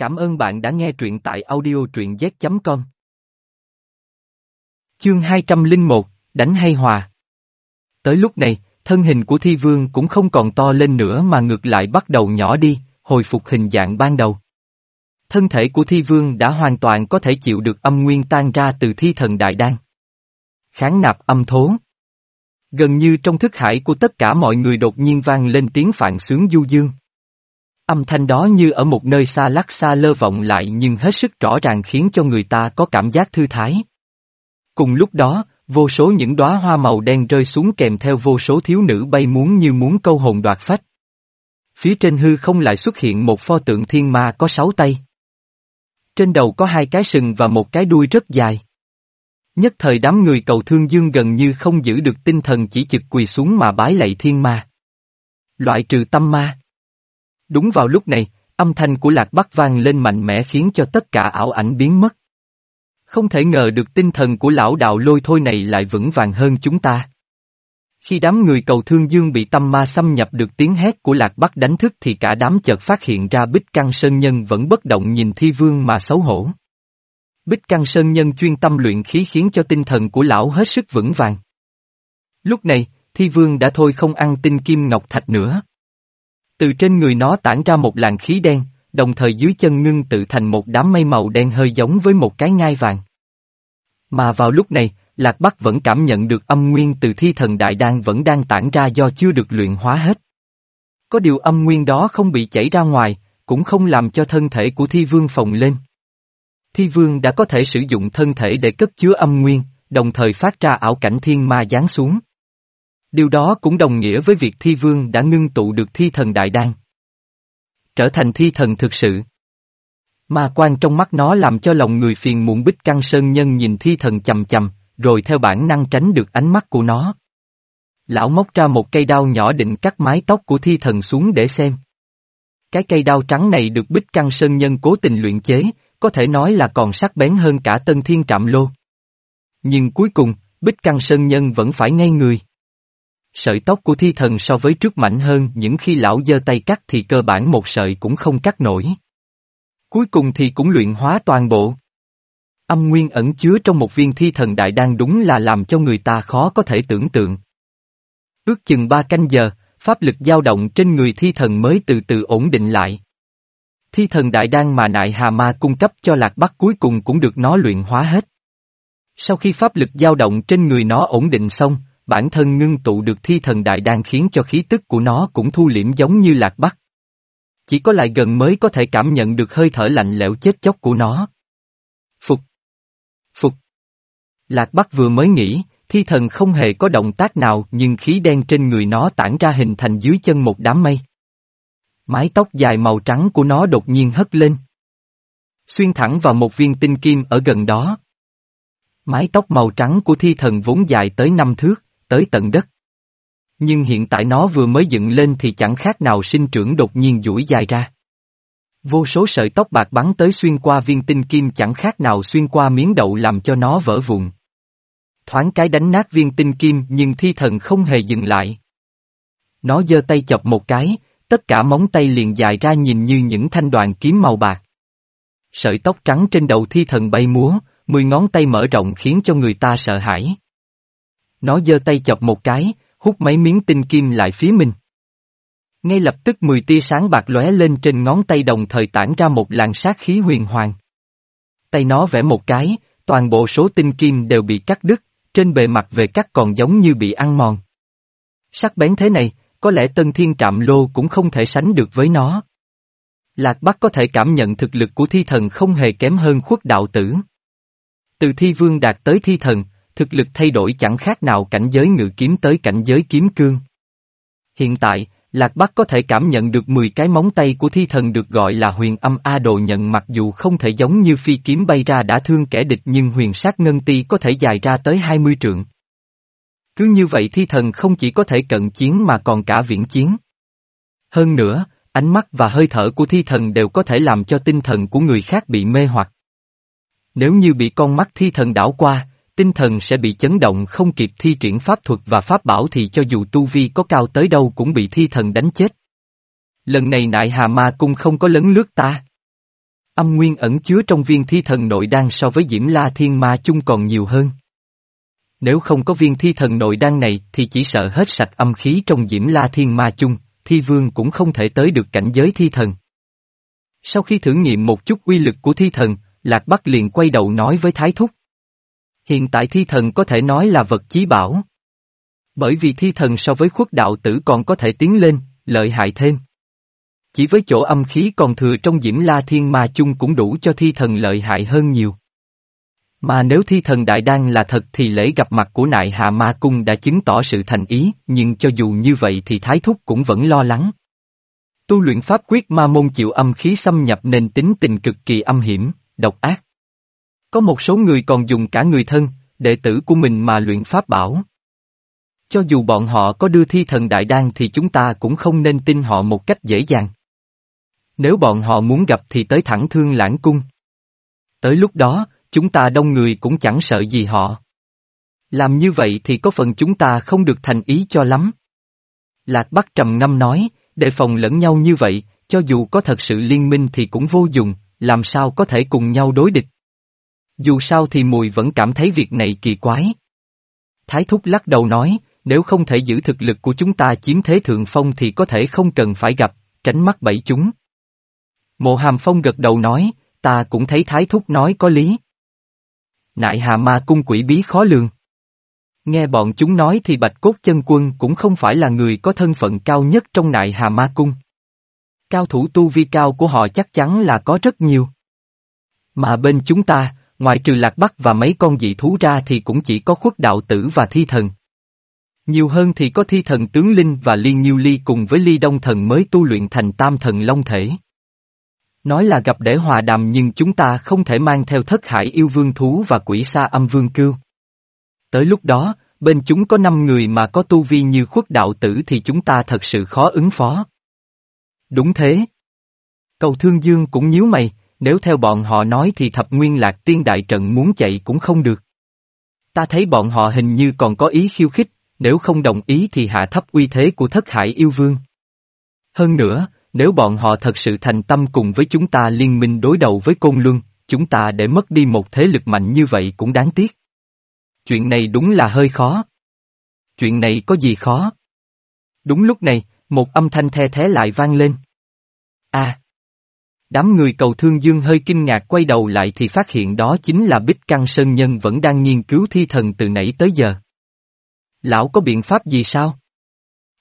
Cảm ơn bạn đã nghe truyện tại audio truyện z.com. Chương 201, Đánh hay hòa. Tới lúc này, thân hình của thi vương cũng không còn to lên nữa mà ngược lại bắt đầu nhỏ đi, hồi phục hình dạng ban đầu. Thân thể của thi vương đã hoàn toàn có thể chịu được âm nguyên tan ra từ thi thần đại đan. Kháng nạp âm thố. Gần như trong thức hải của tất cả mọi người đột nhiên vang lên tiếng phạn sướng du dương. Âm thanh đó như ở một nơi xa lắc xa lơ vọng lại nhưng hết sức rõ ràng khiến cho người ta có cảm giác thư thái. Cùng lúc đó, vô số những đóa hoa màu đen rơi xuống kèm theo vô số thiếu nữ bay muốn như muốn câu hồn đoạt phách. Phía trên hư không lại xuất hiện một pho tượng thiên ma có sáu tay. Trên đầu có hai cái sừng và một cái đuôi rất dài. Nhất thời đám người cầu thương dương gần như không giữ được tinh thần chỉ chực quỳ xuống mà bái lạy thiên ma. Loại trừ tâm ma. Đúng vào lúc này, âm thanh của lạc bắc vang lên mạnh mẽ khiến cho tất cả ảo ảnh biến mất. Không thể ngờ được tinh thần của lão đạo lôi thôi này lại vững vàng hơn chúng ta. Khi đám người cầu thương dương bị tâm ma xâm nhập được tiếng hét của lạc bắc đánh thức thì cả đám chợt phát hiện ra bích căng sơn nhân vẫn bất động nhìn thi vương mà xấu hổ. Bích căng sơn nhân chuyên tâm luyện khí khiến cho tinh thần của lão hết sức vững vàng. Lúc này, thi vương đã thôi không ăn tinh kim ngọc thạch nữa. Từ trên người nó tản ra một làn khí đen, đồng thời dưới chân ngưng tự thành một đám mây màu đen hơi giống với một cái ngai vàng. Mà vào lúc này, Lạc Bắc vẫn cảm nhận được âm nguyên từ thi thần đại đan vẫn đang tản ra do chưa được luyện hóa hết. Có điều âm nguyên đó không bị chảy ra ngoài, cũng không làm cho thân thể của thi vương phồng lên. Thi vương đã có thể sử dụng thân thể để cất chứa âm nguyên, đồng thời phát ra ảo cảnh thiên ma giáng xuống. Điều đó cũng đồng nghĩa với việc thi vương đã ngưng tụ được thi thần đại đan. Trở thành thi thần thực sự. Ma quan trong mắt nó làm cho lòng người phiền muộn bích căng sơn nhân nhìn thi thần chầm chầm, rồi theo bản năng tránh được ánh mắt của nó. Lão móc ra một cây đao nhỏ định cắt mái tóc của thi thần xuống để xem. Cái cây đao trắng này được bích căng sơn nhân cố tình luyện chế, có thể nói là còn sắc bén hơn cả tân thiên trạm lô. Nhưng cuối cùng, bích căng sơn nhân vẫn phải ngay người. Sợi tóc của thi thần so với trước mạnh hơn những khi lão giơ tay cắt thì cơ bản một sợi cũng không cắt nổi. Cuối cùng thì cũng luyện hóa toàn bộ. Âm nguyên ẩn chứa trong một viên thi thần đại đan đúng là làm cho người ta khó có thể tưởng tượng. Ước chừng ba canh giờ, pháp lực dao động trên người thi thần mới từ từ ổn định lại. Thi thần đại đan mà nại hà ma cung cấp cho lạc bắc cuối cùng cũng được nó luyện hóa hết. Sau khi pháp lực dao động trên người nó ổn định xong, bản thân ngưng tụ được thi thần đại đan khiến cho khí tức của nó cũng thu liễm giống như lạc bắc. Chỉ có lại gần mới có thể cảm nhận được hơi thở lạnh lẽo chết chóc của nó. Phục. Phục. Lạc Bắc vừa mới nghĩ, thi thần không hề có động tác nào nhưng khí đen trên người nó tản ra hình thành dưới chân một đám mây. Mái tóc dài màu trắng của nó đột nhiên hất lên. Xuyên thẳng vào một viên tinh kim ở gần đó. Mái tóc màu trắng của thi thần vốn dài tới năm thước, tới tận đất. Nhưng hiện tại nó vừa mới dựng lên thì chẳng khác nào sinh trưởng đột nhiên duỗi dài ra. Vô số sợi tóc bạc bắn tới xuyên qua viên tinh kim chẳng khác nào xuyên qua miếng đậu làm cho nó vỡ vụn. Thoáng cái đánh nát viên tinh kim nhưng thi thần không hề dừng lại. Nó giơ tay chọc một cái, tất cả móng tay liền dài ra nhìn như những thanh đoàn kiếm màu bạc. Sợi tóc trắng trên đầu thi thần bay múa, mười ngón tay mở rộng khiến cho người ta sợ hãi. Nó giơ tay chọc một cái, hút mấy miếng tinh kim lại phía mình. Ngay lập tức mười tia sáng bạc lóe lên trên ngón tay đồng thời tản ra một làn sát khí huyền hoàng. Tay nó vẽ một cái, toàn bộ số tinh kim đều bị cắt đứt, trên bề mặt về cắt còn giống như bị ăn mòn. Sắc bén thế này, có lẽ tân thiên trạm lô cũng không thể sánh được với nó. Lạc Bắc có thể cảm nhận thực lực của thi thần không hề kém hơn khuất đạo tử. Từ thi vương đạt tới thi thần, thực lực thay đổi chẳng khác nào cảnh giới ngự kiếm tới cảnh giới kiếm cương. Hiện tại, Lạc Bắc có thể cảm nhận được 10 cái móng tay của thi thần được gọi là huyền âm A đồ nhận mặc dù không thể giống như phi kiếm bay ra đã thương kẻ địch nhưng huyền sát ngân ti có thể dài ra tới 20 trượng. Cứ như vậy thi thần không chỉ có thể cận chiến mà còn cả viễn chiến. Hơn nữa, ánh mắt và hơi thở của thi thần đều có thể làm cho tinh thần của người khác bị mê hoặc. Nếu như bị con mắt thi thần đảo qua, tinh thần sẽ bị chấn động không kịp thi triển pháp thuật và pháp bảo thì cho dù tu vi có cao tới đâu cũng bị thi thần đánh chết. Lần này nại hà ma cung không có lấn lướt ta. Âm nguyên ẩn chứa trong viên thi thần nội đan so với Diễm La Thiên Ma chung còn nhiều hơn. Nếu không có viên thi thần nội đan này thì chỉ sợ hết sạch âm khí trong Diễm La Thiên Ma chung, thi vương cũng không thể tới được cảnh giới thi thần. Sau khi thử nghiệm một chút uy lực của thi thần, Lạc Bắc liền quay đầu nói với Thái Thúc. Hiện tại thi thần có thể nói là vật chí bảo. Bởi vì thi thần so với khuất đạo tử còn có thể tiến lên, lợi hại thêm. Chỉ với chỗ âm khí còn thừa trong diễm la thiên ma chung cũng đủ cho thi thần lợi hại hơn nhiều. Mà nếu thi thần đại đan là thật thì lễ gặp mặt của nại hạ ma cung đã chứng tỏ sự thành ý, nhưng cho dù như vậy thì thái thúc cũng vẫn lo lắng. Tu luyện pháp quyết ma môn chịu âm khí xâm nhập nên tính tình cực kỳ âm hiểm, độc ác. Có một số người còn dùng cả người thân, đệ tử của mình mà luyện pháp bảo. Cho dù bọn họ có đưa thi thần đại đan thì chúng ta cũng không nên tin họ một cách dễ dàng. Nếu bọn họ muốn gặp thì tới thẳng thương lãng cung. Tới lúc đó, chúng ta đông người cũng chẳng sợ gì họ. Làm như vậy thì có phần chúng ta không được thành ý cho lắm. Lạc Bắc trầm ngâm nói, đề phòng lẫn nhau như vậy, cho dù có thật sự liên minh thì cũng vô dụng, làm sao có thể cùng nhau đối địch. Dù sao thì mùi vẫn cảm thấy việc này kỳ quái. Thái Thúc lắc đầu nói, nếu không thể giữ thực lực của chúng ta chiếm thế thượng phong thì có thể không cần phải gặp, tránh mắt bẫy chúng. Mộ Hàm Phong gật đầu nói, ta cũng thấy Thái Thúc nói có lý. Nại Hà Ma cung quỷ bí khó lường. Nghe bọn chúng nói thì Bạch Cốt Chân Quân cũng không phải là người có thân phận cao nhất trong Nại Hà Ma cung. Cao thủ tu vi cao của họ chắc chắn là có rất nhiều. Mà bên chúng ta, ngoài trừ Lạc Bắc và mấy con dị thú ra thì cũng chỉ có khuất đạo tử và thi thần. Nhiều hơn thì có thi thần tướng Linh và Liên Nhiêu Ly cùng với Ly Đông Thần mới tu luyện thành tam thần long thể. Nói là gặp để hòa đàm nhưng chúng ta không thể mang theo thất hải yêu vương thú và quỷ sa âm vương cưu. Tới lúc đó, bên chúng có năm người mà có tu vi như khuất đạo tử thì chúng ta thật sự khó ứng phó. Đúng thế. Cầu Thương Dương cũng nhíu mày, nếu theo bọn họ nói thì thập nguyên lạc tiên đại trận muốn chạy cũng không được. Ta thấy bọn họ hình như còn có ý khiêu khích, nếu không đồng ý thì hạ thấp uy thế của thất hải yêu vương. Hơn nữa, nếu bọn họ thật sự thành tâm cùng với chúng ta liên minh đối đầu với Côn Luân, chúng ta để mất đi một thế lực mạnh như vậy cũng đáng tiếc. Chuyện này đúng là hơi khó. Chuyện này có gì khó? Đúng lúc này, một âm thanh the thế lại vang lên. a à! Đám người cầu thương dương hơi kinh ngạc quay đầu lại thì phát hiện đó chính là Bích Căng Sơn Nhân vẫn đang nghiên cứu thi thần từ nãy tới giờ. Lão có biện pháp gì sao?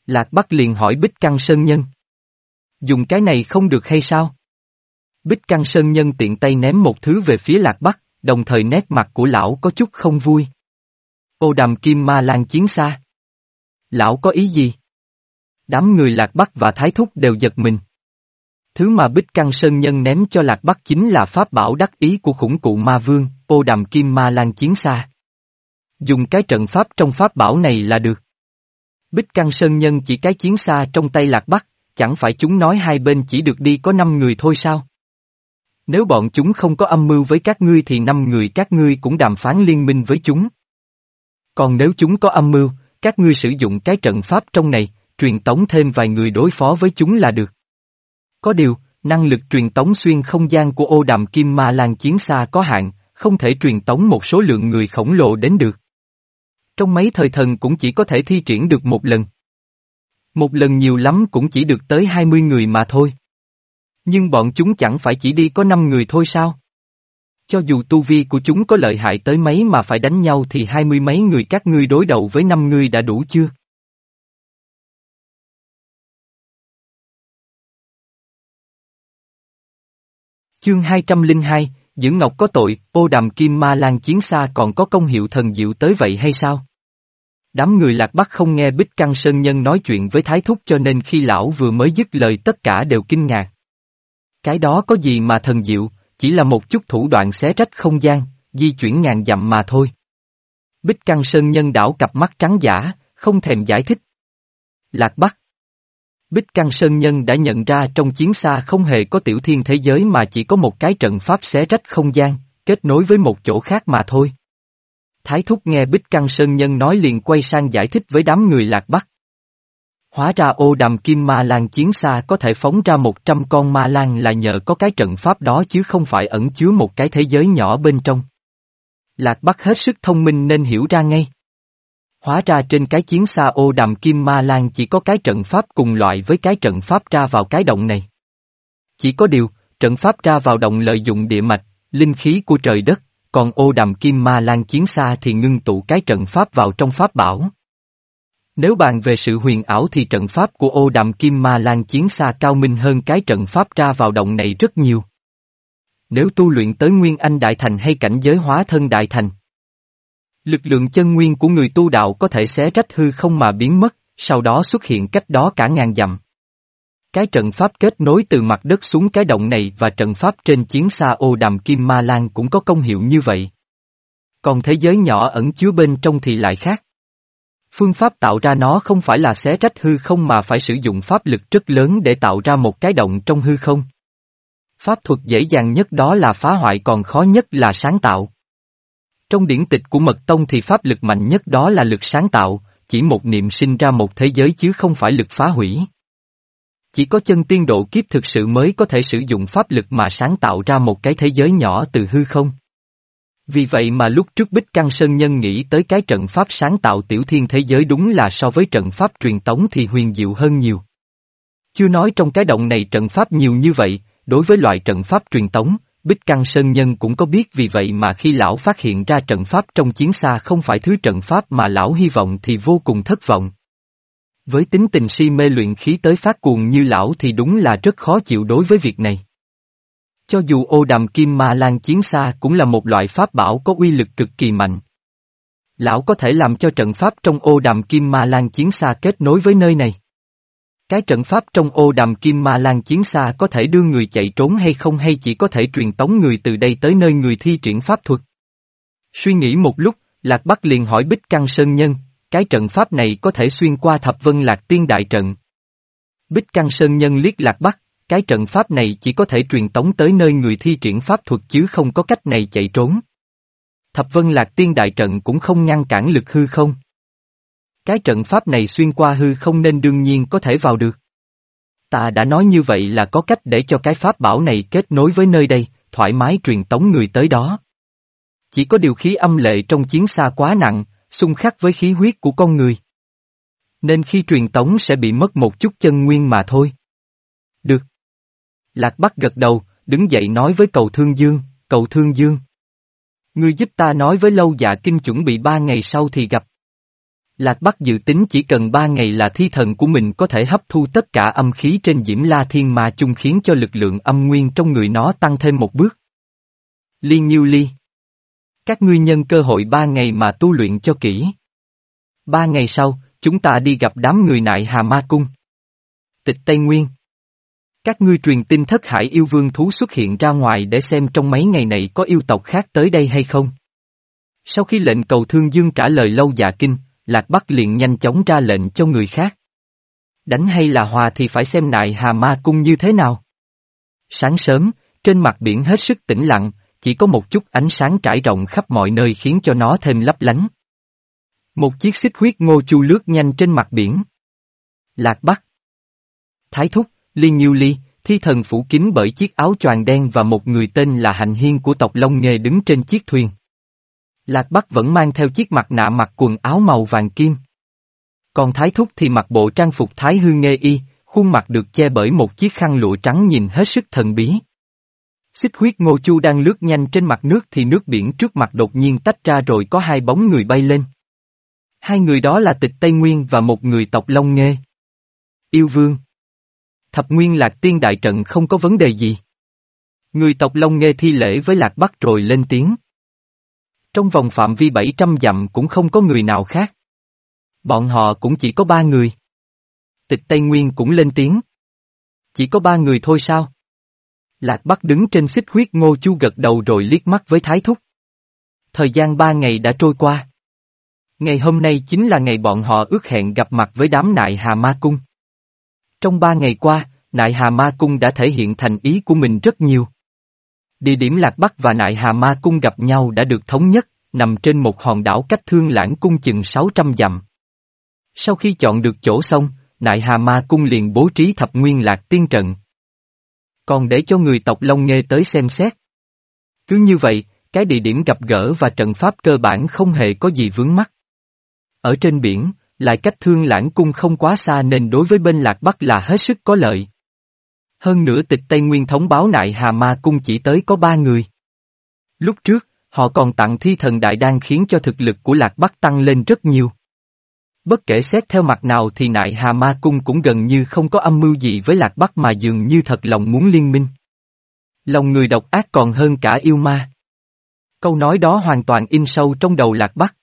Lạc Bắc liền hỏi Bích Căng Sơn Nhân. Dùng cái này không được hay sao? Bích Căng Sơn Nhân tiện tay ném một thứ về phía Lạc Bắc, đồng thời nét mặt của lão có chút không vui. Ô đàm kim ma lan chiến xa. Lão có ý gì? Đám người Lạc Bắc và Thái Thúc đều giật mình. Thứ mà Bích Căng Sơn Nhân ném cho Lạc Bắc chính là pháp bảo đắc ý của khủng cụ ma vương, ô đàm kim ma lan chiến xa. Dùng cái trận pháp trong pháp bảo này là được. Bích Căng Sơn Nhân chỉ cái chiến xa trong tay Lạc Bắc, chẳng phải chúng nói hai bên chỉ được đi có năm người thôi sao? Nếu bọn chúng không có âm mưu với các ngươi thì năm người các ngươi cũng đàm phán liên minh với chúng. Còn nếu chúng có âm mưu, các ngươi sử dụng cái trận pháp trong này, truyền tống thêm vài người đối phó với chúng là được. Có điều, năng lực truyền tống xuyên không gian của ô đàm kim ma lan chiến xa có hạn, không thể truyền tống một số lượng người khổng lồ đến được. Trong mấy thời thần cũng chỉ có thể thi triển được một lần. Một lần nhiều lắm cũng chỉ được tới 20 người mà thôi. Nhưng bọn chúng chẳng phải chỉ đi có 5 người thôi sao? Cho dù tu vi của chúng có lợi hại tới mấy mà phải đánh nhau thì hai mươi mấy người các ngươi đối đầu với năm người đã đủ chưa? Chương 202, dưỡng Ngọc có tội, ô đàm kim ma lan chiến xa còn có công hiệu thần diệu tới vậy hay sao? Đám người lạc bắc không nghe Bích Căng Sơn Nhân nói chuyện với Thái Thúc cho nên khi lão vừa mới dứt lời tất cả đều kinh ngạc. Cái đó có gì mà thần diệu, chỉ là một chút thủ đoạn xé rách không gian, di chuyển ngàn dặm mà thôi. Bích Căng Sơn Nhân đảo cặp mắt trắng giả, không thèm giải thích. Lạc Bắc Bích Căng Sơn Nhân đã nhận ra trong chiến xa không hề có tiểu thiên thế giới mà chỉ có một cái trận pháp xé rách không gian, kết nối với một chỗ khác mà thôi. Thái Thúc nghe Bích Căng Sơn Nhân nói liền quay sang giải thích với đám người lạc bắc. Hóa ra ô đàm kim ma lan chiến xa có thể phóng ra một trăm con ma lan là nhờ có cái trận pháp đó chứ không phải ẩn chứa một cái thế giới nhỏ bên trong. Lạc Bắc hết sức thông minh nên hiểu ra ngay. Hóa ra trên cái chiến xa ô đàm kim ma lan chỉ có cái trận pháp cùng loại với cái trận pháp ra vào cái động này. Chỉ có điều, trận pháp ra vào động lợi dụng địa mạch, linh khí của trời đất, còn ô đàm kim ma lan chiến xa thì ngưng tụ cái trận pháp vào trong pháp bảo. Nếu bàn về sự huyền ảo thì trận pháp của ô đàm kim ma lan chiến xa cao minh hơn cái trận pháp ra vào động này rất nhiều. Nếu tu luyện tới Nguyên Anh Đại Thành hay cảnh giới hóa thân Đại Thành, lực lượng chân nguyên của người tu đạo có thể xé rách hư không mà biến mất, sau đó xuất hiện cách đó cả ngàn dặm. Cái trận pháp kết nối từ mặt đất xuống cái động này và trận pháp trên chiến xa ô đàm kim ma lan cũng có công hiệu như vậy. Còn thế giới nhỏ ẩn chứa bên trong thì lại khác. Phương pháp tạo ra nó không phải là xé rách hư không mà phải sử dụng pháp lực rất lớn để tạo ra một cái động trong hư không. Pháp thuật dễ dàng nhất đó là phá hoại còn khó nhất là sáng tạo. Trong điển tịch của Mật Tông thì pháp lực mạnh nhất đó là lực sáng tạo, chỉ một niệm sinh ra một thế giới chứ không phải lực phá hủy. Chỉ có chân tiên độ kiếp thực sự mới có thể sử dụng pháp lực mà sáng tạo ra một cái thế giới nhỏ từ hư không. Vì vậy mà lúc trước Bích Căng Sơn Nhân nghĩ tới cái trận pháp sáng tạo tiểu thiên thế giới đúng là so với trận pháp truyền tống thì huyền diệu hơn nhiều. Chưa nói trong cái động này trận pháp nhiều như vậy, đối với loại trận pháp truyền tống, Bích Căng Sơn Nhân cũng có biết vì vậy mà khi lão phát hiện ra trận pháp trong chiến xa không phải thứ trận pháp mà lão hy vọng thì vô cùng thất vọng. Với tính tình si mê luyện khí tới phát cuồng như lão thì đúng là rất khó chịu đối với việc này. Cho dù ô đàm kim ma lan chiến xa cũng là một loại pháp bảo có uy lực cực kỳ mạnh. Lão có thể làm cho trận pháp trong ô đàm kim ma lan chiến xa kết nối với nơi này. Cái trận pháp trong ô đàm kim ma lan chiến xa có thể đưa người chạy trốn hay không hay chỉ có thể truyền tống người từ đây tới nơi người thi triển pháp thuật. Suy nghĩ một lúc, Lạc Bắc liền hỏi Bích Căng Sơn Nhân, cái trận pháp này có thể xuyên qua thập vân Lạc Tiên Đại Trận. Bích Căng Sơn Nhân liếc Lạc Bắc, cái trận pháp này chỉ có thể truyền tống tới nơi người thi triển pháp thuật chứ không có cách này chạy trốn. Thập vân Lạc Tiên Đại Trận cũng không ngăn cản lực hư không. Cái trận pháp này xuyên qua hư không nên đương nhiên có thể vào được. Ta đã nói như vậy là có cách để cho cái pháp bảo này kết nối với nơi đây, thoải mái truyền tống người tới đó. Chỉ có điều khí âm lệ trong chiến xa quá nặng, xung khắc với khí huyết của con người. Nên khi truyền tống sẽ bị mất một chút chân nguyên mà thôi. Được. Lạc Bắc gật đầu, đứng dậy nói với cầu Thương Dương, cầu Thương Dương. Ngươi giúp ta nói với lâu dạ kinh chuẩn bị ba ngày sau thì gặp. Lạc Bắc dự tính chỉ cần ba ngày là thi thần của mình có thể hấp thu tất cả âm khí trên Diễm La Thiên Ma chung khiến cho lực lượng âm nguyên trong người nó tăng thêm một bước. Liên Nhiêu Ly Các ngươi nhân cơ hội ba ngày mà tu luyện cho kỹ. Ba ngày sau, chúng ta đi gặp đám người nại Hà Ma Cung. Tịch Tây Nguyên Các ngươi truyền tin thất hải yêu vương thú xuất hiện ra ngoài để xem trong mấy ngày này có yêu tộc khác tới đây hay không. Sau khi lệnh cầu thương dương trả lời lâu dạ kinh, Lạc Bắc liền nhanh chóng ra lệnh cho người khác. Đánh hay là hòa thì phải xem nại hà ma cung như thế nào. Sáng sớm, trên mặt biển hết sức tĩnh lặng, chỉ có một chút ánh sáng trải rộng khắp mọi nơi khiến cho nó thêm lấp lánh. Một chiếc xích huyết ngô chu lướt nhanh trên mặt biển. Lạc Bắc Thái Thúc, Liên Nhiêu Ly, thi thần phủ kín bởi chiếc áo choàng đen và một người tên là Hành Hiên của tộc Long Nghề đứng trên chiếc thuyền. Lạc Bắc vẫn mang theo chiếc mặt nạ mặc quần áo màu vàng kim. Còn Thái Thúc thì mặc bộ trang phục Thái Hư Nghê Y, khuôn mặt được che bởi một chiếc khăn lụa trắng nhìn hết sức thần bí. Xích huyết ngô chu đang lướt nhanh trên mặt nước thì nước biển trước mặt đột nhiên tách ra rồi có hai bóng người bay lên. Hai người đó là tịch Tây Nguyên và một người tộc Long Nghê. Yêu Vương Thập Nguyên Lạc Tiên Đại Trận không có vấn đề gì. Người tộc Long Nghê thi lễ với Lạc Bắc rồi lên tiếng. Trong vòng phạm vi 700 dặm cũng không có người nào khác. Bọn họ cũng chỉ có ba người. Tịch Tây Nguyên cũng lên tiếng. Chỉ có ba người thôi sao? Lạc Bắc đứng trên xích huyết ngô chu gật đầu rồi liếc mắt với Thái Thúc. Thời gian ba ngày đã trôi qua. Ngày hôm nay chính là ngày bọn họ ước hẹn gặp mặt với đám nại Hà Ma Cung. Trong ba ngày qua, nại Hà Ma Cung đã thể hiện thành ý của mình rất nhiều. Địa điểm Lạc Bắc và Nại Hà Ma Cung gặp nhau đã được thống nhất, nằm trên một hòn đảo cách thương lãng cung chừng 600 dặm. Sau khi chọn được chỗ xong, Nại Hà Ma Cung liền bố trí thập nguyên lạc tiên trận. Còn để cho người tộc Long Nghê tới xem xét. Cứ như vậy, cái địa điểm gặp gỡ và trận pháp cơ bản không hề có gì vướng mắc. Ở trên biển, lại cách thương lãng cung không quá xa nên đối với bên lạc bắc là hết sức có lợi. Hơn nữa tịch Tây Nguyên thống báo nại Hà Ma cung chỉ tới có ba người. Lúc trước, họ còn tặng thi thần đại đan khiến cho thực lực của lạc bắc tăng lên rất nhiều. Bất kể xét theo mặt nào thì nại Hà Ma cung cũng gần như không có âm mưu gì với lạc bắc mà dường như thật lòng muốn liên minh. Lòng người độc ác còn hơn cả yêu ma. Câu nói đó hoàn toàn in sâu trong đầu lạc bắc.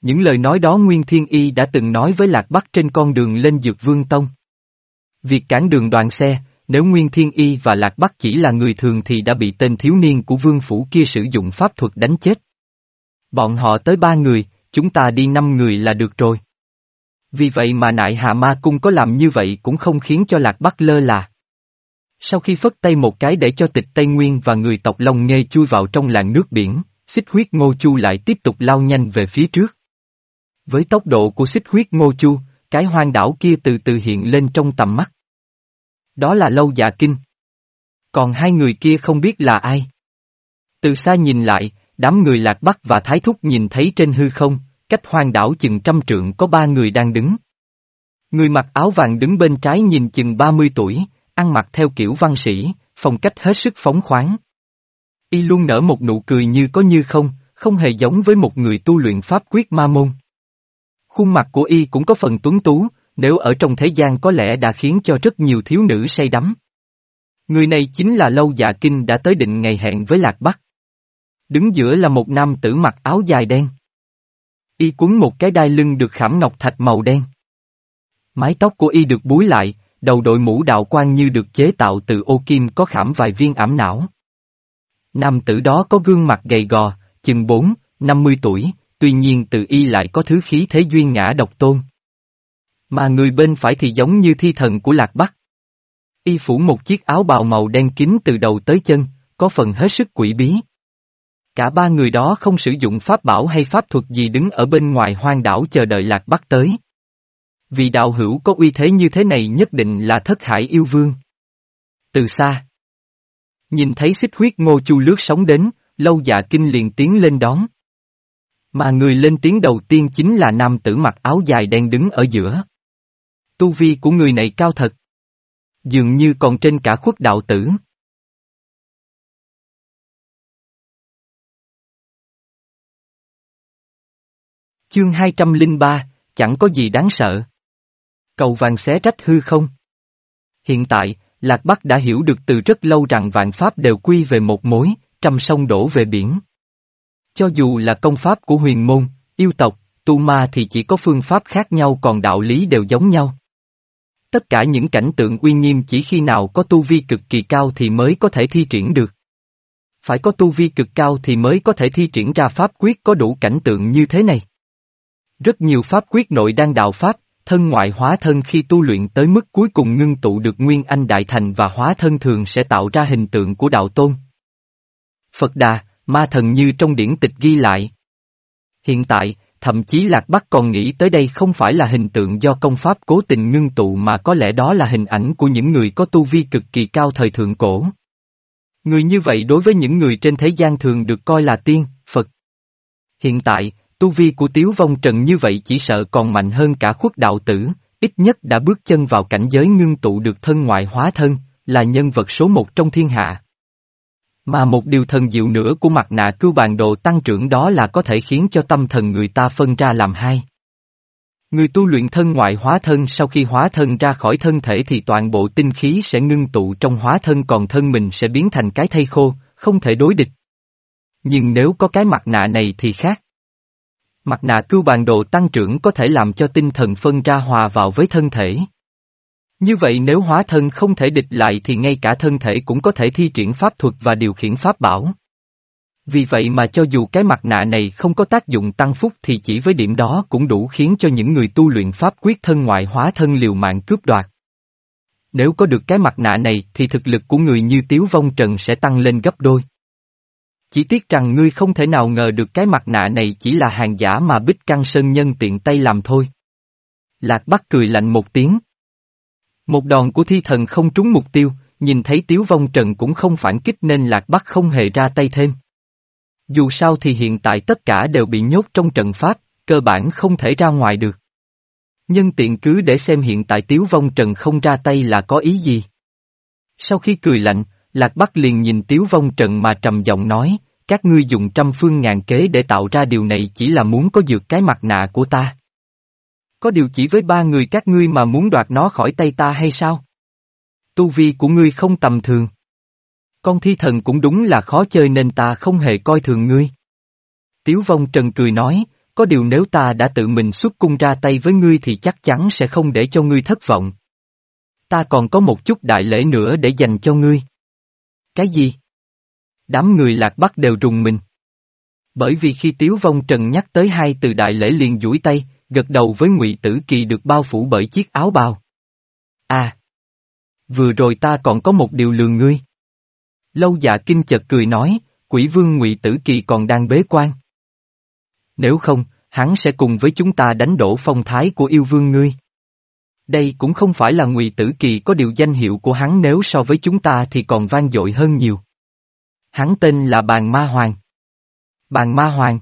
Những lời nói đó Nguyên Thiên Y đã từng nói với Lạc Bắc trên con đường lên Dược Vương Tông. Việc cản đường đoàn xe, nếu Nguyên Thiên Y và Lạc Bắc chỉ là người thường thì đã bị tên thiếu niên của vương phủ kia sử dụng pháp thuật đánh chết. Bọn họ tới ba người, chúng ta đi năm người là được rồi. Vì vậy mà nại Hạ Ma Cung có làm như vậy cũng không khiến cho Lạc Bắc lơ là. Sau khi phất tay một cái để cho tịch Tây Nguyên và người tộc Long Nghê chui vào trong làng nước biển, xích huyết ngô chu lại tiếp tục lao nhanh về phía trước. Với tốc độ của xích huyết ngô chu, cái hoang đảo kia từ từ hiện lên trong tầm mắt. Đó là lâu dạ kinh. Còn hai người kia không biết là ai. Từ xa nhìn lại, đám người lạc bắc và thái thúc nhìn thấy trên hư không, cách hoang đảo chừng trăm trượng có ba người đang đứng. Người mặc áo vàng đứng bên trái nhìn chừng 30 tuổi, ăn mặc theo kiểu văn sĩ, phong cách hết sức phóng khoáng. Y luôn nở một nụ cười như có như không, không hề giống với một người tu luyện pháp quyết ma môn. Khuôn mặt của y cũng có phần tuấn tú, nếu ở trong thế gian có lẽ đã khiến cho rất nhiều thiếu nữ say đắm. Người này chính là Lâu Dạ Kinh đã tới định ngày hẹn với Lạc Bắc. Đứng giữa là một nam tử mặc áo dài đen. Y cuốn một cái đai lưng được khảm ngọc thạch màu đen. Mái tóc của y được búi lại, đầu đội mũ đạo quan như được chế tạo từ ô kim có khảm vài viên ảm não. Nam tử đó có gương mặt gầy gò, chừng bốn, năm mươi tuổi, tuy nhiên từ y lại có thứ khí thế duyên ngã độc tôn. Mà người bên phải thì giống như thi thần của Lạc Bắc. Y phủ một chiếc áo bào màu đen kín từ đầu tới chân, có phần hết sức quỷ bí. Cả ba người đó không sử dụng pháp bảo hay pháp thuật gì đứng ở bên ngoài hoang đảo chờ đợi Lạc Bắc tới. Vì đạo hữu có uy thế như thế này nhất định là thất hải yêu vương. Từ xa. Nhìn thấy xích huyết ngô chu lướt sóng đến, lâu dạ kinh liền tiến lên đón. Mà người lên tiếng đầu tiên chính là nam tử mặc áo dài đen đứng ở giữa. Tu vi của người này cao thật. Dường như còn trên cả khuất đạo tử. Chương 203, chẳng có gì đáng sợ. Cầu vàng xé rách hư không? Hiện tại, Lạc Bắc đã hiểu được từ rất lâu rằng vạn pháp đều quy về một mối, trăm sông đổ về biển. Cho dù là công pháp của huyền môn, yêu tộc, tu ma thì chỉ có phương pháp khác nhau còn đạo lý đều giống nhau. Tất cả những cảnh tượng uy nghiêm chỉ khi nào có tu vi cực kỳ cao thì mới có thể thi triển được. Phải có tu vi cực cao thì mới có thể thi triển ra pháp quyết có đủ cảnh tượng như thế này. Rất nhiều pháp quyết nội đang đạo pháp, thân ngoại hóa thân khi tu luyện tới mức cuối cùng ngưng tụ được nguyên anh đại thành và hóa thân thường sẽ tạo ra hình tượng của đạo tôn. Phật Đà, ma thần như trong điển tịch ghi lại. Hiện tại, thậm chí Lạc Bắc còn nghĩ tới đây không phải là hình tượng do công pháp cố tình ngưng tụ mà có lẽ đó là hình ảnh của những người có tu vi cực kỳ cao thời thượng cổ. Người như vậy đối với những người trên thế gian thường được coi là tiên, Phật. Hiện tại, tu vi của Tiếu Vong Trần như vậy chỉ sợ còn mạnh hơn cả khuất đạo tử, ít nhất đã bước chân vào cảnh giới ngưng tụ được thân ngoại hóa thân, là nhân vật số một trong thiên hạ. Mà một điều thần diệu nữa của mặt nạ cưu bàn độ tăng trưởng đó là có thể khiến cho tâm thần người ta phân ra làm hai. Người tu luyện thân ngoại hóa thân sau khi hóa thân ra khỏi thân thể thì toàn bộ tinh khí sẽ ngưng tụ trong hóa thân còn thân mình sẽ biến thành cái thây khô, không thể đối địch. Nhưng nếu có cái mặt nạ này thì khác. Mặt nạ cưu bàn độ tăng trưởng có thể làm cho tinh thần phân ra hòa vào với thân thể. Như vậy nếu hóa thân không thể địch lại thì ngay cả thân thể cũng có thể thi triển pháp thuật và điều khiển pháp bảo. Vì vậy mà cho dù cái mặt nạ này không có tác dụng tăng phúc thì chỉ với điểm đó cũng đủ khiến cho những người tu luyện pháp quyết thân ngoại hóa thân liều mạng cướp đoạt. Nếu có được cái mặt nạ này thì thực lực của người như Tiếu Vong Trần sẽ tăng lên gấp đôi. Chỉ tiếc rằng ngươi không thể nào ngờ được cái mặt nạ này chỉ là hàng giả mà Bích Căng Sơn Nhân tiện tay làm thôi. Lạc Bắc cười lạnh một tiếng. Một đòn của thi thần không trúng mục tiêu, nhìn thấy Tiếu Vong Trần cũng không phản kích nên Lạc Bắc không hề ra tay thêm. Dù sao thì hiện tại tất cả đều bị nhốt trong trận pháp, cơ bản không thể ra ngoài được. Nhân tiện cứ để xem hiện tại Tiếu Vong Trần không ra tay là có ý gì. Sau khi cười lạnh, Lạc Bắc liền nhìn Tiếu Vong Trần mà trầm giọng nói, các ngươi dùng trăm phương ngàn kế để tạo ra điều này chỉ là muốn có dược cái mặt nạ của ta. Có điều chỉ với ba người các ngươi mà muốn đoạt nó khỏi tay ta hay sao? Tu vi của ngươi không tầm thường. Con thi thần cũng đúng là khó chơi nên ta không hề coi thường ngươi. Tiếu vong trần cười nói, có điều nếu ta đã tự mình xuất cung ra tay với ngươi thì chắc chắn sẽ không để cho ngươi thất vọng. Ta còn có một chút đại lễ nữa để dành cho ngươi. Cái gì? Đám người lạc bắc đều rùng mình. Bởi vì khi Tiếu Vong Trần nhắc tới hai từ đại lễ liền duỗi tay, gật đầu với ngụy Tử Kỳ được bao phủ bởi chiếc áo bào. À! Vừa rồi ta còn có một điều lường ngươi. Lâu dạ kinh chợt cười nói, quỷ vương ngụy Tử Kỳ còn đang bế quan. Nếu không, hắn sẽ cùng với chúng ta đánh đổ phong thái của yêu vương ngươi. Đây cũng không phải là ngụy Tử Kỳ có điều danh hiệu của hắn nếu so với chúng ta thì còn vang dội hơn nhiều. Hắn tên là Bàn Ma Hoàng. Bàn Ma Hoàng.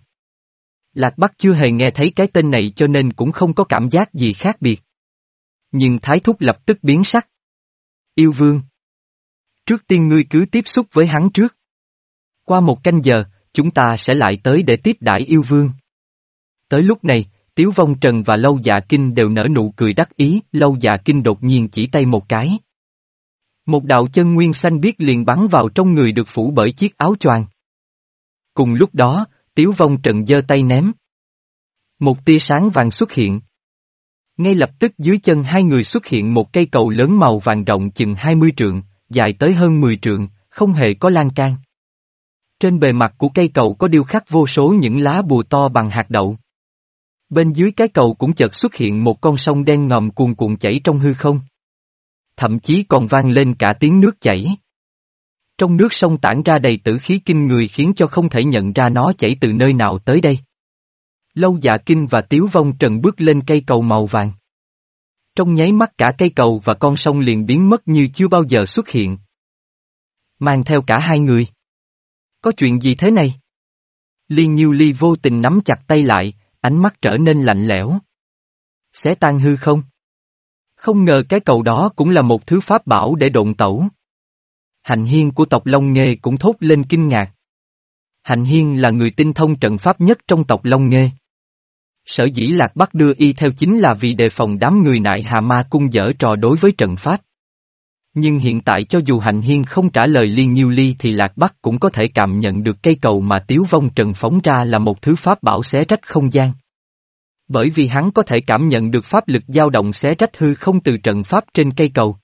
Lạc Bắc chưa hề nghe thấy cái tên này cho nên cũng không có cảm giác gì khác biệt. Nhưng Thái Thúc lập tức biến sắc. Yêu Vương. Trước tiên ngươi cứ tiếp xúc với hắn trước. Qua một canh giờ, chúng ta sẽ lại tới để tiếp đãi Yêu Vương. Tới lúc này, Tiếu Vong Trần và Lâu Dạ Kinh đều nở nụ cười đắc ý, Lâu Dạ Kinh đột nhiên chỉ tay một cái. Một đạo chân nguyên xanh biếc liền bắn vào trong người được phủ bởi chiếc áo choàng. Cùng lúc đó, Tiếu Vong Trần giơ tay ném. Một tia sáng vàng xuất hiện. Ngay lập tức dưới chân hai người xuất hiện một cây cầu lớn màu vàng rộng chừng 20 trượng, dài tới hơn 10 trượng, không hề có lan can. Trên bề mặt của cây cầu có điêu khắc vô số những lá bùa to bằng hạt đậu. Bên dưới cái cầu cũng chợt xuất hiện một con sông đen ngòm cuồn cuộn chảy trong hư không. Thậm chí còn vang lên cả tiếng nước chảy. Trong nước sông tản ra đầy tử khí kinh người khiến cho không thể nhận ra nó chảy từ nơi nào tới đây. Lâu dạ kinh và tiếu vong trần bước lên cây cầu màu vàng. Trong nháy mắt cả cây cầu và con sông liền biến mất như chưa bao giờ xuất hiện. Mang theo cả hai người. Có chuyện gì thế này? Liên Nhiêu Ly vô tình nắm chặt tay lại, ánh mắt trở nên lạnh lẽo. Sẽ tan hư không? Không ngờ cái cầu đó cũng là một thứ pháp bảo để độn tẩu. Hành hiên của tộc Long Nghê cũng thốt lên kinh ngạc. Hành hiên là người tinh thông trận pháp nhất trong tộc Long Nghê. Sở dĩ Lạc Bắc đưa y theo chính là vì đề phòng đám người nại Hà Ma cung dở trò đối với trận pháp. Nhưng hiện tại cho dù Hành Hiên không trả lời Liên Nhiêu Ly thì Lạc Bắc cũng có thể cảm nhận được cây cầu mà Tiếu Vong Trần phóng ra là một thứ pháp bảo xé rách không gian. Bởi vì hắn có thể cảm nhận được pháp lực dao động xé rách hư không từ trận pháp trên cây cầu.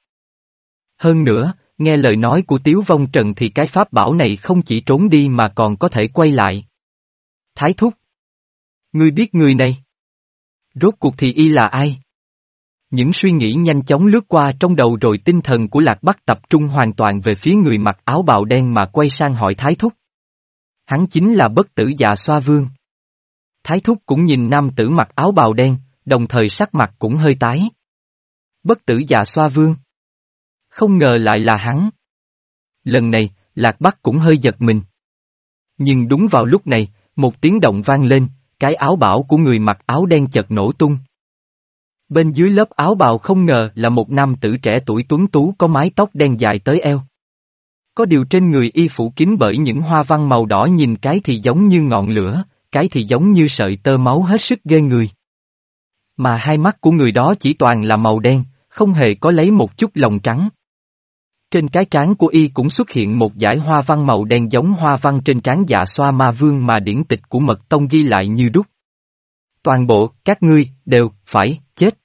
Hơn nữa, nghe lời nói của Tiếu Vong Trần thì cái pháp bảo này không chỉ trốn đi mà còn có thể quay lại. Thái thúc. Ngươi biết người này. Rốt cuộc thì y là ai? Những suy nghĩ nhanh chóng lướt qua trong đầu rồi tinh thần của Lạc Bắc tập trung hoàn toàn về phía người mặc áo bào đen mà quay sang hỏi Thái Thúc. Hắn chính là bất tử dạ xoa vương. Thái Thúc cũng nhìn nam tử mặc áo bào đen, đồng thời sắc mặt cũng hơi tái. Bất tử dạ xoa vương. Không ngờ lại là hắn. Lần này, Lạc Bắc cũng hơi giật mình. Nhưng đúng vào lúc này, một tiếng động vang lên, cái áo bảo của người mặc áo đen chợt nổ tung. Bên dưới lớp áo bào không ngờ là một nam tử trẻ tuổi tuấn tú có mái tóc đen dài tới eo. Có điều trên người y phủ kín bởi những hoa văn màu đỏ nhìn cái thì giống như ngọn lửa, cái thì giống như sợi tơ máu hết sức ghê người. Mà hai mắt của người đó chỉ toàn là màu đen, không hề có lấy một chút lòng trắng. Trên cái trán của y cũng xuất hiện một dải hoa văn màu đen giống hoa văn trên trán dạ xoa ma vương mà điển tịch của mật tông ghi lại như đúc. Toàn bộ, các ngươi, đều, phải, chết.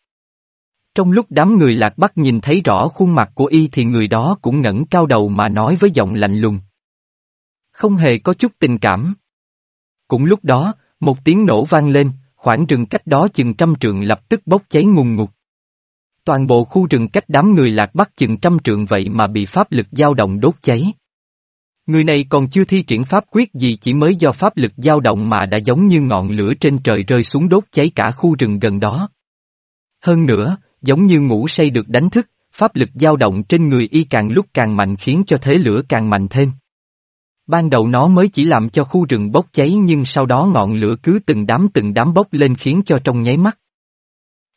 Trong lúc đám người lạc bắc nhìn thấy rõ khuôn mặt của y thì người đó cũng ngẩng cao đầu mà nói với giọng lạnh lùng. Không hề có chút tình cảm. Cũng lúc đó, một tiếng nổ vang lên, khoảng rừng cách đó chừng trăm trượng lập tức bốc cháy ngùng ngục. Toàn bộ khu rừng cách đám người lạc bắc chừng trăm trượng vậy mà bị pháp lực dao động đốt cháy. Người này còn chưa thi triển pháp quyết gì chỉ mới do pháp lực dao động mà đã giống như ngọn lửa trên trời rơi xuống đốt cháy cả khu rừng gần đó. Hơn nữa, giống như ngủ say được đánh thức, pháp lực dao động trên người y càng lúc càng mạnh khiến cho thế lửa càng mạnh thêm. Ban đầu nó mới chỉ làm cho khu rừng bốc cháy nhưng sau đó ngọn lửa cứ từng đám từng đám bốc lên khiến cho trong nháy mắt.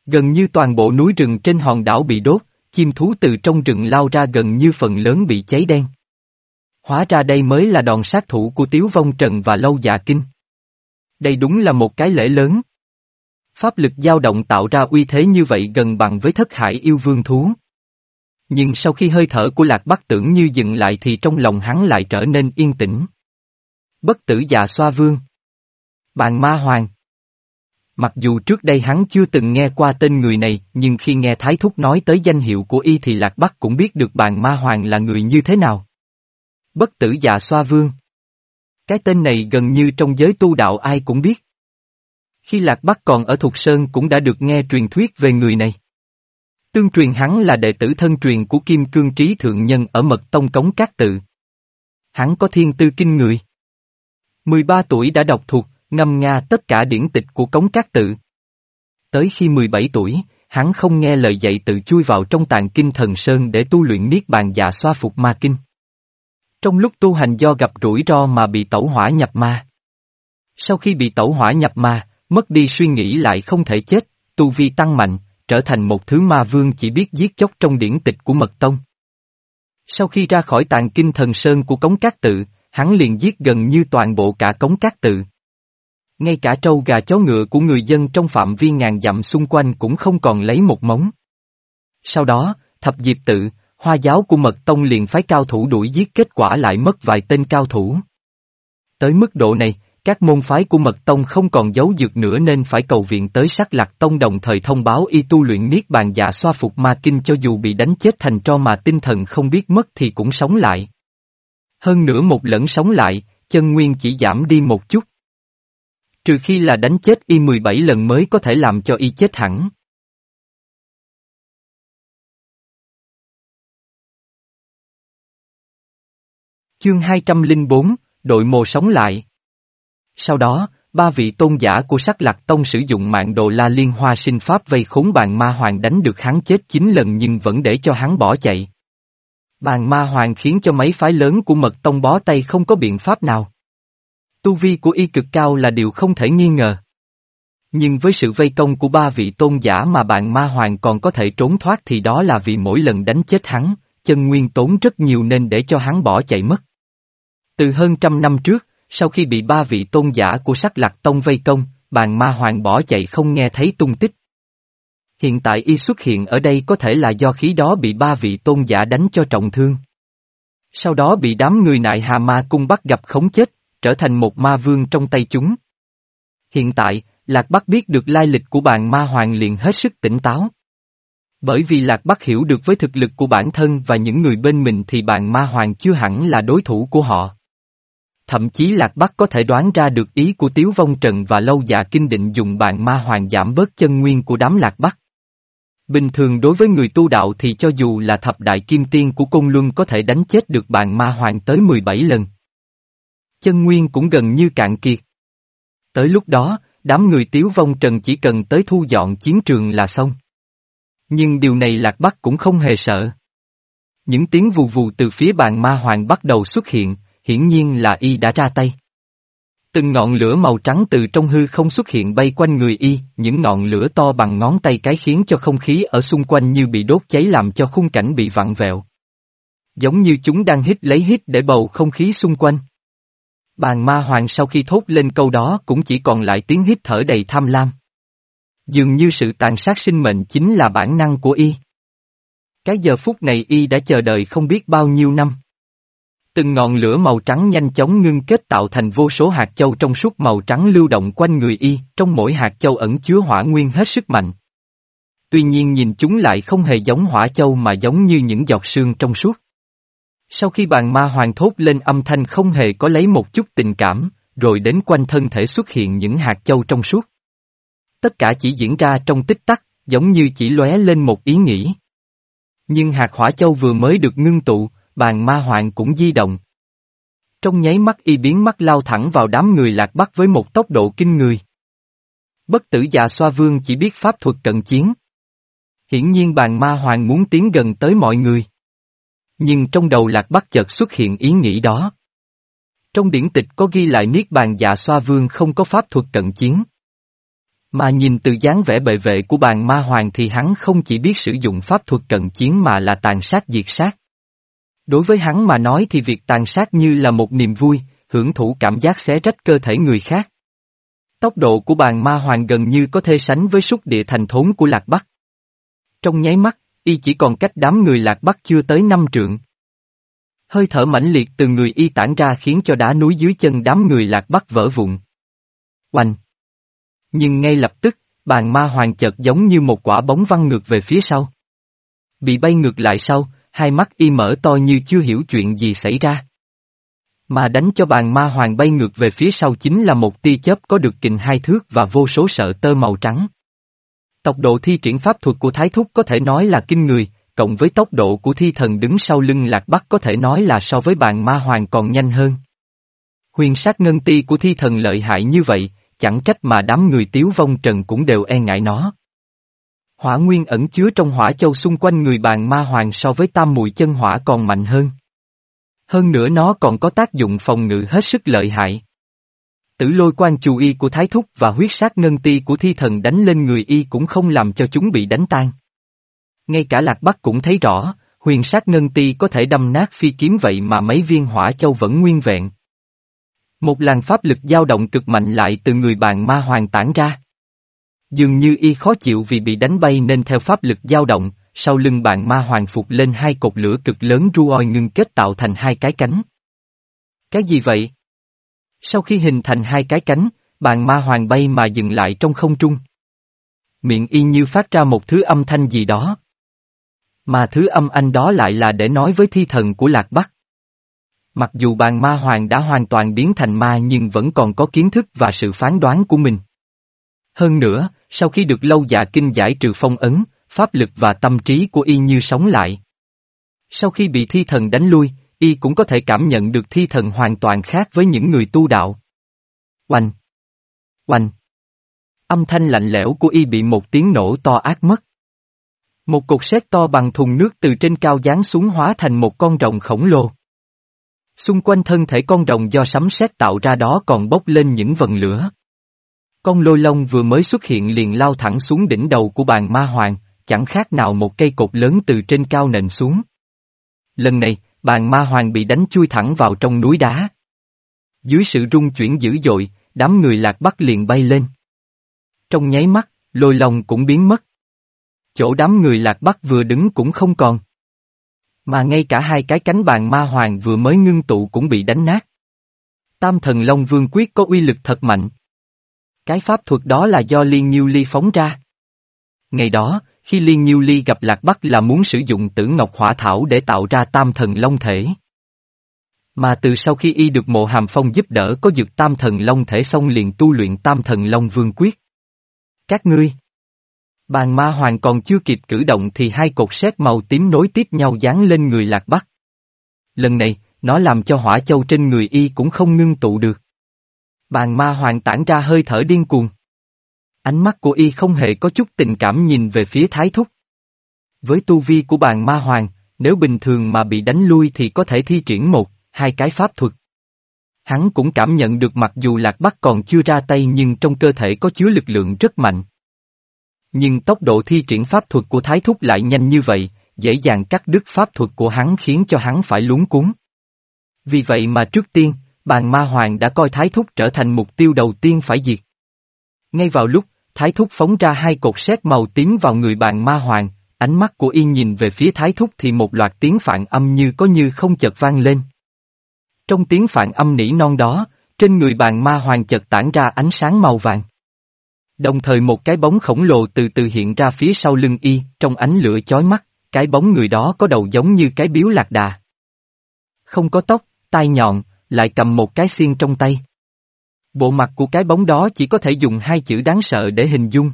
Gần như toàn bộ núi rừng trên hòn đảo bị đốt, chim thú từ trong rừng lao ra gần như phần lớn bị cháy đen. Hóa ra đây mới là đòn sát thủ của Tiếu Vong Trần và Lâu Dạ Kinh. Đây đúng là một cái lễ lớn. Pháp lực dao động tạo ra uy thế như vậy gần bằng với thất hải yêu vương thú. Nhưng sau khi hơi thở của Lạc Bắc tưởng như dừng lại thì trong lòng hắn lại trở nên yên tĩnh. Bất tử già xoa vương. Bạn ma hoàng. Mặc dù trước đây hắn chưa từng nghe qua tên người này, nhưng khi nghe Thái Thúc nói tới danh hiệu của y thì Lạc Bắc cũng biết được Bàn ma hoàng là người như thế nào. Bất tử già xoa vương. Cái tên này gần như trong giới tu đạo ai cũng biết. Khi Lạc Bắc còn ở Thục Sơn cũng đã được nghe truyền thuyết về người này. Tương truyền hắn là đệ tử thân truyền của Kim Cương Trí Thượng Nhân ở Mật Tông Cống Cát Tự. Hắn có thiên tư kinh người. 13 tuổi đã đọc thuộc, ngâm nga tất cả điển tịch của Cống Cát Tự. Tới khi 17 tuổi, hắn không nghe lời dạy tự chui vào trong tàng kinh thần sơn để tu luyện niết bàn dạ xoa phục ma kinh. Trong lúc tu hành do gặp rủi ro mà bị tẩu hỏa nhập ma. Sau khi bị tẩu hỏa nhập ma, mất đi suy nghĩ lại không thể chết, tu vi tăng mạnh, trở thành một thứ ma vương chỉ biết giết chóc trong điển tịch của Mật Tông. Sau khi ra khỏi tàng kinh thần sơn của Cống Cát Tự, hắn liền giết gần như toàn bộ cả Cống Cát Tự. Ngay cả trâu gà chó ngựa của người dân trong phạm vi ngàn dặm xung quanh cũng không còn lấy một móng. Sau đó, thập diệp tự, hoa giáo của Mật Tông liền phái cao thủ đuổi giết kết quả lại mất vài tên cao thủ. Tới mức độ này, các môn phái của Mật Tông không còn giấu dược nữa nên phải cầu viện tới sắc lạc tông đồng thời thông báo y tu luyện niết bàn dạ xoa phục ma kinh cho dù bị đánh chết thành tro mà tinh thần không biết mất thì cũng sống lại. Hơn nữa một lẫn sống lại, chân nguyên chỉ giảm đi một chút. Trừ khi là đánh chết y 17 lần mới có thể làm cho y chết hẳn. Chương 204, đội mồ sống lại. Sau đó, ba vị tôn giả của sắc lạc tông sử dụng mạng đồ la liên hoa sinh pháp vây khốn bàn ma hoàng đánh được hắn chết 9 lần nhưng vẫn để cho hắn bỏ chạy. Bàn ma hoàng khiến cho mấy phái lớn của mật tông bó tay không có biện pháp nào. Tu vi của y cực cao là điều không thể nghi ngờ. Nhưng với sự vây công của ba vị tôn giả mà bạn ma hoàng còn có thể trốn thoát thì đó là vì mỗi lần đánh chết hắn, chân nguyên tốn rất nhiều nên để cho hắn bỏ chạy mất. Từ hơn trăm năm trước, sau khi bị ba vị tôn giả của sắc lạc tông vây công, bàn ma hoàng bỏ chạy không nghe thấy tung tích. Hiện tại y xuất hiện ở đây có thể là do khí đó bị ba vị tôn giả đánh cho trọng thương. Sau đó bị đám người nại hà ma cung bắt gặp khống chết, trở thành một ma vương trong tay chúng. Hiện tại, Lạc Bắc biết được lai lịch của bàn ma hoàng liền hết sức tỉnh táo. Bởi vì Lạc Bắc hiểu được với thực lực của bản thân và những người bên mình thì bạn ma hoàng chưa hẳn là đối thủ của họ. Thậm chí Lạc Bắc có thể đoán ra được ý của Tiếu Vong Trần và Lâu Dạ Kinh định dùng bạn ma hoàng giảm bớt chân nguyên của đám Lạc Bắc. Bình thường đối với người tu đạo thì cho dù là thập đại kim tiên của công Luân có thể đánh chết được bạn ma hoàng tới 17 lần. Chân nguyên cũng gần như cạn kiệt. Tới lúc đó, đám người Tiếu Vong Trần chỉ cần tới thu dọn chiến trường là xong. Nhưng điều này Lạc Bắc cũng không hề sợ. Những tiếng vù vù từ phía bàn ma hoàng bắt đầu xuất hiện, hiển nhiên là y đã ra tay. Từng ngọn lửa màu trắng từ trong hư không xuất hiện bay quanh người y, những ngọn lửa to bằng ngón tay cái khiến cho không khí ở xung quanh như bị đốt cháy làm cho khung cảnh bị vặn vẹo. Giống như chúng đang hít lấy hít để bầu không khí xung quanh. Bàn ma hoàng sau khi thốt lên câu đó cũng chỉ còn lại tiếng hít thở đầy tham lam. Dường như sự tàn sát sinh mệnh chính là bản năng của y. Cái giờ phút này y đã chờ đợi không biết bao nhiêu năm. Từng ngọn lửa màu trắng nhanh chóng ngưng kết tạo thành vô số hạt châu trong suốt màu trắng lưu động quanh người y, trong mỗi hạt châu ẩn chứa hỏa nguyên hết sức mạnh. Tuy nhiên nhìn chúng lại không hề giống hỏa châu mà giống như những giọt sương trong suốt. Sau khi bàn ma hoàng thốt lên âm thanh không hề có lấy một chút tình cảm, rồi đến quanh thân thể xuất hiện những hạt châu trong suốt. Tất cả chỉ diễn ra trong tích tắc, giống như chỉ lóe lên một ý nghĩ. Nhưng hạt hỏa châu vừa mới được ngưng tụ, bàn ma hoàng cũng di động. Trong nháy mắt y biến mắt lao thẳng vào đám người lạc bắc với một tốc độ kinh người. Bất tử già xoa vương chỉ biết pháp thuật cận chiến. Hiển nhiên bàn ma hoàng muốn tiến gần tới mọi người. Nhưng trong đầu lạc bắc chợt xuất hiện ý nghĩ đó. Trong điển tịch có ghi lại Niết bàn dạ xoa vương không có pháp thuật cận chiến. Mà nhìn từ dáng vẻ bệ vệ của bàn ma hoàng thì hắn không chỉ biết sử dụng pháp thuật cận chiến mà là tàn sát diệt sát. Đối với hắn mà nói thì việc tàn sát như là một niềm vui, hưởng thụ cảm giác xé rách cơ thể người khác. Tốc độ của bàn ma hoàng gần như có thể sánh với súc địa thành thốn của Lạc Bắc. Trong nháy mắt, y chỉ còn cách đám người Lạc Bắc chưa tới năm trượng. Hơi thở mãnh liệt từ người y tản ra khiến cho đá núi dưới chân đám người Lạc Bắc vỡ vụn. Oanh! Nhưng ngay lập tức, bàn ma hoàng chợt giống như một quả bóng văng ngược về phía sau. Bị bay ngược lại sau, hai mắt y mở to như chưa hiểu chuyện gì xảy ra. Mà đánh cho bàn ma hoàng bay ngược về phía sau chính là một tia chớp có được kình hai thước và vô số sợ tơ màu trắng. Tốc độ thi triển pháp thuật của Thái Thúc có thể nói là kinh người, cộng với tốc độ của thi thần đứng sau lưng lạc bắc có thể nói là so với bàn ma hoàng còn nhanh hơn. Huyền sát ngân ti của thi thần lợi hại như vậy, chẳng trách mà đám người tiếu vong trần cũng đều e ngại nó. Hỏa nguyên ẩn chứa trong hỏa châu xung quanh người bàn ma hoàng so với tam mùi chân hỏa còn mạnh hơn. Hơn nữa nó còn có tác dụng phòng ngự hết sức lợi hại. Tử lôi quan chù y của thái thúc và huyết sát ngân ti của thi thần đánh lên người y cũng không làm cho chúng bị đánh tan. Ngay cả lạc bắc cũng thấy rõ, huyền sát ngân ti có thể đâm nát phi kiếm vậy mà mấy viên hỏa châu vẫn nguyên vẹn. Một làn pháp lực dao động cực mạnh lại từ người bạn ma hoàng tản ra. Dường như y khó chịu vì bị đánh bay nên theo pháp lực dao động, sau lưng bạn ma hoàng phục lên hai cột lửa cực lớn ru oi ngưng kết tạo thành hai cái cánh. Cái gì vậy? Sau khi hình thành hai cái cánh, bàn ma hoàng bay mà dừng lại trong không trung. Miệng y như phát ra một thứ âm thanh gì đó. Mà thứ âm anh đó lại là để nói với thi thần của Lạc Bắc. Mặc dù bàn ma hoàng đã hoàn toàn biến thành ma nhưng vẫn còn có kiến thức và sự phán đoán của mình. Hơn nữa, sau khi được lâu dạ kinh giải trừ phong ấn, pháp lực và tâm trí của y như sống lại. Sau khi bị thi thần đánh lui, y cũng có thể cảm nhận được thi thần hoàn toàn khác với những người tu đạo. Oanh! Oanh! Âm thanh lạnh lẽo của y bị một tiếng nổ to ác mất. Một cột sét to bằng thùng nước từ trên cao giáng xuống hóa thành một con rồng khổng lồ. Xung quanh thân thể con rồng do sấm sét tạo ra đó còn bốc lên những vần lửa. Con lôi long vừa mới xuất hiện liền lao thẳng xuống đỉnh đầu của bàn ma hoàng, chẳng khác nào một cây cột lớn từ trên cao nện xuống. Lần này, bàn ma hoàng bị đánh chui thẳng vào trong núi đá. Dưới sự rung chuyển dữ dội, đám người lạc bắc liền bay lên. Trong nháy mắt, lôi lòng cũng biến mất. Chỗ đám người lạc bắc vừa đứng cũng không còn. Mà ngay cả hai cái cánh bàn ma hoàng vừa mới ngưng tụ cũng bị đánh nát. Tam thần Long Vương quyết có uy lực thật mạnh. Cái pháp thuật đó là do Liên Nhiêu Ly phóng ra. Ngày đó, khi Liên Nhiêu Ly gặp Lạc Bắc là muốn sử dụng tử ngọc hỏa thảo để tạo ra tam thần Long thể. Mà từ sau khi y được mộ hàm phong giúp đỡ có dược tam thần Long thể xong liền tu luyện tam thần Long Vương quyết. Các ngươi Bàn ma hoàng còn chưa kịp cử động thì hai cột sét màu tím nối tiếp nhau dán lên người lạc bắc. Lần này, nó làm cho hỏa châu trên người y cũng không ngưng tụ được. Bàn ma hoàng tản ra hơi thở điên cuồng. Ánh mắt của y không hề có chút tình cảm nhìn về phía thái thúc. Với tu vi của bàn ma hoàng, nếu bình thường mà bị đánh lui thì có thể thi triển một, hai cái pháp thuật. Hắn cũng cảm nhận được mặc dù lạc bắc còn chưa ra tay nhưng trong cơ thể có chứa lực lượng rất mạnh. Nhưng tốc độ thi triển pháp thuật của Thái Thúc lại nhanh như vậy, dễ dàng cắt đứt pháp thuật của hắn khiến cho hắn phải lúng cuốn. Vì vậy mà trước tiên, bàn ma hoàng đã coi Thái Thúc trở thành mục tiêu đầu tiên phải diệt. Ngay vào lúc, Thái Thúc phóng ra hai cột sét màu tím vào người bàn ma hoàng, ánh mắt của y nhìn về phía Thái Thúc thì một loạt tiếng phản âm như có như không chợt vang lên. Trong tiếng phản âm nỉ non đó, trên người bàn ma hoàng chợt tản ra ánh sáng màu vàng. Đồng thời một cái bóng khổng lồ từ từ hiện ra phía sau lưng y, trong ánh lửa chói mắt, cái bóng người đó có đầu giống như cái biếu lạc đà. Không có tóc, tai nhọn, lại cầm một cái xiên trong tay. Bộ mặt của cái bóng đó chỉ có thể dùng hai chữ đáng sợ để hình dung.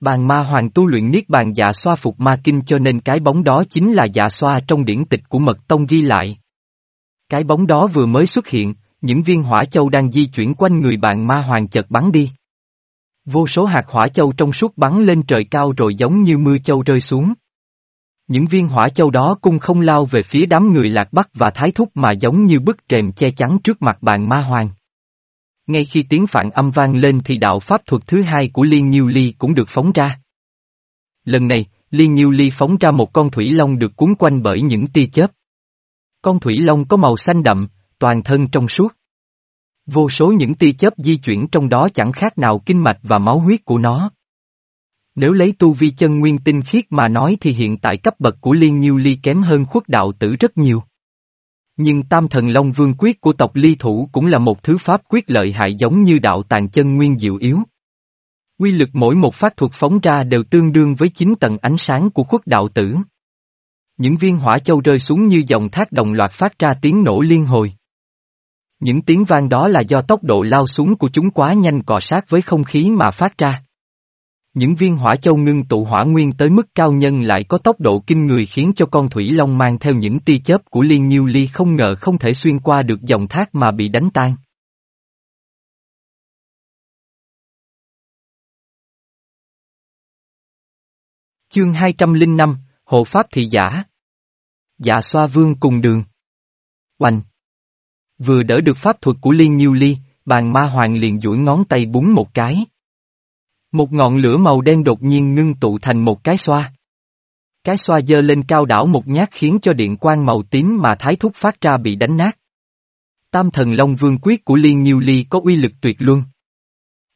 Bàn ma hoàng tu luyện niết bàn dạ xoa phục ma kinh cho nên cái bóng đó chính là dạ xoa trong điển tịch của mật tông ghi lại. Cái bóng đó vừa mới xuất hiện, những viên hỏa châu đang di chuyển quanh người bạn ma hoàng chợt bắn đi. Vô số hạt hỏa châu trong suốt bắn lên trời cao rồi giống như mưa châu rơi xuống. Những viên hỏa châu đó cũng không lao về phía đám người lạc bắc và thái thúc mà giống như bức rèm che chắn trước mặt bàn ma hoàng. Ngay khi tiếng phản âm vang lên thì đạo pháp thuật thứ hai của Liên Nhiêu Ly cũng được phóng ra. Lần này, Liên Nhiêu Ly phóng ra một con thủy long được cuốn quanh bởi những tia chớp. Con thủy long có màu xanh đậm, toàn thân trong suốt. Vô số những tia chớp di chuyển trong đó chẳng khác nào kinh mạch và máu huyết của nó. Nếu lấy tu vi chân nguyên tinh khiết mà nói thì hiện tại cấp bậc của Liên Nhiêu Ly kém hơn khuất đạo tử rất nhiều. Nhưng tam thần Long Vương quyết của tộc Ly Thủ cũng là một thứ pháp quyết lợi hại giống như đạo tàn chân nguyên diệu yếu. Quy lực mỗi một phát thuật phóng ra đều tương đương với chín tầng ánh sáng của khuất đạo tử. Những viên hỏa châu rơi xuống như dòng thác đồng loạt phát ra tiếng nổ liên hồi. Những tiếng vang đó là do tốc độ lao xuống của chúng quá nhanh cọ sát với không khí mà phát ra. Những viên hỏa châu ngưng tụ hỏa nguyên tới mức cao nhân lại có tốc độ kinh người khiến cho con thủy long mang theo những tia chớp của liên nhiêu ly không ngờ không thể xuyên qua được dòng thác mà bị đánh tan. Chương 205, Hộ Pháp Thị Giả Dạ xoa vương cùng đường Oanh Vừa đỡ được pháp thuật của Liên Nhiêu Ly, bàn ma hoàng liền duỗi ngón tay búng một cái. Một ngọn lửa màu đen đột nhiên ngưng tụ thành một cái xoa. Cái xoa dơ lên cao đảo một nhát khiến cho điện quang màu tím mà thái thúc phát ra bị đánh nát. Tam thần Long Vương quyết của Liên Nhiêu Ly có uy lực tuyệt luân.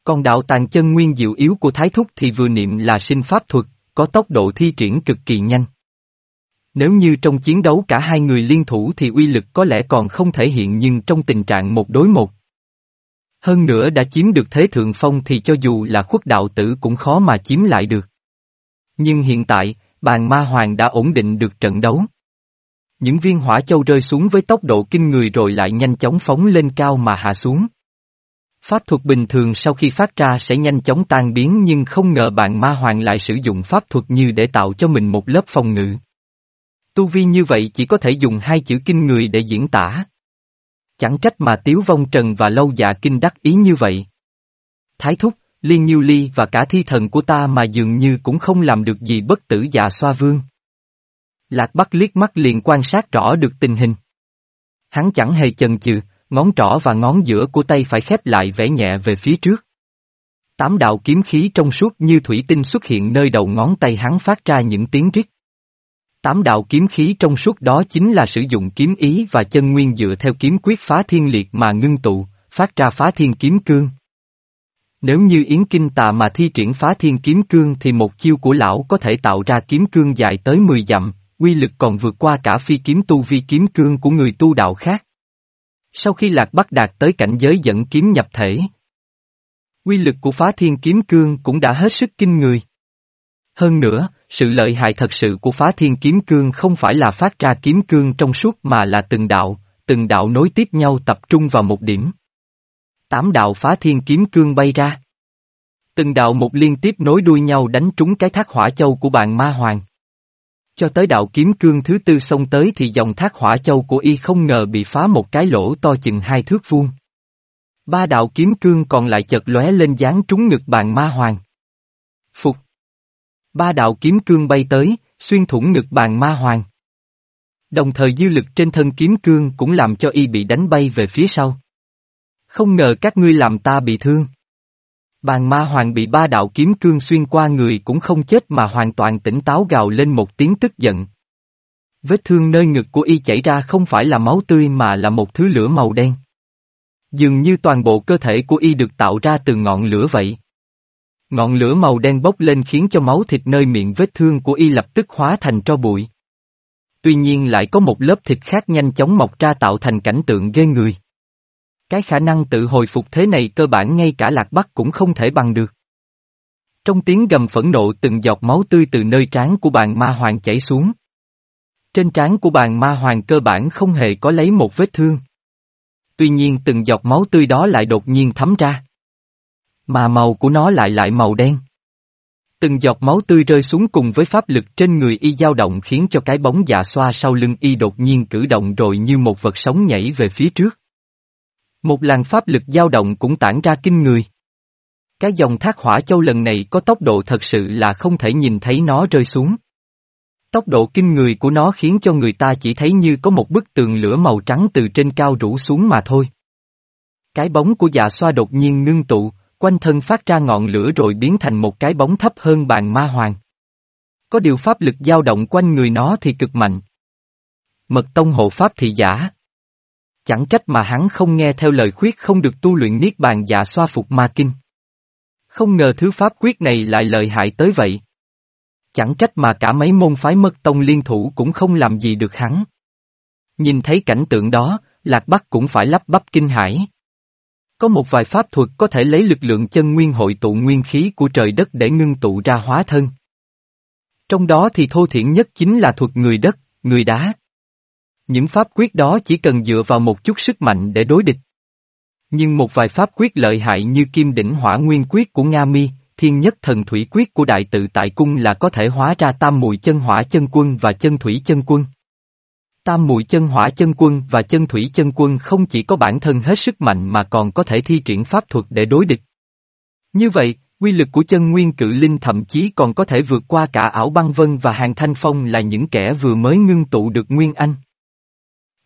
Còn đạo tàn chân nguyên diệu yếu của thái thúc thì vừa niệm là sinh pháp thuật, có tốc độ thi triển cực kỳ nhanh. Nếu như trong chiến đấu cả hai người liên thủ thì uy lực có lẽ còn không thể hiện nhưng trong tình trạng một đối một. Hơn nữa đã chiếm được thế thượng phong thì cho dù là khuất đạo tử cũng khó mà chiếm lại được. Nhưng hiện tại, bàn ma hoàng đã ổn định được trận đấu. Những viên hỏa châu rơi xuống với tốc độ kinh người rồi lại nhanh chóng phóng lên cao mà hạ xuống. Pháp thuật bình thường sau khi phát ra sẽ nhanh chóng tan biến nhưng không ngờ bạn ma hoàng lại sử dụng pháp thuật như để tạo cho mình một lớp phòng ngự. Tu vi như vậy chỉ có thể dùng hai chữ kinh người để diễn tả. Chẳng trách mà Tiếu Vong Trần và Lâu Dạ Kinh đắc ý như vậy. Thái Thúc, Liên Nhiêu Ly và cả thi thần của ta mà dường như cũng không làm được gì bất tử dạ xoa vương. Lạc Bắc liếc mắt liền quan sát rõ được tình hình. Hắn chẳng hề chần chừ, ngón trỏ và ngón giữa của tay phải khép lại vẽ nhẹ về phía trước. Tám đạo kiếm khí trong suốt như thủy tinh xuất hiện nơi đầu ngón tay hắn phát ra những tiếng rít. Tám đạo kiếm khí trong suốt đó chính là sử dụng kiếm ý và chân nguyên dựa theo kiếm quyết phá thiên liệt mà ngưng tụ, phát ra phá thiên kiếm cương. Nếu như Yến Kinh Tà mà thi triển phá thiên kiếm cương thì một chiêu của lão có thể tạo ra kiếm cương dài tới 10 dặm, quy lực còn vượt qua cả phi kiếm tu vi kiếm cương của người tu đạo khác. Sau khi Lạc Bắc đạt tới cảnh giới dẫn kiếm nhập thể, quy lực của phá thiên kiếm cương cũng đã hết sức kinh người. Hơn nữa, sự lợi hại thật sự của phá thiên kiếm cương không phải là phát ra kiếm cương trong suốt mà là từng đạo, từng đạo nối tiếp nhau tập trung vào một điểm. Tám đạo phá thiên kiếm cương bay ra. Từng đạo một liên tiếp nối đuôi nhau đánh trúng cái thác hỏa châu của bạn ma hoàng. Cho tới đạo kiếm cương thứ tư xông tới thì dòng thác hỏa châu của y không ngờ bị phá một cái lỗ to chừng hai thước vuông. Ba đạo kiếm cương còn lại chật lóe lên dáng trúng ngực bạn ma hoàng. Ba đạo kiếm cương bay tới, xuyên thủng ngực bàn ma hoàng. Đồng thời dư lực trên thân kiếm cương cũng làm cho y bị đánh bay về phía sau. Không ngờ các ngươi làm ta bị thương. Bàn ma hoàng bị ba đạo kiếm cương xuyên qua người cũng không chết mà hoàn toàn tỉnh táo gào lên một tiếng tức giận. Vết thương nơi ngực của y chảy ra không phải là máu tươi mà là một thứ lửa màu đen. Dường như toàn bộ cơ thể của y được tạo ra từ ngọn lửa vậy. Ngọn lửa màu đen bốc lên khiến cho máu thịt nơi miệng vết thương của y lập tức hóa thành tro bụi. Tuy nhiên lại có một lớp thịt khác nhanh chóng mọc ra tạo thành cảnh tượng ghê người. Cái khả năng tự hồi phục thế này cơ bản ngay cả lạc bắc cũng không thể bằng được. Trong tiếng gầm phẫn nộ từng giọt máu tươi từ nơi trán của bàn ma hoàng chảy xuống. Trên trán của bàn ma hoàng cơ bản không hề có lấy một vết thương. Tuy nhiên từng giọt máu tươi đó lại đột nhiên thấm ra. Mà màu của nó lại lại màu đen. Từng giọt máu tươi rơi xuống cùng với pháp lực trên người y dao động khiến cho cái bóng dạ xoa sau lưng y đột nhiên cử động rồi như một vật sống nhảy về phía trước. Một làn pháp lực dao động cũng tản ra kinh người. Cái dòng thác hỏa châu lần này có tốc độ thật sự là không thể nhìn thấy nó rơi xuống. Tốc độ kinh người của nó khiến cho người ta chỉ thấy như có một bức tường lửa màu trắng từ trên cao rủ xuống mà thôi. Cái bóng của dạ xoa đột nhiên ngưng tụ, quanh thân phát ra ngọn lửa rồi biến thành một cái bóng thấp hơn bàn ma hoàng. Có điều pháp lực dao động quanh người nó thì cực mạnh. Mật tông hộ pháp thị giả. Chẳng trách mà hắn không nghe theo lời khuyết không được tu luyện niết bàn dạ xoa phục ma kinh. Không ngờ thứ pháp quyết này lại lợi hại tới vậy. Chẳng trách mà cả mấy môn phái mật tông liên thủ cũng không làm gì được hắn. Nhìn thấy cảnh tượng đó, Lạc Bắc cũng phải lắp bắp kinh hãi. Có một vài pháp thuật có thể lấy lực lượng chân nguyên hội tụ nguyên khí của trời đất để ngưng tụ ra hóa thân. Trong đó thì thô thiển nhất chính là thuật người đất, người đá. Những pháp quyết đó chỉ cần dựa vào một chút sức mạnh để đối địch. Nhưng một vài pháp quyết lợi hại như kim đỉnh hỏa nguyên quyết của Nga Mi, thiên nhất thần thủy quyết của đại tự tại cung là có thể hóa ra tam mùi chân hỏa chân quân và chân thủy chân quân. Tam mùi chân hỏa chân quân và chân thủy chân quân không chỉ có bản thân hết sức mạnh mà còn có thể thi triển pháp thuật để đối địch. Như vậy, quy lực của chân nguyên cự linh thậm chí còn có thể vượt qua cả ảo băng vân và hàng thanh phong là những kẻ vừa mới ngưng tụ được nguyên anh.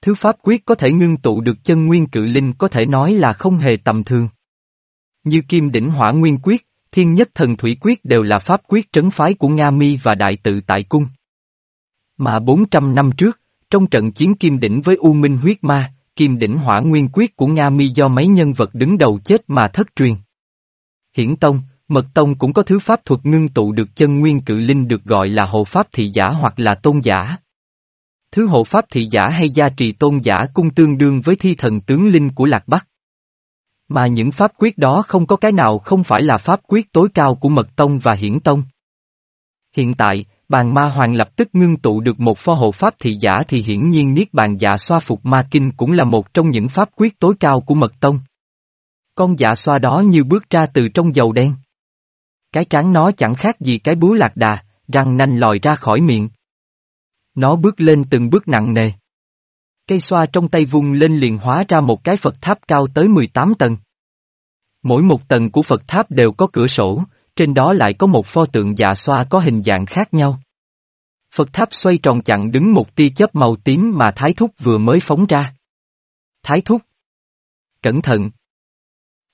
Thứ pháp quyết có thể ngưng tụ được chân nguyên cự linh có thể nói là không hề tầm thường. Như kim đỉnh hỏa nguyên quyết, thiên nhất thần thủy quyết đều là pháp quyết trấn phái của Nga Mi và Đại tự tại cung. Mà 400 năm trước, trong trận chiến kim đỉnh với U Minh huyết ma, kim đỉnh hỏa nguyên quyết của Nga Mi do mấy nhân vật đứng đầu chết mà thất truyền. Hiển Tông, Mật Tông cũng có thứ pháp thuật ngưng tụ được chân nguyên cự linh được gọi là hộ pháp thị giả hoặc là tôn giả. Thứ hộ pháp thị giả hay gia trì tôn giả cung tương đương với thi thần tướng linh của Lạc Bắc. Mà những pháp quyết đó không có cái nào không phải là pháp quyết tối cao của Mật Tông và Hiển Tông. Hiện tại, bàn ma hoàng lập tức ngưng tụ được một pho hộ pháp thị giả thì hiển nhiên Niết bàn dạ xoa phục ma kinh cũng là một trong những pháp quyết tối cao của Mật Tông. Con dạ xoa đó như bước ra từ trong dầu đen. Cái trán nó chẳng khác gì cái búa lạc đà, răng nanh lòi ra khỏi miệng. Nó bước lên từng bước nặng nề. Cây xoa trong tay vung lên liền hóa ra một cái Phật tháp cao tới 18 tầng. Mỗi một tầng của Phật tháp đều có cửa sổ, trên đó lại có một pho tượng dạ xoa có hình dạng khác nhau. Phật tháp xoay tròn chặn đứng một tia chớp màu tím mà Thái Thúc vừa mới phóng ra. Thái Thúc! Cẩn thận!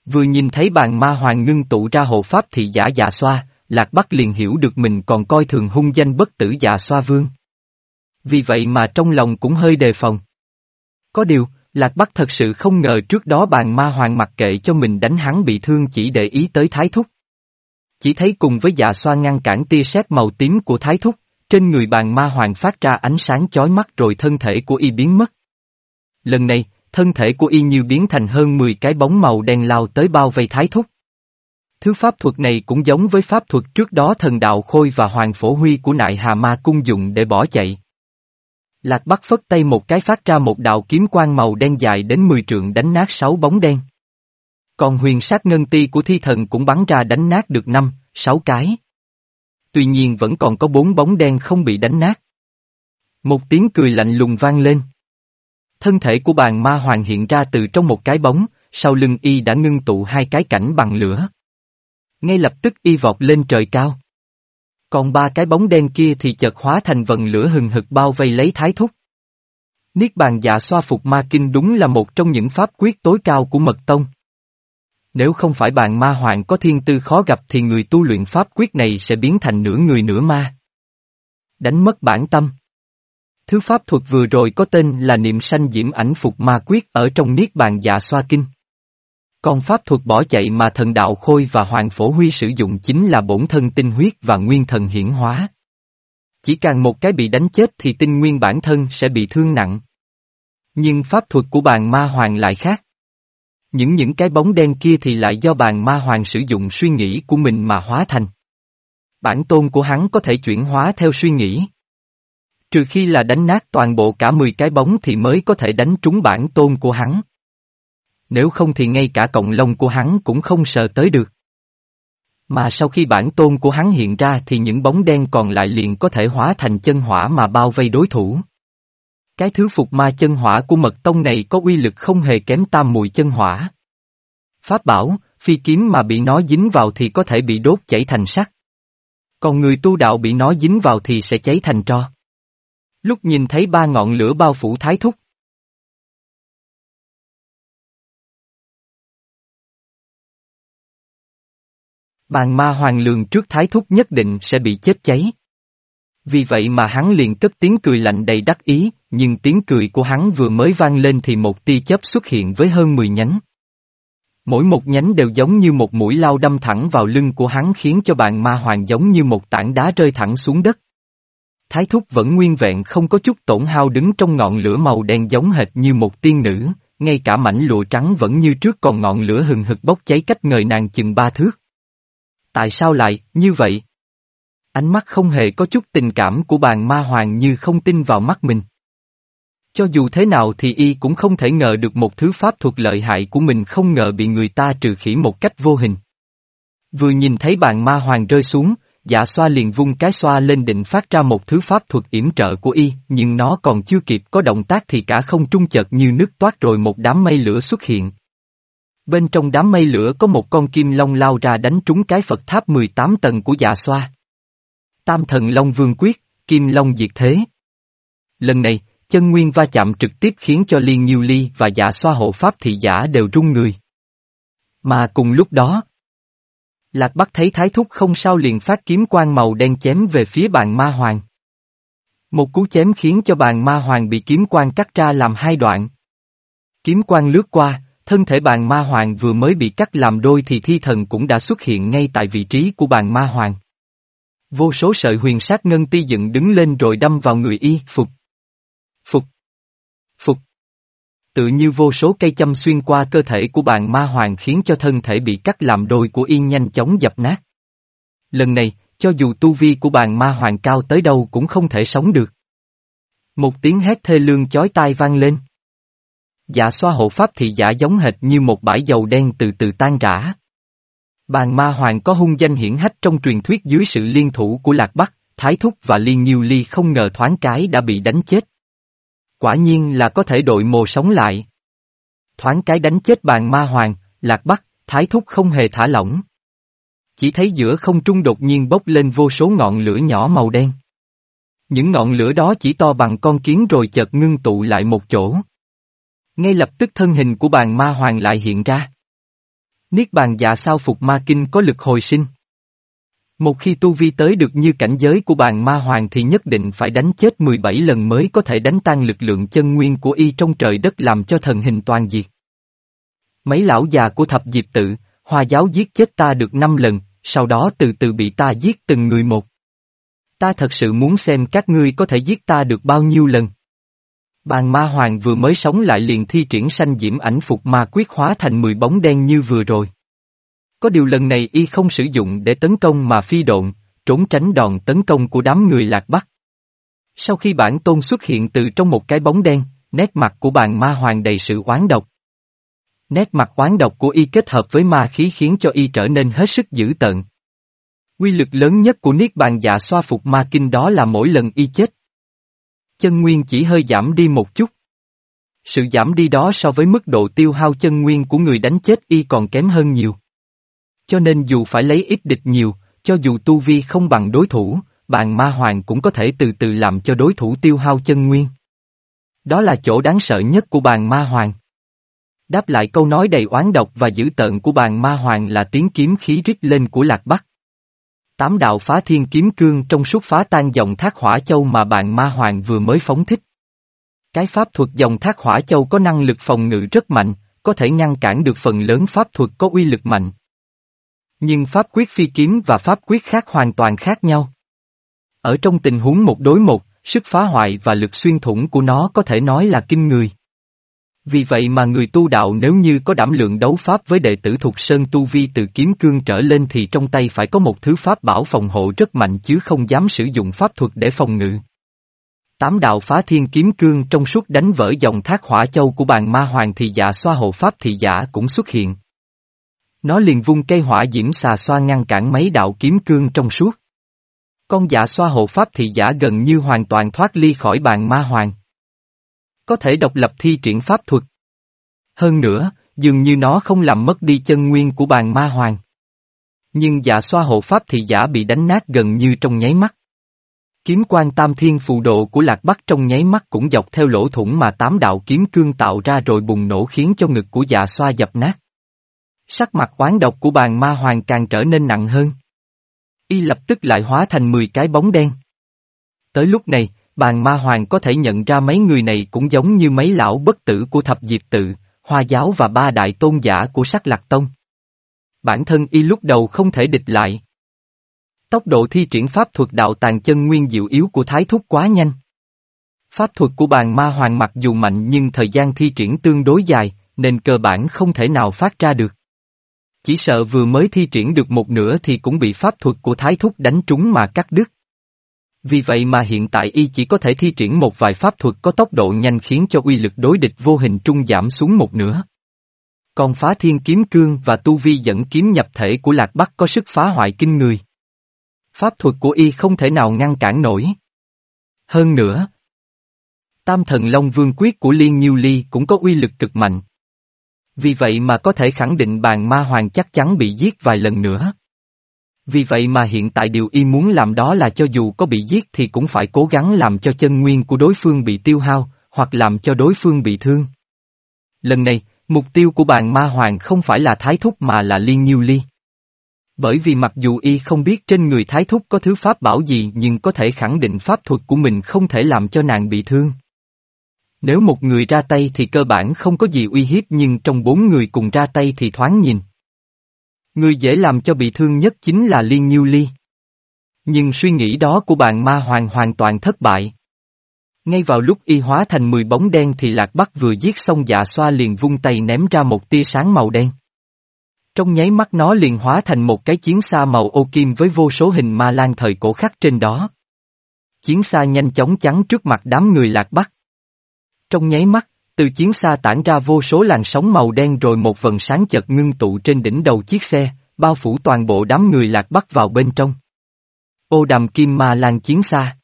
Vừa nhìn thấy bàn ma hoàng ngưng tụ ra hộ pháp thị giả dạ xoa, Lạc Bắc liền hiểu được mình còn coi thường hung danh bất tử dạ xoa vương. Vì vậy mà trong lòng cũng hơi đề phòng. Có điều, Lạc Bắc thật sự không ngờ trước đó bàn ma hoàng mặc kệ cho mình đánh hắn bị thương chỉ để ý tới Thái Thúc. Chỉ thấy cùng với dạ xoa ngăn cản tia sét màu tím của Thái Thúc, trên người bàn ma hoàng phát ra ánh sáng chói mắt rồi thân thể của y biến mất. Lần này, thân thể của y như biến thành hơn 10 cái bóng màu đen lao tới bao vây Thái Thúc. Thứ pháp thuật này cũng giống với pháp thuật trước đó thần đạo khôi và hoàng phổ huy của nại hà ma cung dụng để bỏ chạy. Lạc Bắc phất tay một cái phát ra một đạo kiếm quang màu đen dài đến 10 trượng đánh nát sáu bóng đen. Còn huyền sát ngân ti của thi thần cũng bắn ra đánh nát được năm, sáu cái. Tuy nhiên vẫn còn có bốn bóng đen không bị đánh nát. Một tiếng cười lạnh lùng vang lên. Thân thể của bàn ma hoàng hiện ra từ trong một cái bóng, sau lưng y đã ngưng tụ hai cái cảnh bằng lửa. Ngay lập tức y vọt lên trời cao. Còn ba cái bóng đen kia thì chợt hóa thành vần lửa hừng hực bao vây lấy thái thúc. Niết bàn dạ xoa phục ma kinh đúng là một trong những pháp quyết tối cao của mật tông. Nếu không phải bàn ma hoàng có thiên tư khó gặp thì người tu luyện pháp quyết này sẽ biến thành nửa người nửa ma. Đánh mất bản tâm. Thứ pháp thuật vừa rồi có tên là niệm sanh diễm ảnh phục ma quyết ở trong Niết bàn dạ xoa kinh. Còn pháp thuật bỏ chạy mà thần đạo khôi và hoàng phổ huy sử dụng chính là bổn thân tinh huyết và nguyên thần hiển hóa. Chỉ càng một cái bị đánh chết thì tinh nguyên bản thân sẽ bị thương nặng. Nhưng pháp thuật của bàn ma hoàng lại khác. Những những cái bóng đen kia thì lại do bàn ma hoàng sử dụng suy nghĩ của mình mà hóa thành. Bản tôn của hắn có thể chuyển hóa theo suy nghĩ. Trừ khi là đánh nát toàn bộ cả 10 cái bóng thì mới có thể đánh trúng bản tôn của hắn. Nếu không thì ngay cả cộng lông của hắn cũng không sờ tới được. Mà sau khi bản tôn của hắn hiện ra thì những bóng đen còn lại liền có thể hóa thành chân hỏa mà bao vây đối thủ. Cái thứ phục ma chân hỏa của mật tông này có uy lực không hề kém tam mùi chân hỏa. Pháp bảo, phi kiếm mà bị nó dính vào thì có thể bị đốt chảy thành sắt. Còn người tu đạo bị nó dính vào thì sẽ cháy thành tro. Lúc nhìn thấy ba ngọn lửa bao phủ thái thúc. Bàn ma hoàng lường trước thái thúc nhất định sẽ bị chết cháy. Vì vậy mà hắn liền cất tiếng cười lạnh đầy đắc ý, nhưng tiếng cười của hắn vừa mới vang lên thì một tia chớp xuất hiện với hơn 10 nhánh. Mỗi một nhánh đều giống như một mũi lao đâm thẳng vào lưng của hắn khiến cho bàn ma hoàng giống như một tảng đá rơi thẳng xuống đất. Thái thúc vẫn nguyên vẹn không có chút tổn hao đứng trong ngọn lửa màu đen giống hệt như một tiên nữ, ngay cả mảnh lụa trắng vẫn như trước còn ngọn lửa hừng hực bốc cháy cách ngời nàng chừng ba thước. Tại sao lại, như vậy? Ánh mắt không hề có chút tình cảm của bàn ma hoàng như không tin vào mắt mình. Cho dù thế nào thì y cũng không thể ngờ được một thứ pháp thuật lợi hại của mình không ngờ bị người ta trừ khỉ một cách vô hình. Vừa nhìn thấy bàn ma hoàng rơi xuống, dạ xoa liền vung cái xoa lên định phát ra một thứ pháp thuật yểm trợ của y, nhưng nó còn chưa kịp có động tác thì cả không trung chợt như nước toát rồi một đám mây lửa xuất hiện. Bên trong đám mây lửa có một con kim long lao ra đánh trúng cái Phật tháp 18 tầng của dạ xoa. Tam thần Long Vương Quyết, Kim Long Diệt Thế. Lần này, chân nguyên va chạm trực tiếp khiến cho Liên Nhiêu Ly và giả xoa hộ pháp thị giả đều run người. Mà cùng lúc đó, Lạc Bắc thấy Thái Thúc không sao liền phát kiếm quang màu đen chém về phía bàn ma hoàng. Một cú chém khiến cho bàn ma hoàng bị kiếm quang cắt ra làm hai đoạn. Kiếm quang lướt qua, thân thể bàn ma hoàng vừa mới bị cắt làm đôi thì thi thần cũng đã xuất hiện ngay tại vị trí của bàn ma hoàng. Vô số sợi huyền sát ngân ti dựng đứng lên rồi đâm vào người y, phục. Phục. Phục. Tự như vô số cây châm xuyên qua cơ thể của bạn ma hoàng khiến cho thân thể bị cắt làm đôi của y nhanh chóng dập nát. Lần này, cho dù tu vi của bạn ma hoàng cao tới đâu cũng không thể sống được. Một tiếng hét thê lương chói tai vang lên. Dạ xoa hộ pháp thì giả giống hệt như một bãi dầu đen từ từ tan rã. Bàn ma hoàng có hung danh hiển hách trong truyền thuyết dưới sự liên thủ của Lạc Bắc, Thái Thúc và Liên Nhiêu Ly không ngờ thoáng cái đã bị đánh chết. Quả nhiên là có thể đội mồ sống lại. Thoáng cái đánh chết bàn ma hoàng, Lạc Bắc, Thái Thúc không hề thả lỏng. Chỉ thấy giữa không trung đột nhiên bốc lên vô số ngọn lửa nhỏ màu đen. Những ngọn lửa đó chỉ to bằng con kiến rồi chợt ngưng tụ lại một chỗ. Ngay lập tức thân hình của bàn ma hoàng lại hiện ra. Niết bàn dạ sao phục ma kinh có lực hồi sinh. Một khi tu vi tới được như cảnh giới của bàn ma hoàng thì nhất định phải đánh chết 17 lần mới có thể đánh tan lực lượng chân nguyên của y trong trời đất làm cho thần hình toàn diệt. Mấy lão già của thập diệp tự, hoa giáo giết chết ta được 5 lần, sau đó từ từ bị ta giết từng người một. Ta thật sự muốn xem các ngươi có thể giết ta được bao nhiêu lần. Bàn ma hoàng vừa mới sống lại liền thi triển sanh diễm ảnh phục ma quyết hóa thành 10 bóng đen như vừa rồi. Có điều lần này y không sử dụng để tấn công mà phi độn, trốn tránh đòn tấn công của đám người lạc bắc. Sau khi bản tôn xuất hiện từ trong một cái bóng đen, nét mặt của bàn ma hoàng đầy sự oán độc. Nét mặt oán độc của y kết hợp với ma khí khiến cho y trở nên hết sức dữ tợn. Quy lực lớn nhất của Niết bàn dạ xoa phục ma kinh đó là mỗi lần y chết. Chân nguyên chỉ hơi giảm đi một chút. Sự giảm đi đó so với mức độ tiêu hao chân nguyên của người đánh chết y còn kém hơn nhiều. Cho nên dù phải lấy ít địch nhiều, cho dù tu vi không bằng đối thủ, bạn ma hoàng cũng có thể từ từ làm cho đối thủ tiêu hao chân nguyên. Đó là chỗ đáng sợ nhất của bàn ma hoàng. Đáp lại câu nói đầy oán độc và dữ tợn của bàn ma hoàng là tiếng kiếm khí rít lên của lạc bắc. Tám đạo phá thiên kiếm cương trong suốt phá tan dòng thác hỏa châu mà bạn ma hoàng vừa mới phóng thích. Cái pháp thuật dòng thác hỏa châu có năng lực phòng ngự rất mạnh, có thể ngăn cản được phần lớn pháp thuật có uy lực mạnh. Nhưng pháp quyết phi kiếm và pháp quyết khác hoàn toàn khác nhau. Ở trong tình huống một đối một, sức phá hoại và lực xuyên thủng của nó có thể nói là kinh người. Vì vậy mà người tu đạo nếu như có đảm lượng đấu pháp với đệ tử thuộc Sơn Tu Vi từ kiếm cương trở lên thì trong tay phải có một thứ pháp bảo phòng hộ rất mạnh chứ không dám sử dụng pháp thuật để phòng ngự. Tám đạo phá thiên kiếm cương trong suốt đánh vỡ dòng thác hỏa châu của bàn ma hoàng thì giả xoa hộ pháp thị giả dạ cũng xuất hiện. Nó liền vung cây hỏa diễm xà xoa ngăn cản mấy đạo kiếm cương trong suốt. Con giả xoa hộ pháp thị giả gần như hoàn toàn thoát ly khỏi bàn ma hoàng. Có thể độc lập thi triển pháp thuật. Hơn nữa, dường như nó không làm mất đi chân nguyên của bàn ma hoàng. Nhưng dạ xoa hộ pháp thì giả bị đánh nát gần như trong nháy mắt. Kiếm quan tam thiên phù độ của lạc bắc trong nháy mắt cũng dọc theo lỗ thủng mà tám đạo kiếm cương tạo ra rồi bùng nổ khiến cho ngực của dạ xoa dập nát. Sắc mặt oán độc của bàn ma hoàng càng trở nên nặng hơn. Y lập tức lại hóa thành 10 cái bóng đen. Tới lúc này, bàn ma hoàng có thể nhận ra mấy người này cũng giống như mấy lão bất tử của thập diệp tự, hoa giáo và ba đại tôn giả của sắc lạc tông. Bản thân y lúc đầu không thể địch lại. Tốc độ thi triển pháp thuật đạo tàn chân nguyên diệu yếu của thái thúc quá nhanh. Pháp thuật của bàn ma hoàng mặc dù mạnh nhưng thời gian thi triển tương đối dài, nên cơ bản không thể nào phát ra được. Chỉ sợ vừa mới thi triển được một nửa thì cũng bị pháp thuật của thái thúc đánh trúng mà cắt đứt. Vì vậy mà hiện tại y chỉ có thể thi triển một vài pháp thuật có tốc độ nhanh khiến cho uy lực đối địch vô hình trung giảm xuống một nửa. Còn phá thiên kiếm cương và tu vi dẫn kiếm nhập thể của Lạc Bắc có sức phá hoại kinh người. Pháp thuật của y không thể nào ngăn cản nổi. Hơn nữa, Tam thần Long Vương Quyết của Liên Nhiêu Ly cũng có uy lực cực mạnh. Vì vậy mà có thể khẳng định bàn ma hoàng chắc chắn bị giết vài lần nữa. Vì vậy mà hiện tại điều y muốn làm đó là cho dù có bị giết thì cũng phải cố gắng làm cho chân nguyên của đối phương bị tiêu hao, hoặc làm cho đối phương bị thương. Lần này, mục tiêu của bàn ma hoàng không phải là thái thúc mà là liên nhiêu ly. Bởi vì mặc dù y không biết trên người thái thúc có thứ pháp bảo gì nhưng có thể khẳng định pháp thuật của mình không thể làm cho nàng bị thương. Nếu một người ra tay thì cơ bản không có gì uy hiếp nhưng trong bốn người cùng ra tay thì thoáng nhìn. Người dễ làm cho bị thương nhất chính là Liên Nhiêu Ly. Nhưng suy nghĩ đó của bạn ma hoàng hoàn toàn thất bại. Ngay vào lúc y hóa thành 10 bóng đen thì Lạc Bắc vừa giết xong dạ xoa liền vung tay ném ra một tia sáng màu đen. Trong nháy mắt nó liền hóa thành một cái chiến xa màu ô kim với vô số hình ma lan thời cổ khắc trên đó. Chiến xa nhanh chóng chắn trước mặt đám người Lạc Bắc. Trong nháy mắt, từ chiến xa tản ra vô số làn sóng màu đen rồi một vần sáng chật ngưng tụ trên đỉnh đầu chiếc xe, bao phủ toàn bộ đám người lạc bắc vào bên trong. Ô đàm kim ma lan chiến xa.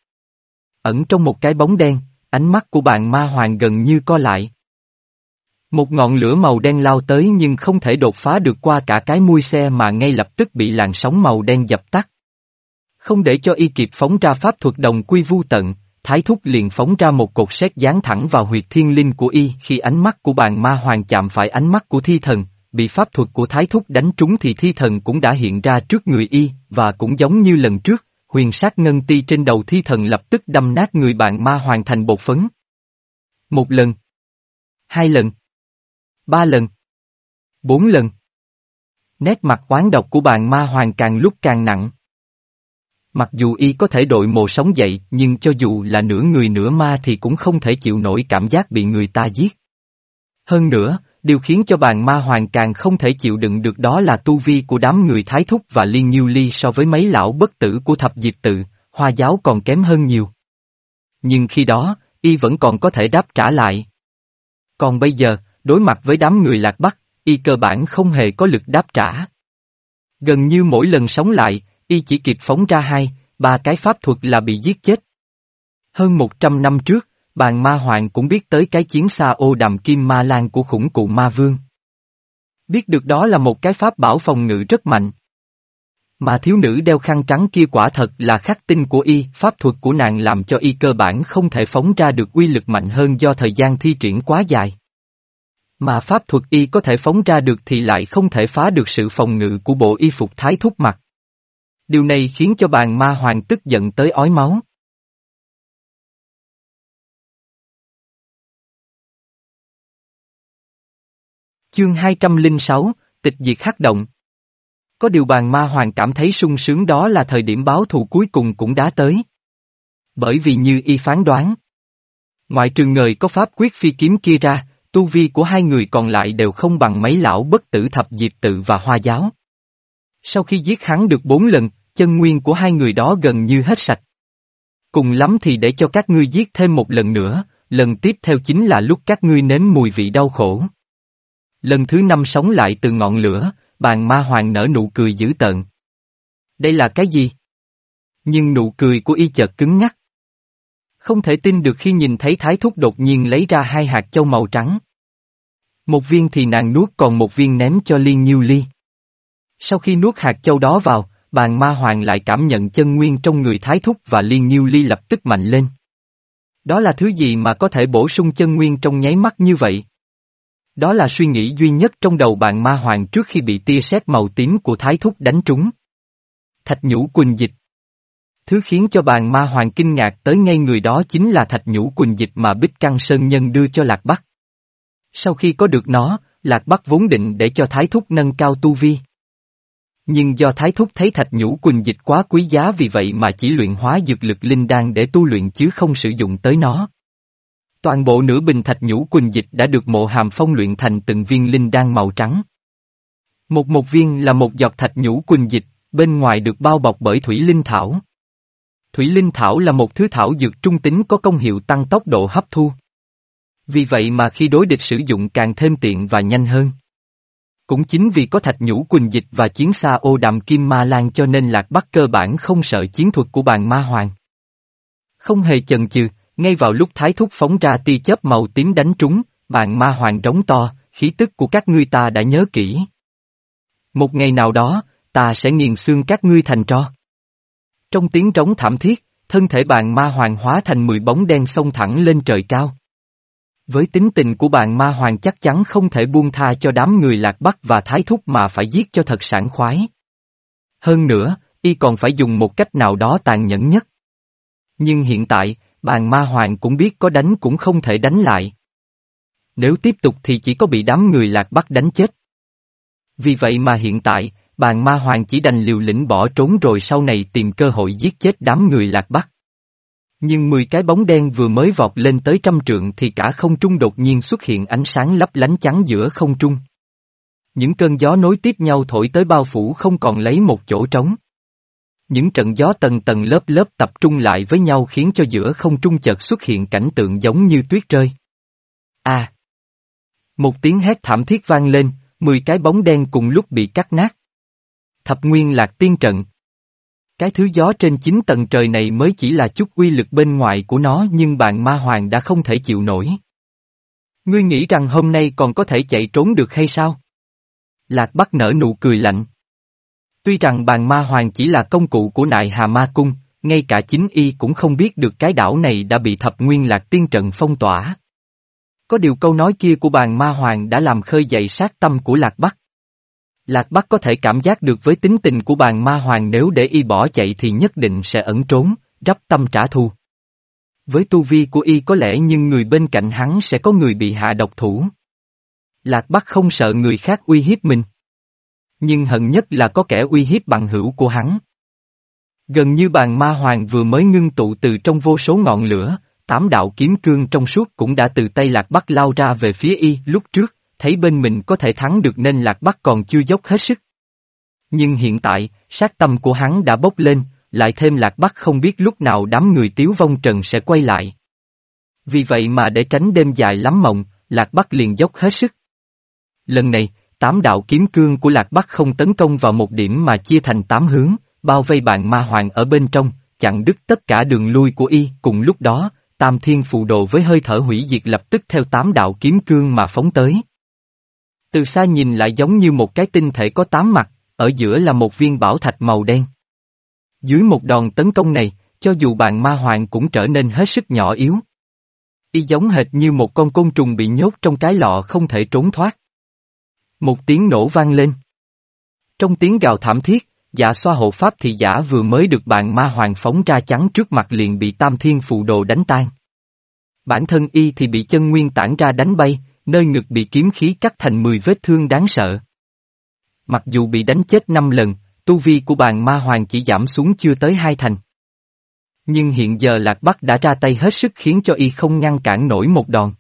Ẩn trong một cái bóng đen, ánh mắt của bạn ma hoàng gần như co lại. Một ngọn lửa màu đen lao tới nhưng không thể đột phá được qua cả cái mui xe mà ngay lập tức bị làn sóng màu đen dập tắt. Không để cho y kịp phóng ra pháp thuật đồng quy vu tận, Thái thúc liền phóng ra một cột sét dán thẳng vào huyệt thiên linh của y khi ánh mắt của bàn ma hoàng chạm phải ánh mắt của thi thần, bị pháp thuật của thái thúc đánh trúng thì thi thần cũng đã hiện ra trước người y, và cũng giống như lần trước, huyền sát ngân ti trên đầu thi thần lập tức đâm nát người bạn ma hoàng thành bột phấn. Một lần. Hai lần. Ba lần. Bốn lần. Nét mặt oán độc của bàn ma hoàng càng lúc càng nặng. Mặc dù y có thể đội mồ sống dậy, nhưng cho dù là nửa người nửa ma thì cũng không thể chịu nổi cảm giác bị người ta giết. Hơn nữa, điều khiến cho bàn ma hoàng càng không thể chịu đựng được đó là tu vi của đám người thái thúc và liên nhiêu ly so với mấy lão bất tử của thập diệp tự, hoa giáo còn kém hơn nhiều. Nhưng khi đó, y vẫn còn có thể đáp trả lại. Còn bây giờ, đối mặt với đám người lạc bắc, y cơ bản không hề có lực đáp trả. Gần như mỗi lần sống lại, y chỉ kịp phóng ra hai, ba cái pháp thuật là bị giết chết. Hơn một trăm năm trước, bàn ma hoàng cũng biết tới cái chiến xa ô đàm kim ma lan của khủng cụ ma vương. Biết được đó là một cái pháp bảo phòng ngự rất mạnh. Mà thiếu nữ đeo khăn trắng kia quả thật là khắc tinh của y, pháp thuật của nàng làm cho y cơ bản không thể phóng ra được uy lực mạnh hơn do thời gian thi triển quá dài. Mà pháp thuật y có thể phóng ra được thì lại không thể phá được sự phòng ngự của bộ y phục thái thúc mặt. Điều này khiến cho bàn ma hoàng tức giận tới ói máu. Chương 206, Tịch diệt hắc động. Có điều bàn ma hoàng cảm thấy sung sướng đó là thời điểm báo thù cuối cùng cũng đã tới. Bởi vì như y phán đoán. Ngoại trừ ngời có pháp quyết phi kiếm kia ra, tu vi của hai người còn lại đều không bằng mấy lão bất tử thập diệp tự và hoa giáo. Sau khi giết hắn được bốn lần, chân nguyên của hai người đó gần như hết sạch. Cùng lắm thì để cho các ngươi giết thêm một lần nữa, lần tiếp theo chính là lúc các ngươi nếm mùi vị đau khổ. Lần thứ năm sống lại từ ngọn lửa, bàn ma hoàng nở nụ cười dữ tợn. Đây là cái gì? Nhưng nụ cười của y chợt cứng ngắc. Không thể tin được khi nhìn thấy thái thúc đột nhiên lấy ra hai hạt châu màu trắng. Một viên thì nàng nuốt còn một viên ném cho Liên Nhiêu Ly. Sau khi nuốt hạt châu đó vào, bàn ma hoàng lại cảm nhận chân nguyên trong người thái thúc và Liên Nhiêu Ly lập tức mạnh lên. Đó là thứ gì mà có thể bổ sung chân nguyên trong nháy mắt như vậy? Đó là suy nghĩ duy nhất trong đầu bạn ma hoàng trước khi bị tia sét màu tím của thái thúc đánh trúng. Thạch nhũ quỳnh dịch Thứ khiến cho bàn ma hoàng kinh ngạc tới ngay người đó chính là thạch nhũ quỳnh dịch mà Bích Căng Sơn Nhân đưa cho Lạc Bắc. Sau khi có được nó, Lạc Bắc vốn định để cho Thái Thúc nâng cao tu vi. Nhưng do Thái Thúc thấy thạch nhũ quỳnh dịch quá quý giá vì vậy mà chỉ luyện hóa dược lực linh đan để tu luyện chứ không sử dụng tới nó. Toàn bộ nửa bình thạch nhũ quỳnh dịch đã được mộ hàm phong luyện thành từng viên linh đan màu trắng. Một một viên là một giọt thạch nhũ quỳnh dịch, bên ngoài được bao bọc bởi thủy linh thảo. Thủy linh thảo là một thứ thảo dược trung tính có công hiệu tăng tốc độ hấp thu. Vì vậy mà khi đối địch sử dụng càng thêm tiện và nhanh hơn. Cũng chính vì có thạch nhũ quỳnh dịch và chiến xa ô đàm kim ma lan cho nên lạc bắc cơ bản không sợ chiến thuật của bàn ma hoàng. Không hề chần chừ, ngay vào lúc thái thúc phóng ra tia chớp màu tím đánh trúng, bàn ma hoàng trống to, khí tức của các ngươi ta đã nhớ kỹ. Một ngày nào đó, ta sẽ nghiền xương các ngươi thành tro. Trong tiếng trống thảm thiết, thân thể bàn ma hoàng hóa thành mười bóng đen xông thẳng lên trời cao. Với tính tình của bạn ma hoàng chắc chắn không thể buông tha cho đám người lạc bắc và thái thúc mà phải giết cho thật sảng khoái. Hơn nữa, y còn phải dùng một cách nào đó tàn nhẫn nhất. Nhưng hiện tại, bàn ma hoàng cũng biết có đánh cũng không thể đánh lại. Nếu tiếp tục thì chỉ có bị đám người lạc bắc đánh chết. Vì vậy mà hiện tại, bàn ma hoàng chỉ đành liều lĩnh bỏ trốn rồi sau này tìm cơ hội giết chết đám người lạc bắc. Nhưng 10 cái bóng đen vừa mới vọt lên tới trăm trượng thì cả không trung đột nhiên xuất hiện ánh sáng lấp lánh trắng giữa không trung. Những cơn gió nối tiếp nhau thổi tới bao phủ không còn lấy một chỗ trống. Những trận gió tầng tầng lớp lớp tập trung lại với nhau khiến cho giữa không trung chợt xuất hiện cảnh tượng giống như tuyết rơi. A! À! Một tiếng hét thảm thiết vang lên, 10 cái bóng đen cùng lúc bị cắt nát. Thập nguyên lạc tiên trận. Cái thứ gió trên chín tầng trời này mới chỉ là chút quy lực bên ngoài của nó nhưng bạn ma hoàng đã không thể chịu nổi. Ngươi nghĩ rằng hôm nay còn có thể chạy trốn được hay sao? Lạc Bắc nở nụ cười lạnh. Tuy rằng bàn ma hoàng chỉ là công cụ của nại hà ma cung, ngay cả chính y cũng không biết được cái đảo này đã bị thập nguyên lạc tiên trận phong tỏa. Có điều câu nói kia của bàn ma hoàng đã làm khơi dậy sát tâm của Lạc Bắc. Lạc Bắc có thể cảm giác được với tính tình của bàn ma hoàng nếu để y bỏ chạy thì nhất định sẽ ẩn trốn, rắp tâm trả thù. Với tu vi của y có lẽ nhưng người bên cạnh hắn sẽ có người bị hạ độc thủ. Lạc Bắc không sợ người khác uy hiếp mình. Nhưng hận nhất là có kẻ uy hiếp bằng hữu của hắn. Gần như bàn ma hoàng vừa mới ngưng tụ từ trong vô số ngọn lửa, tám đạo kiếm cương trong suốt cũng đã từ tay Lạc Bắc lao ra về phía y lúc trước thấy bên mình có thể thắng được nên Lạc Bắc còn chưa dốc hết sức. Nhưng hiện tại, sát tâm của hắn đã bốc lên, lại thêm Lạc Bắc không biết lúc nào đám người tiếu vong trần sẽ quay lại. Vì vậy mà để tránh đêm dài lắm mộng, Lạc Bắc liền dốc hết sức. Lần này, tám đạo kiếm cương của Lạc Bắc không tấn công vào một điểm mà chia thành tám hướng, bao vây bạn ma hoàng ở bên trong, chặn đứt tất cả đường lui của y. Cùng lúc đó, Tam Thiên Phù Đồ với hơi thở hủy diệt lập tức theo tám đạo kiếm cương mà phóng tới. Từ xa nhìn lại giống như một cái tinh thể có tám mặt, ở giữa là một viên bảo thạch màu đen. Dưới một đòn tấn công này, cho dù bạn ma hoàng cũng trở nên hết sức nhỏ yếu. Y giống hệt như một con côn trùng bị nhốt trong cái lọ không thể trốn thoát. Một tiếng nổ vang lên. Trong tiếng gào thảm thiết, giả xoa hộ pháp thì giả vừa mới được bạn ma hoàng phóng ra chắn trước mặt liền bị tam thiên phù đồ đánh tan. Bản thân y thì bị chân nguyên tản ra đánh bay, nơi ngực bị kiếm khí cắt thành 10 vết thương đáng sợ. Mặc dù bị đánh chết 5 lần, tu vi của bàn ma hoàng chỉ giảm xuống chưa tới hai thành. Nhưng hiện giờ Lạc Bắc đã ra tay hết sức khiến cho y không ngăn cản nổi một đòn.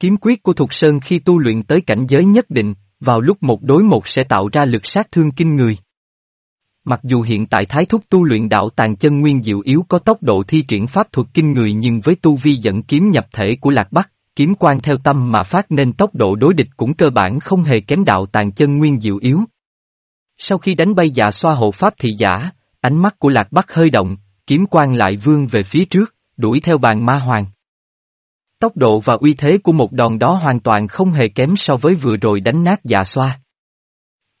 Kiếm quyết của Thục Sơn khi tu luyện tới cảnh giới nhất định, vào lúc một đối một sẽ tạo ra lực sát thương kinh người. Mặc dù hiện tại thái thúc tu luyện đạo tàn chân nguyên diệu yếu có tốc độ thi triển pháp thuật kinh người nhưng với tu vi dẫn kiếm nhập thể của Lạc Bắc, kiếm quan theo tâm mà phát nên tốc độ đối địch cũng cơ bản không hề kém đạo tàn chân nguyên diệu yếu. Sau khi đánh bay dạ xoa hộ pháp thị giả, ánh mắt của Lạc Bắc hơi động, kiếm quan lại vươn về phía trước, đuổi theo bàn ma hoàng. Tốc độ và uy thế của một đòn đó hoàn toàn không hề kém so với vừa rồi đánh nát dạ xoa.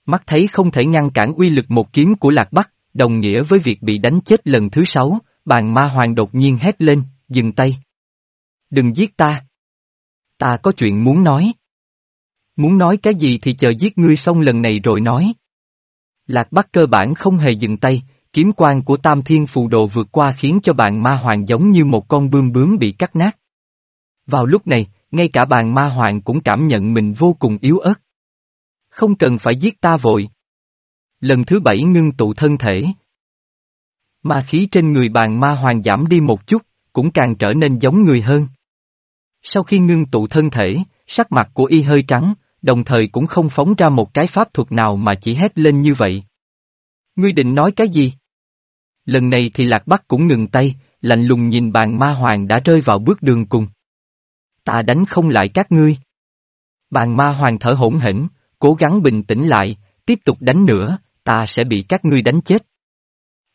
Mắt thấy không thể ngăn cản uy lực một kiếm của Lạc Bắc, đồng nghĩa với việc bị đánh chết lần thứ sáu, bàn ma hoàng đột nhiên hét lên, dừng tay. Đừng giết ta. Ta có chuyện muốn nói. Muốn nói cái gì thì chờ giết ngươi xong lần này rồi nói. Lạc Bắc cơ bản không hề dừng tay, kiếm quan của Tam Thiên Phù Đồ vượt qua khiến cho bàn ma hoàng giống như một con bươm bướm bị cắt nát. Vào lúc này, ngay cả bàn ma hoàng cũng cảm nhận mình vô cùng yếu ớt. Không cần phải giết ta vội. Lần thứ bảy ngưng tụ thân thể. Ma khí trên người bàn ma hoàng giảm đi một chút, cũng càng trở nên giống người hơn. Sau khi ngưng tụ thân thể, sắc mặt của y hơi trắng, đồng thời cũng không phóng ra một cái pháp thuật nào mà chỉ hét lên như vậy. Ngươi định nói cái gì? Lần này thì Lạc Bắc cũng ngừng tay, lạnh lùng nhìn bàn ma hoàng đã rơi vào bước đường cùng. Ta đánh không lại các ngươi. Bàn ma hoàng thở hỗn hển, cố gắng bình tĩnh lại, tiếp tục đánh nữa, ta sẽ bị các ngươi đánh chết.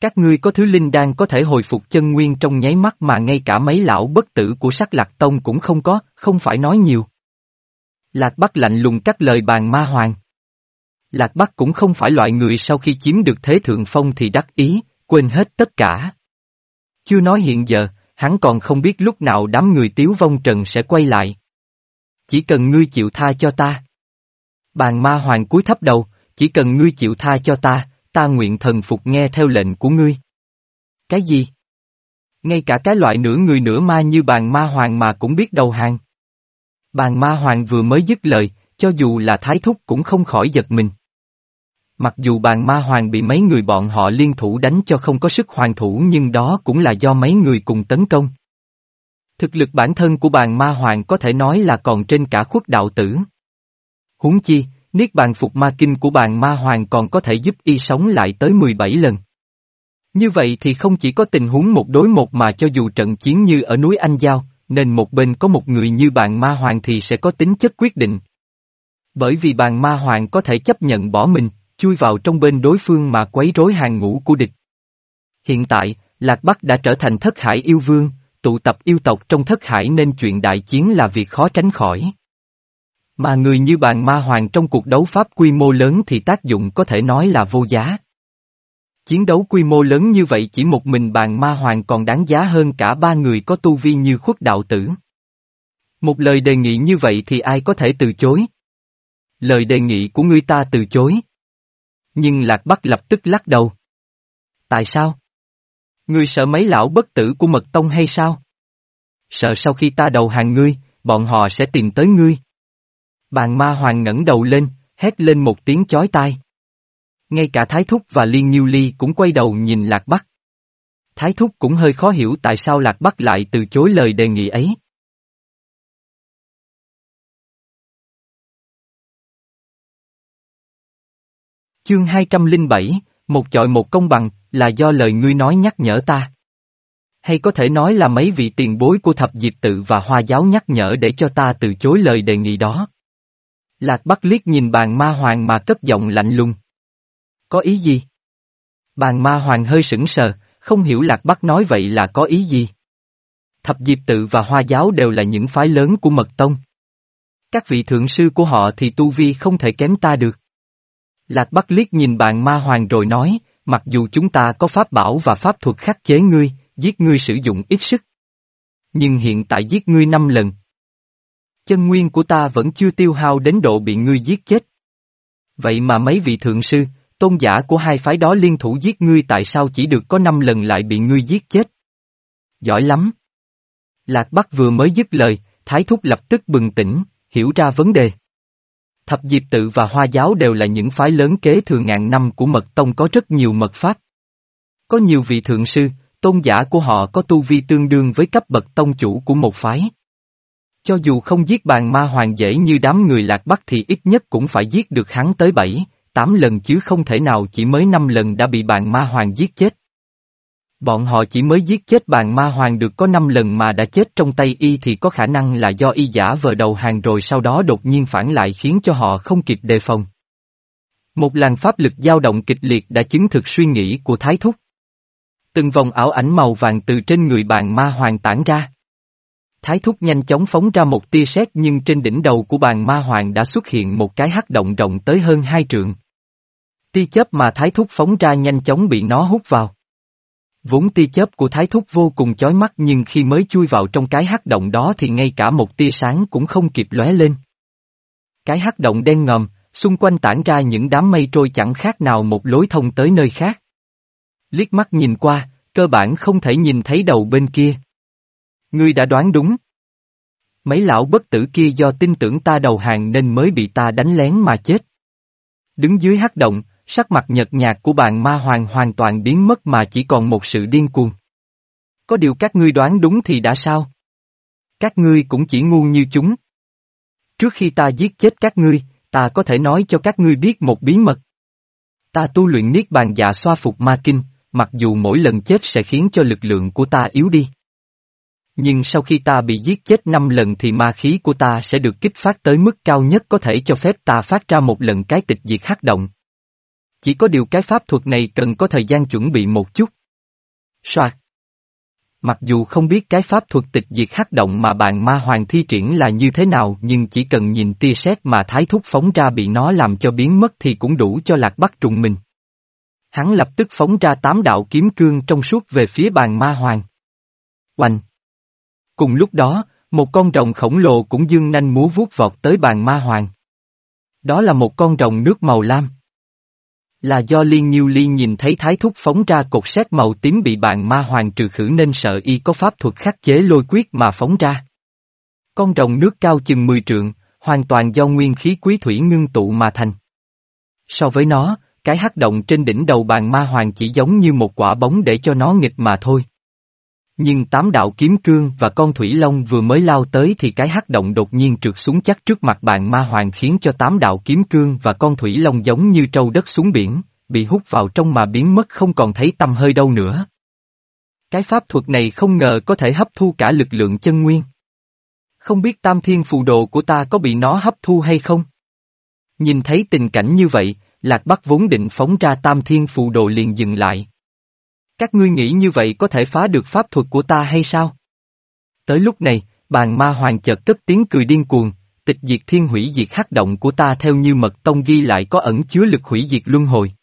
Các ngươi có thứ linh đan có thể hồi phục chân nguyên trong nháy mắt mà ngay cả mấy lão bất tử của sắc lạc tông cũng không có, không phải nói nhiều. Lạc Bắc lạnh lùng cắt lời bàn ma hoàng. Lạc Bắc cũng không phải loại người sau khi chiếm được thế thượng phong thì đắc ý, quên hết tất cả. Chưa nói hiện giờ, hắn còn không biết lúc nào đám người tiếu vong trần sẽ quay lại. Chỉ cần ngươi chịu tha cho ta. Bàn ma hoàng cúi thấp đầu, chỉ cần ngươi chịu tha cho ta, ta nguyện thần phục nghe theo lệnh của ngươi. Cái gì? Ngay cả cái loại nửa người nửa ma như bàn ma hoàng mà cũng biết đầu hàng. Bàn ma hoàng vừa mới dứt lời, cho dù là thái thúc cũng không khỏi giật mình. Mặc dù bàn ma hoàng bị mấy người bọn họ liên thủ đánh cho không có sức hoàn thủ nhưng đó cũng là do mấy người cùng tấn công. Thực lực bản thân của bàn ma hoàng có thể nói là còn trên cả khuất đạo tử. Huống chi, niết bàn phục ma kinh của bàn ma hoàng còn có thể giúp y sống lại tới 17 lần. Như vậy thì không chỉ có tình huống một đối một mà cho dù trận chiến như ở núi Anh Giao, nên một bên có một người như bàn ma hoàng thì sẽ có tính chất quyết định. Bởi vì bàn ma hoàng có thể chấp nhận bỏ mình, chui vào trong bên đối phương mà quấy rối hàng ngũ của địch. Hiện tại, Lạc Bắc đã trở thành thất hải yêu vương, tụ tập yêu tộc trong thất hải nên chuyện đại chiến là việc khó tránh khỏi. Mà người như bàn ma hoàng trong cuộc đấu pháp quy mô lớn thì tác dụng có thể nói là vô giá. Chiến đấu quy mô lớn như vậy chỉ một mình bàn ma hoàng còn đáng giá hơn cả ba người có tu vi như khuất đạo tử. Một lời đề nghị như vậy thì ai có thể từ chối? Lời đề nghị của ngươi ta từ chối. Nhưng Lạc Bắc lập tức lắc đầu. Tại sao? Ngươi sợ mấy lão bất tử của mật tông hay sao? Sợ sau khi ta đầu hàng ngươi, bọn họ sẽ tìm tới ngươi. Bàn ma hoàng ngẩng đầu lên, hét lên một tiếng chói tai. Ngay cả Thái Thúc và Liên Nhiêu Ly cũng quay đầu nhìn Lạc Bắc. Thái Thúc cũng hơi khó hiểu tại sao Lạc Bắc lại từ chối lời đề nghị ấy. Chương 207, một chọi một công bằng, là do lời ngươi nói nhắc nhở ta. Hay có thể nói là mấy vị tiền bối của thập diệp tự và hoa giáo nhắc nhở để cho ta từ chối lời đề nghị đó. Lạc Bắc liếc nhìn bàn ma hoàng mà cất giọng lạnh lùng. Có ý gì? Bàn ma hoàng hơi sững sờ, không hiểu Lạc Bắc nói vậy là có ý gì? Thập Diệp Tự và Hoa Giáo đều là những phái lớn của Mật Tông. Các vị thượng sư của họ thì tu vi không thể kém ta được. Lạc Bắc liếc nhìn bàn ma hoàng rồi nói, mặc dù chúng ta có pháp bảo và pháp thuật khắc chế ngươi, giết ngươi sử dụng ít sức. Nhưng hiện tại giết ngươi năm lần. Chân nguyên của ta vẫn chưa tiêu hao đến độ bị ngươi giết chết. Vậy mà mấy vị thượng sư, tôn giả của hai phái đó liên thủ giết ngươi tại sao chỉ được có năm lần lại bị ngươi giết chết? Giỏi lắm. Lạc Bắc vừa mới dứt lời, Thái Thúc lập tức bừng tỉnh, hiểu ra vấn đề. Thập Diệp Tự và Hoa Giáo đều là những phái lớn kế thừa ngàn năm của Mật Tông có rất nhiều mật pháp. Có nhiều vị thượng sư, tôn giả của họ có tu vi tương đương với cấp bậc tông chủ của một phái. Cho dù không giết bàn ma hoàng dễ như đám người lạc bắc thì ít nhất cũng phải giết được hắn tới bảy, tám lần chứ không thể nào chỉ mới năm lần đã bị bàn ma hoàng giết chết. Bọn họ chỉ mới giết chết bàn ma hoàng được có năm lần mà đã chết trong tay y thì có khả năng là do y giả vờ đầu hàng rồi sau đó đột nhiên phản lại khiến cho họ không kịp đề phòng. Một làn pháp lực dao động kịch liệt đã chứng thực suy nghĩ của Thái Thúc. Từng vòng ảo ảnh màu vàng từ trên người bàn ma hoàng tản ra. Thái thúc nhanh chóng phóng ra một tia sét nhưng trên đỉnh đầu của bàn ma hoàng đã xuất hiện một cái hắc động rộng tới hơn hai trượng. Tia chớp mà thái thúc phóng ra nhanh chóng bị nó hút vào. Vốn tia chớp của thái thúc vô cùng chói mắt nhưng khi mới chui vào trong cái hắc động đó thì ngay cả một tia sáng cũng không kịp lóe lên. Cái hắc động đen ngòm, xung quanh tản ra những đám mây trôi chẳng khác nào một lối thông tới nơi khác. Liếc mắt nhìn qua, cơ bản không thể nhìn thấy đầu bên kia. Ngươi đã đoán đúng. Mấy lão bất tử kia do tin tưởng ta đầu hàng nên mới bị ta đánh lén mà chết. Đứng dưới hắc động, sắc mặt nhợt nhạt của bạn ma hoàng hoàn toàn biến mất mà chỉ còn một sự điên cuồng. Có điều các ngươi đoán đúng thì đã sao? Các ngươi cũng chỉ ngu như chúng. Trước khi ta giết chết các ngươi, ta có thể nói cho các ngươi biết một bí mật. Ta tu luyện niết bàn dạ xoa phục ma kinh, mặc dù mỗi lần chết sẽ khiến cho lực lượng của ta yếu đi. Nhưng sau khi ta bị giết chết năm lần thì ma khí của ta sẽ được kích phát tới mức cao nhất có thể cho phép ta phát ra một lần cái tịch diệt hắc động. Chỉ có điều cái pháp thuật này cần có thời gian chuẩn bị một chút. Soạt. Mặc dù không biết cái pháp thuật tịch diệt hắc động mà bạn ma hoàng thi triển là như thế nào, nhưng chỉ cần nhìn tia sét mà thái thúc phóng ra bị nó làm cho biến mất thì cũng đủ cho lạc bắc trùng mình. Hắn lập tức phóng ra tám đạo kiếm cương trong suốt về phía bàn ma hoàng. Oanh! Cùng lúc đó, một con rồng khổng lồ cũng dương nanh múa vuốt vọt tới bàn ma hoàng. Đó là một con rồng nước màu lam. Là do Liên Nhiêu Ly nhìn thấy thái thúc phóng ra cột sét màu tím bị bạn ma hoàng trừ khử nên sợ y có pháp thuật khắc chế lôi quyết mà phóng ra. Con rồng nước cao chừng 10 trượng, hoàn toàn do nguyên khí quý thủy ngưng tụ mà thành. So với nó, cái hắc động trên đỉnh đầu bàn ma hoàng chỉ giống như một quả bóng để cho nó nghịch mà thôi. Nhưng tám đạo kiếm cương và con thủy long vừa mới lao tới thì cái hắc động đột nhiên trượt xuống chắc trước mặt bạn ma hoàng khiến cho tám đạo kiếm cương và con thủy long giống như trâu đất xuống biển, bị hút vào trong mà biến mất không còn thấy tâm hơi đâu nữa. Cái pháp thuật này không ngờ có thể hấp thu cả lực lượng chân nguyên. Không biết tam thiên phù đồ của ta có bị nó hấp thu hay không? Nhìn thấy tình cảnh như vậy, Lạc Bắc vốn định phóng ra tam thiên phù đồ liền dừng lại. Các ngươi nghĩ như vậy có thể phá được pháp thuật của ta hay sao? Tới lúc này, bàn ma hoàng chợt cất tiếng cười điên cuồng, tịch diệt thiên hủy diệt hắc động của ta theo như mật tông ghi lại có ẩn chứa lực hủy diệt luân hồi.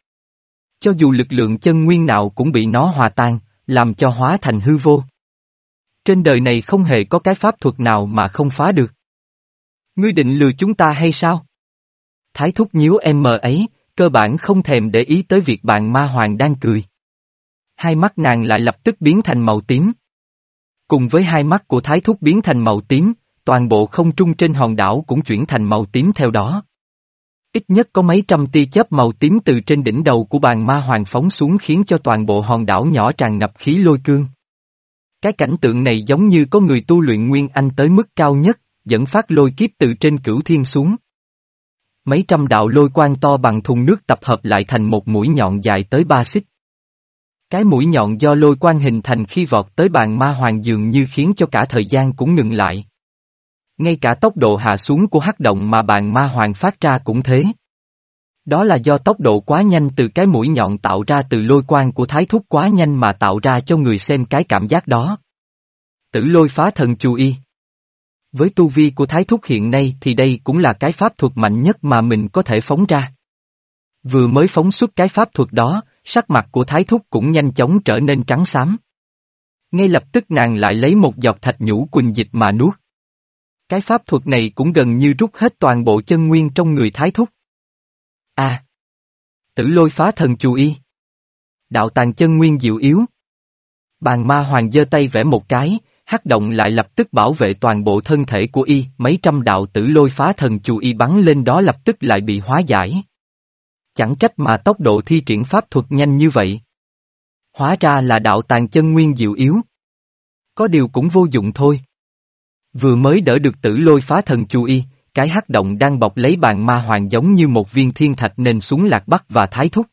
Cho dù lực lượng chân nguyên nào cũng bị nó hòa tan, làm cho hóa thành hư vô. Trên đời này không hề có cái pháp thuật nào mà không phá được. Ngươi định lừa chúng ta hay sao? Thái thúc nhíu em mờ ấy, cơ bản không thèm để ý tới việc bạn ma hoàng đang cười hai mắt nàng lại lập tức biến thành màu tím. Cùng với hai mắt của thái thúc biến thành màu tím, toàn bộ không trung trên hòn đảo cũng chuyển thành màu tím theo đó. Ít nhất có mấy trăm tia chớp màu tím từ trên đỉnh đầu của bàn ma hoàng phóng xuống khiến cho toàn bộ hòn đảo nhỏ tràn ngập khí lôi cương. Cái cảnh tượng này giống như có người tu luyện nguyên anh tới mức cao nhất, dẫn phát lôi kiếp từ trên cửu thiên xuống. Mấy trăm đạo lôi quang to bằng thùng nước tập hợp lại thành một mũi nhọn dài tới ba xích. Cái mũi nhọn do lôi quan hình thành khi vọt tới bàn ma hoàng dường như khiến cho cả thời gian cũng ngừng lại. Ngay cả tốc độ hạ xuống của hắc động mà bàn ma hoàng phát ra cũng thế. Đó là do tốc độ quá nhanh từ cái mũi nhọn tạo ra từ lôi quan của thái thúc quá nhanh mà tạo ra cho người xem cái cảm giác đó. Tử lôi phá thần chú y. Với tu vi của thái thúc hiện nay thì đây cũng là cái pháp thuật mạnh nhất mà mình có thể phóng ra. Vừa mới phóng xuất cái pháp thuật đó, sắc mặt của thái thúc cũng nhanh chóng trở nên trắng xám. Ngay lập tức nàng lại lấy một giọt thạch nhũ quỳnh dịch mà nuốt. Cái pháp thuật này cũng gần như rút hết toàn bộ chân nguyên trong người thái thúc. A. À! Tử lôi phá thần chú y. Đạo tàng chân nguyên diệu yếu. Bàn ma hoàng giơ tay vẽ một cái, hắc động lại lập tức bảo vệ toàn bộ thân thể của y, mấy trăm đạo tử lôi phá thần chú y bắn lên đó lập tức lại bị hóa giải. Chẳng trách mà tốc độ thi triển pháp thuật nhanh như vậy. Hóa ra là đạo tàng chân nguyên diệu yếu. Có điều cũng vô dụng thôi. Vừa mới đỡ được tử lôi phá thần chú y, cái hắc động đang bọc lấy bàn ma hoàng giống như một viên thiên thạch nền xuống lạc bắc và thái thúc.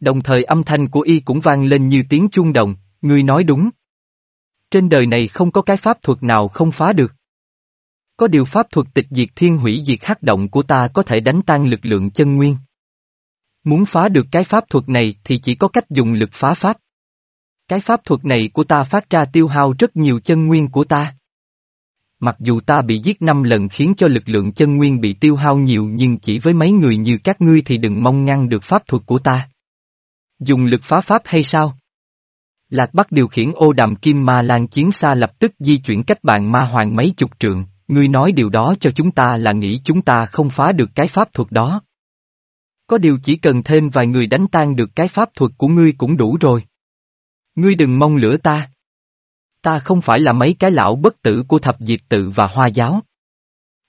Đồng thời âm thanh của y cũng vang lên như tiếng chuông đồng, ngươi nói đúng. Trên đời này không có cái pháp thuật nào không phá được. Có điều pháp thuật tịch diệt thiên hủy diệt hắc động của ta có thể đánh tan lực lượng chân nguyên. Muốn phá được cái pháp thuật này thì chỉ có cách dùng lực phá pháp. Cái pháp thuật này của ta phát ra tiêu hao rất nhiều chân nguyên của ta. mặc dù ta bị giết năm lần khiến cho lực lượng chân nguyên bị tiêu hao nhiều nhưng chỉ với mấy người như các ngươi thì đừng mong ngăn được pháp thuật của ta. Dùng lực phá pháp hay sao? Lạc Bắc điều khiển ô đàm kim ma lan chiến xa lập tức di chuyển cách bạn ma hoàng mấy chục trượng, ngươi nói điều đó cho chúng ta là nghĩ chúng ta không phá được cái pháp thuật đó. Có điều chỉ cần thêm vài người đánh tan được cái pháp thuật của ngươi cũng đủ rồi. Ngươi đừng mong lửa ta. Ta không phải là mấy cái lão bất tử của thập diệt tự và hoa giáo.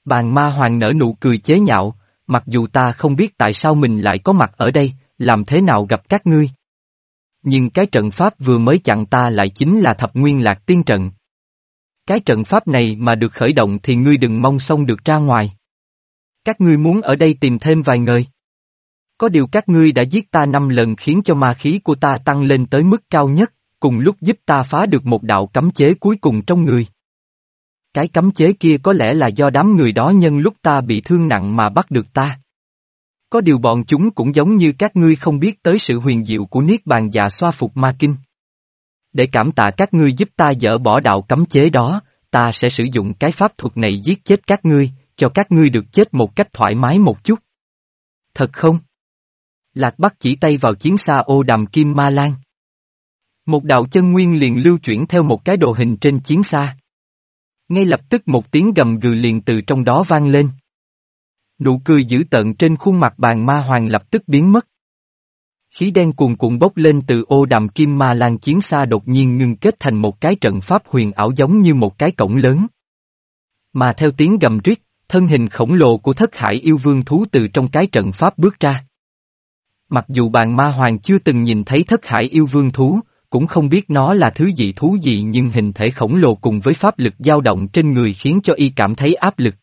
Bàn ma hoàng nở nụ cười chế nhạo, mặc dù ta không biết tại sao mình lại có mặt ở đây, làm thế nào gặp các ngươi. Nhưng cái trận pháp vừa mới chặn ta lại chính là thập nguyên lạc tiên trận. Cái trận pháp này mà được khởi động thì ngươi đừng mong xong được ra ngoài. Các ngươi muốn ở đây tìm thêm vài người. Có điều các ngươi đã giết ta năm lần khiến cho ma khí của ta tăng lên tới mức cao nhất, cùng lúc giúp ta phá được một đạo cấm chế cuối cùng trong người. Cái cấm chế kia có lẽ là do đám người đó nhân lúc ta bị thương nặng mà bắt được ta. Có điều bọn chúng cũng giống như các ngươi không biết tới sự huyền diệu của Niết Bàn già xoa phục ma kinh. Để cảm tạ các ngươi giúp ta dỡ bỏ đạo cấm chế đó, ta sẽ sử dụng cái pháp thuật này giết chết các ngươi, cho các ngươi được chết một cách thoải mái một chút. Thật không? Lạc Bắc chỉ tay vào chiến xa ô đàm kim ma lan. Một đạo chân nguyên liền lưu chuyển theo một cái đồ hình trên chiến xa. Ngay lập tức một tiếng gầm gừ liền từ trong đó vang lên. Nụ cười dữ tợn trên khuôn mặt bàn ma hoàng lập tức biến mất. Khí đen cuồn cuộn bốc lên từ ô đàm kim ma lan chiến xa đột nhiên ngưng kết thành một cái trận pháp huyền ảo giống như một cái cổng lớn. Mà theo tiếng gầm rít, thân hình khổng lồ của thất hải yêu vương thú từ trong cái trận pháp bước ra. Mặc dù bàn ma hoàng chưa từng nhìn thấy thất hải yêu vương thú, cũng không biết nó là thứ gì thú gì nhưng hình thể khổng lồ cùng với pháp lực dao động trên người khiến cho y cảm thấy áp lực.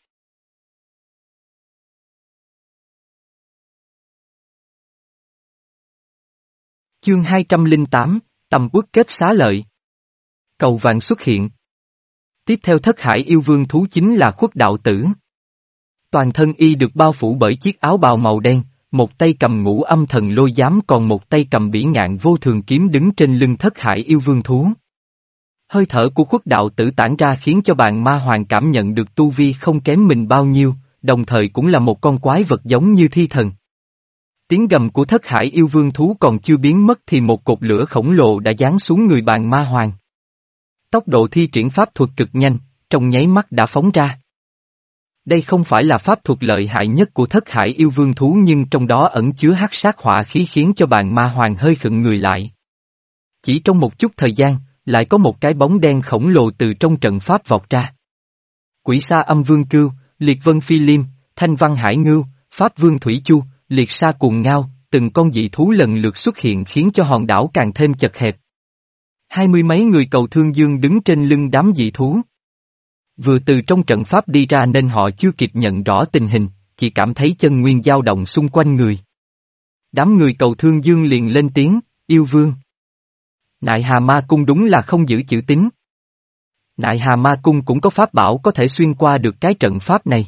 Chương 208, Tầm quốc kết xá lợi. Cầu vàng xuất hiện. Tiếp theo thất hải yêu vương thú chính là khuất đạo tử. Toàn thân y được bao phủ bởi chiếc áo bào màu đen, một tay cầm ngũ âm thần lôi giám còn một tay cầm bỉ ngạn vô thường kiếm đứng trên lưng thất hải yêu vương thú. Hơi thở của khuất đạo tử tản ra khiến cho bạn ma hoàng cảm nhận được tu vi không kém mình bao nhiêu, đồng thời cũng là một con quái vật giống như thi thần. Tiếng gầm của thất hải yêu vương thú còn chưa biến mất thì một cột lửa khổng lồ đã giáng xuống người bạn ma hoàng. Tốc độ thi triển pháp thuật cực nhanh, trong nháy mắt đã phóng ra. Đây không phải là pháp thuật lợi hại nhất của thất hải yêu vương thú nhưng trong đó ẩn chứa hắc sát hỏa khí khiến cho bàn ma hoàng hơi khựng người lại. Chỉ trong một chút thời gian, lại có một cái bóng đen khổng lồ từ trong trận pháp vọt ra. Quỷ sa âm vương cưu, liệt vân phi liêm, thanh văn hải ngưu, pháp vương thủy chu, liệt sa cuồng ngao, từng con dị thú lần lượt xuất hiện khiến cho hòn đảo càng thêm chật hẹp. Hai mươi mấy người cầu thương dương đứng trên lưng đám dị thú. Vừa từ trong trận pháp đi ra nên họ chưa kịp nhận rõ tình hình, chỉ cảm thấy chân nguyên dao động xung quanh người. Đám người cầu thương dương liền lên tiếng, yêu vương. Nại hà ma cung đúng là không giữ chữ tín. Nại hà ma cung cũng có pháp bảo có thể xuyên qua được cái trận pháp này.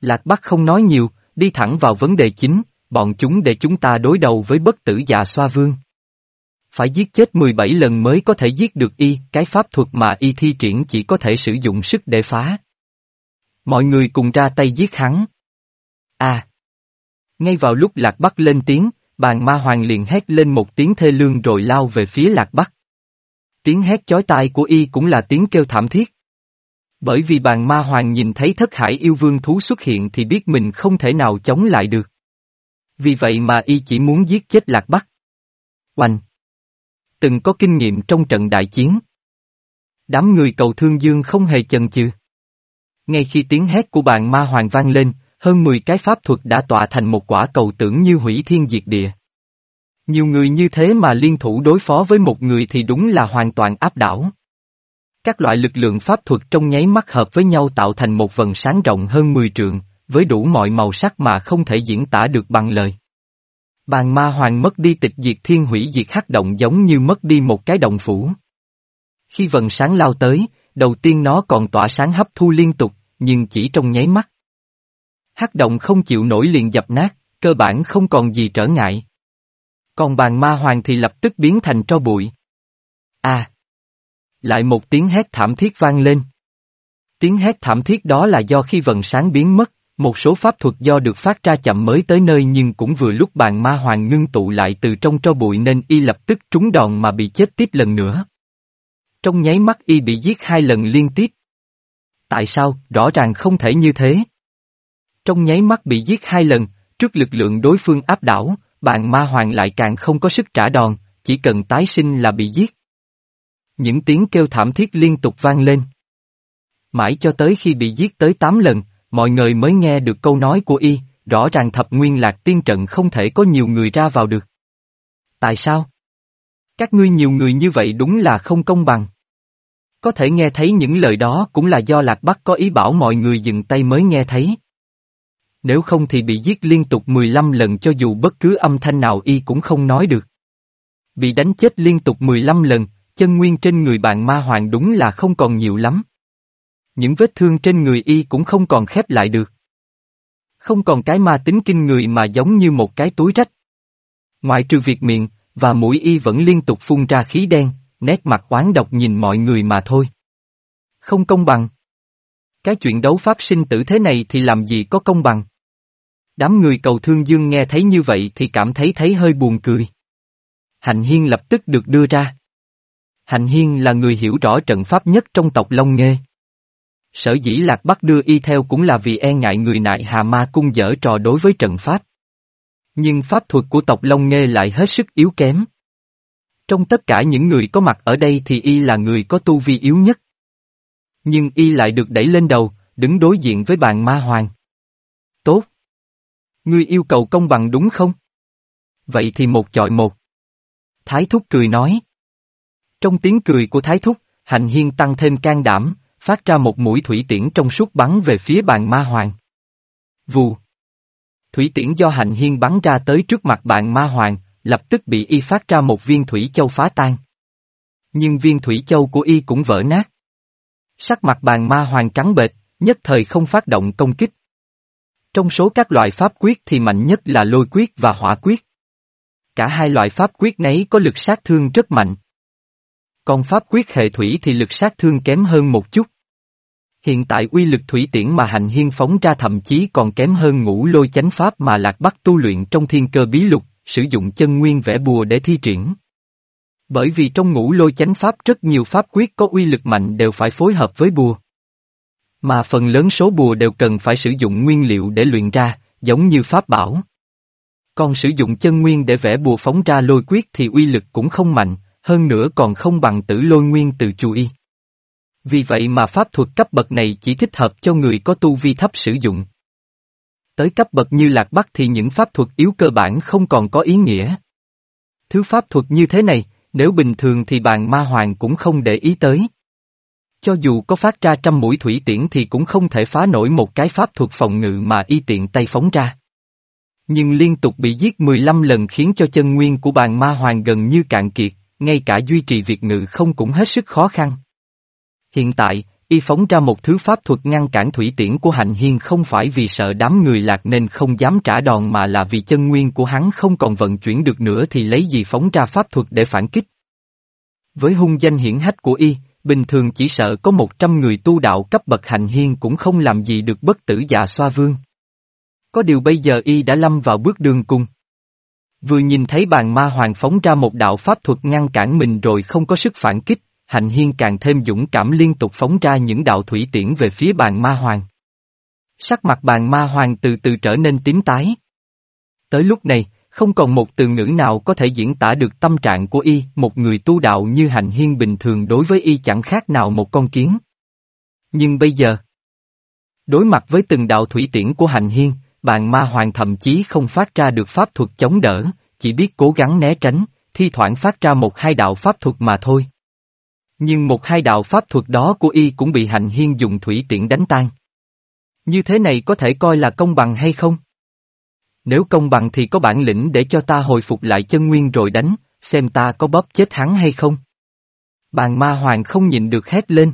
Lạc Bắc không nói nhiều, đi thẳng vào vấn đề chính, bọn chúng để chúng ta đối đầu với bất tử già xoa vương. Phải giết chết 17 lần mới có thể giết được y, cái pháp thuật mà y thi triển chỉ có thể sử dụng sức để phá. Mọi người cùng ra tay giết hắn. À! Ngay vào lúc Lạc Bắc lên tiếng, bàn ma hoàng liền hét lên một tiếng thê lương rồi lao về phía Lạc Bắc. Tiếng hét chói tai của y cũng là tiếng kêu thảm thiết. Bởi vì bàn ma hoàng nhìn thấy thất hải yêu vương thú xuất hiện thì biết mình không thể nào chống lại được. Vì vậy mà y chỉ muốn giết chết Lạc Bắc. Oanh! Từng có kinh nghiệm trong trận đại chiến. Đám người cầu thương dương không hề chần chừ. Ngay khi tiếng hét của bàn ma hoàng vang lên, hơn 10 cái pháp thuật đã tọa thành một quả cầu tưởng như hủy thiên diệt địa. Nhiều người như thế mà liên thủ đối phó với một người thì đúng là hoàn toàn áp đảo. Các loại lực lượng pháp thuật trong nháy mắt hợp với nhau tạo thành một vần sáng rộng hơn 10 trượng, với đủ mọi màu sắc mà không thể diễn tả được bằng lời. Bàn ma hoàng mất đi tịch diệt thiên hủy diệt hắc động giống như mất đi một cái động phủ. Khi vần sáng lao tới, đầu tiên nó còn tỏa sáng hấp thu liên tục, nhưng chỉ trong nháy mắt. Hắc động không chịu nổi liền dập nát, cơ bản không còn gì trở ngại. Còn bàn ma hoàng thì lập tức biến thành tro bụi. À! Lại một tiếng hét thảm thiết vang lên. Tiếng hét thảm thiết đó là do khi vần sáng biến mất, một số pháp thuật do được phát ra chậm mới tới nơi nhưng cũng vừa lúc bàn ma hoàng ngưng tụ lại từ trong tro bụi nên y lập tức trúng đòn mà bị chết tiếp lần nữa. Trong nháy mắt y bị giết hai lần liên tiếp. Tại sao, rõ ràng không thể như thế. Trong nháy mắt bị giết hai lần, trước lực lượng đối phương áp đảo, bạn ma hoàng lại càng không có sức trả đòn, chỉ cần tái sinh là bị giết. Những tiếng kêu thảm thiết liên tục vang lên. Mãi cho tới khi bị giết tới 8 lần, mọi người mới nghe được câu nói của y, rõ ràng thập nguyên lạc tiên trận không thể có nhiều người ra vào được. Tại sao? Các ngươi nhiều người như vậy đúng là không công bằng. Có thể nghe thấy những lời đó cũng là do Lạc Bắc có ý bảo mọi người dừng tay mới nghe thấy. Nếu không thì bị giết liên tục 15 lần cho dù bất cứ âm thanh nào y cũng không nói được. Bị đánh chết liên tục 15 lần, chân nguyên trên người bạn ma hoàng đúng là không còn nhiều lắm. Những vết thương trên người y cũng không còn khép lại được. Không còn cái ma tính kinh người mà giống như một cái túi rách. Ngoại trừ việc miệng, và mũi y vẫn liên tục phun ra khí đen, nét mặt oán độc nhìn mọi người mà thôi. Không công bằng. Cái chuyện đấu pháp sinh tử thế này thì làm gì có công bằng. Đám người cầu thương dương nghe thấy như vậy thì cảm thấy thấy hơi buồn cười. Hạnh Hiên lập tức được đưa ra. Hạnh Hiên là người hiểu rõ trận pháp nhất trong tộc Long Nghê. Sở dĩ Lạc Bắc đưa y theo cũng là vì e ngại người nại Hà Ma Cung dở trò đối với trận pháp. Nhưng pháp thuật của tộc Long Nghê lại hết sức yếu kém. Trong tất cả những người có mặt ở đây thì y là người có tu vi yếu nhất. Nhưng y lại được đẩy lên đầu, đứng đối diện với bàn ma hoàng. Tốt. Ngươi yêu cầu công bằng đúng không? Vậy thì một chọi một. Thái Thúc cười nói. Trong tiếng cười của Thái Thúc, Hành Hiên tăng thêm can đảm, phát ra một mũi thủy tiễn trong suốt bắn về phía bàn ma hoàng. Vù. Thủy tiễn do Hành Hiên bắn ra tới trước mặt bàn ma hoàng, lập tức bị y phát ra một viên thủy châu phá tan. Nhưng viên thủy châu của y cũng vỡ nát. Sắc mặt bàn ma hoàng trắng bệch, nhất thời không phát động công kích. Trong số các loại pháp quyết thì mạnh nhất là lôi quyết và hỏa quyết. Cả hai loại pháp quyết nấy có lực sát thương rất mạnh. Còn pháp quyết hệ thủy thì lực sát thương kém hơn một chút. Hiện tại uy lực thủy tiễn mà hành hiên phóng ra thậm chí còn kém hơn ngũ lôi chánh pháp mà lạc bắc tu luyện trong thiên cơ bí lục, sử dụng chân nguyên vẽ bùa để thi triển. Bởi vì trong ngũ lôi chánh pháp rất nhiều pháp quyết có uy lực mạnh đều phải phối hợp với bùa. Mà phần lớn số bùa đều cần phải sử dụng nguyên liệu để luyện ra, giống như pháp bảo. Còn sử dụng chân nguyên để vẽ bùa phóng ra lôi quyết thì uy lực cũng không mạnh, hơn nữa còn không bằng tử lôi nguyên từ chú y. Vì vậy mà pháp thuật cấp bậc này chỉ thích hợp cho người có tu vi thấp sử dụng. Tới cấp bậc như lạc bắc thì những pháp thuật yếu cơ bản không còn có ý nghĩa. Thứ pháp thuật như thế này, nếu bình thường thì bàn ma hoàng cũng không để ý tới. Cho dù có phát ra trăm mũi thủy tiễn thì cũng không thể phá nổi một cái pháp thuật phòng ngự mà y tiện tay phóng ra. Nhưng liên tục bị giết 15 lần khiến cho chân nguyên của bàn ma hoàng gần như cạn kiệt, ngay cả duy trì việc ngự không cũng hết sức khó khăn. Hiện tại, y phóng ra một thứ pháp thuật ngăn cản thủy tiễn của hạnh hiên không phải vì sợ đám người lạc nên không dám trả đòn mà là vì chân nguyên của hắn không còn vận chuyển được nữa thì lấy gì phóng ra pháp thuật để phản kích. Với hung danh hiển hách của y, bình thường chỉ sợ có một trăm người tu đạo cấp bậc hành hiên cũng không làm gì được bất tử dạ xoa vương. Có điều bây giờ y đã lâm vào bước đường cùng. Vừa nhìn thấy bàn ma hoàng phóng ra một đạo pháp thuật ngăn cản mình rồi không có sức phản kích, hành hiên càng thêm dũng cảm liên tục phóng ra những đạo thủy tiễn về phía bàn ma hoàng. Sắc mặt bàn ma hoàng từ từ trở nên tím tái. Tới lúc này, không còn một từ ngữ nào có thể diễn tả được tâm trạng của y, một người tu đạo như hành hiên bình thường đối với y chẳng khác nào một con kiến. Nhưng bây giờ, đối mặt với từng đạo thủy tiễn của hành hiên, bàn ma hoàng thậm chí không phát ra được pháp thuật chống đỡ, chỉ biết cố gắng né tránh, thi thoảng phát ra một hai đạo pháp thuật mà thôi. Nhưng một hai đạo pháp thuật đó của y cũng bị hạnh hiên dùng thủy tiện đánh tan. Như thế này có thể coi là công bằng hay không? Nếu công bằng thì có bản lĩnh để cho ta hồi phục lại chân nguyên rồi đánh, xem ta có bóp chết hắn hay không? Bàn ma hoàng không nhịn được hét lên.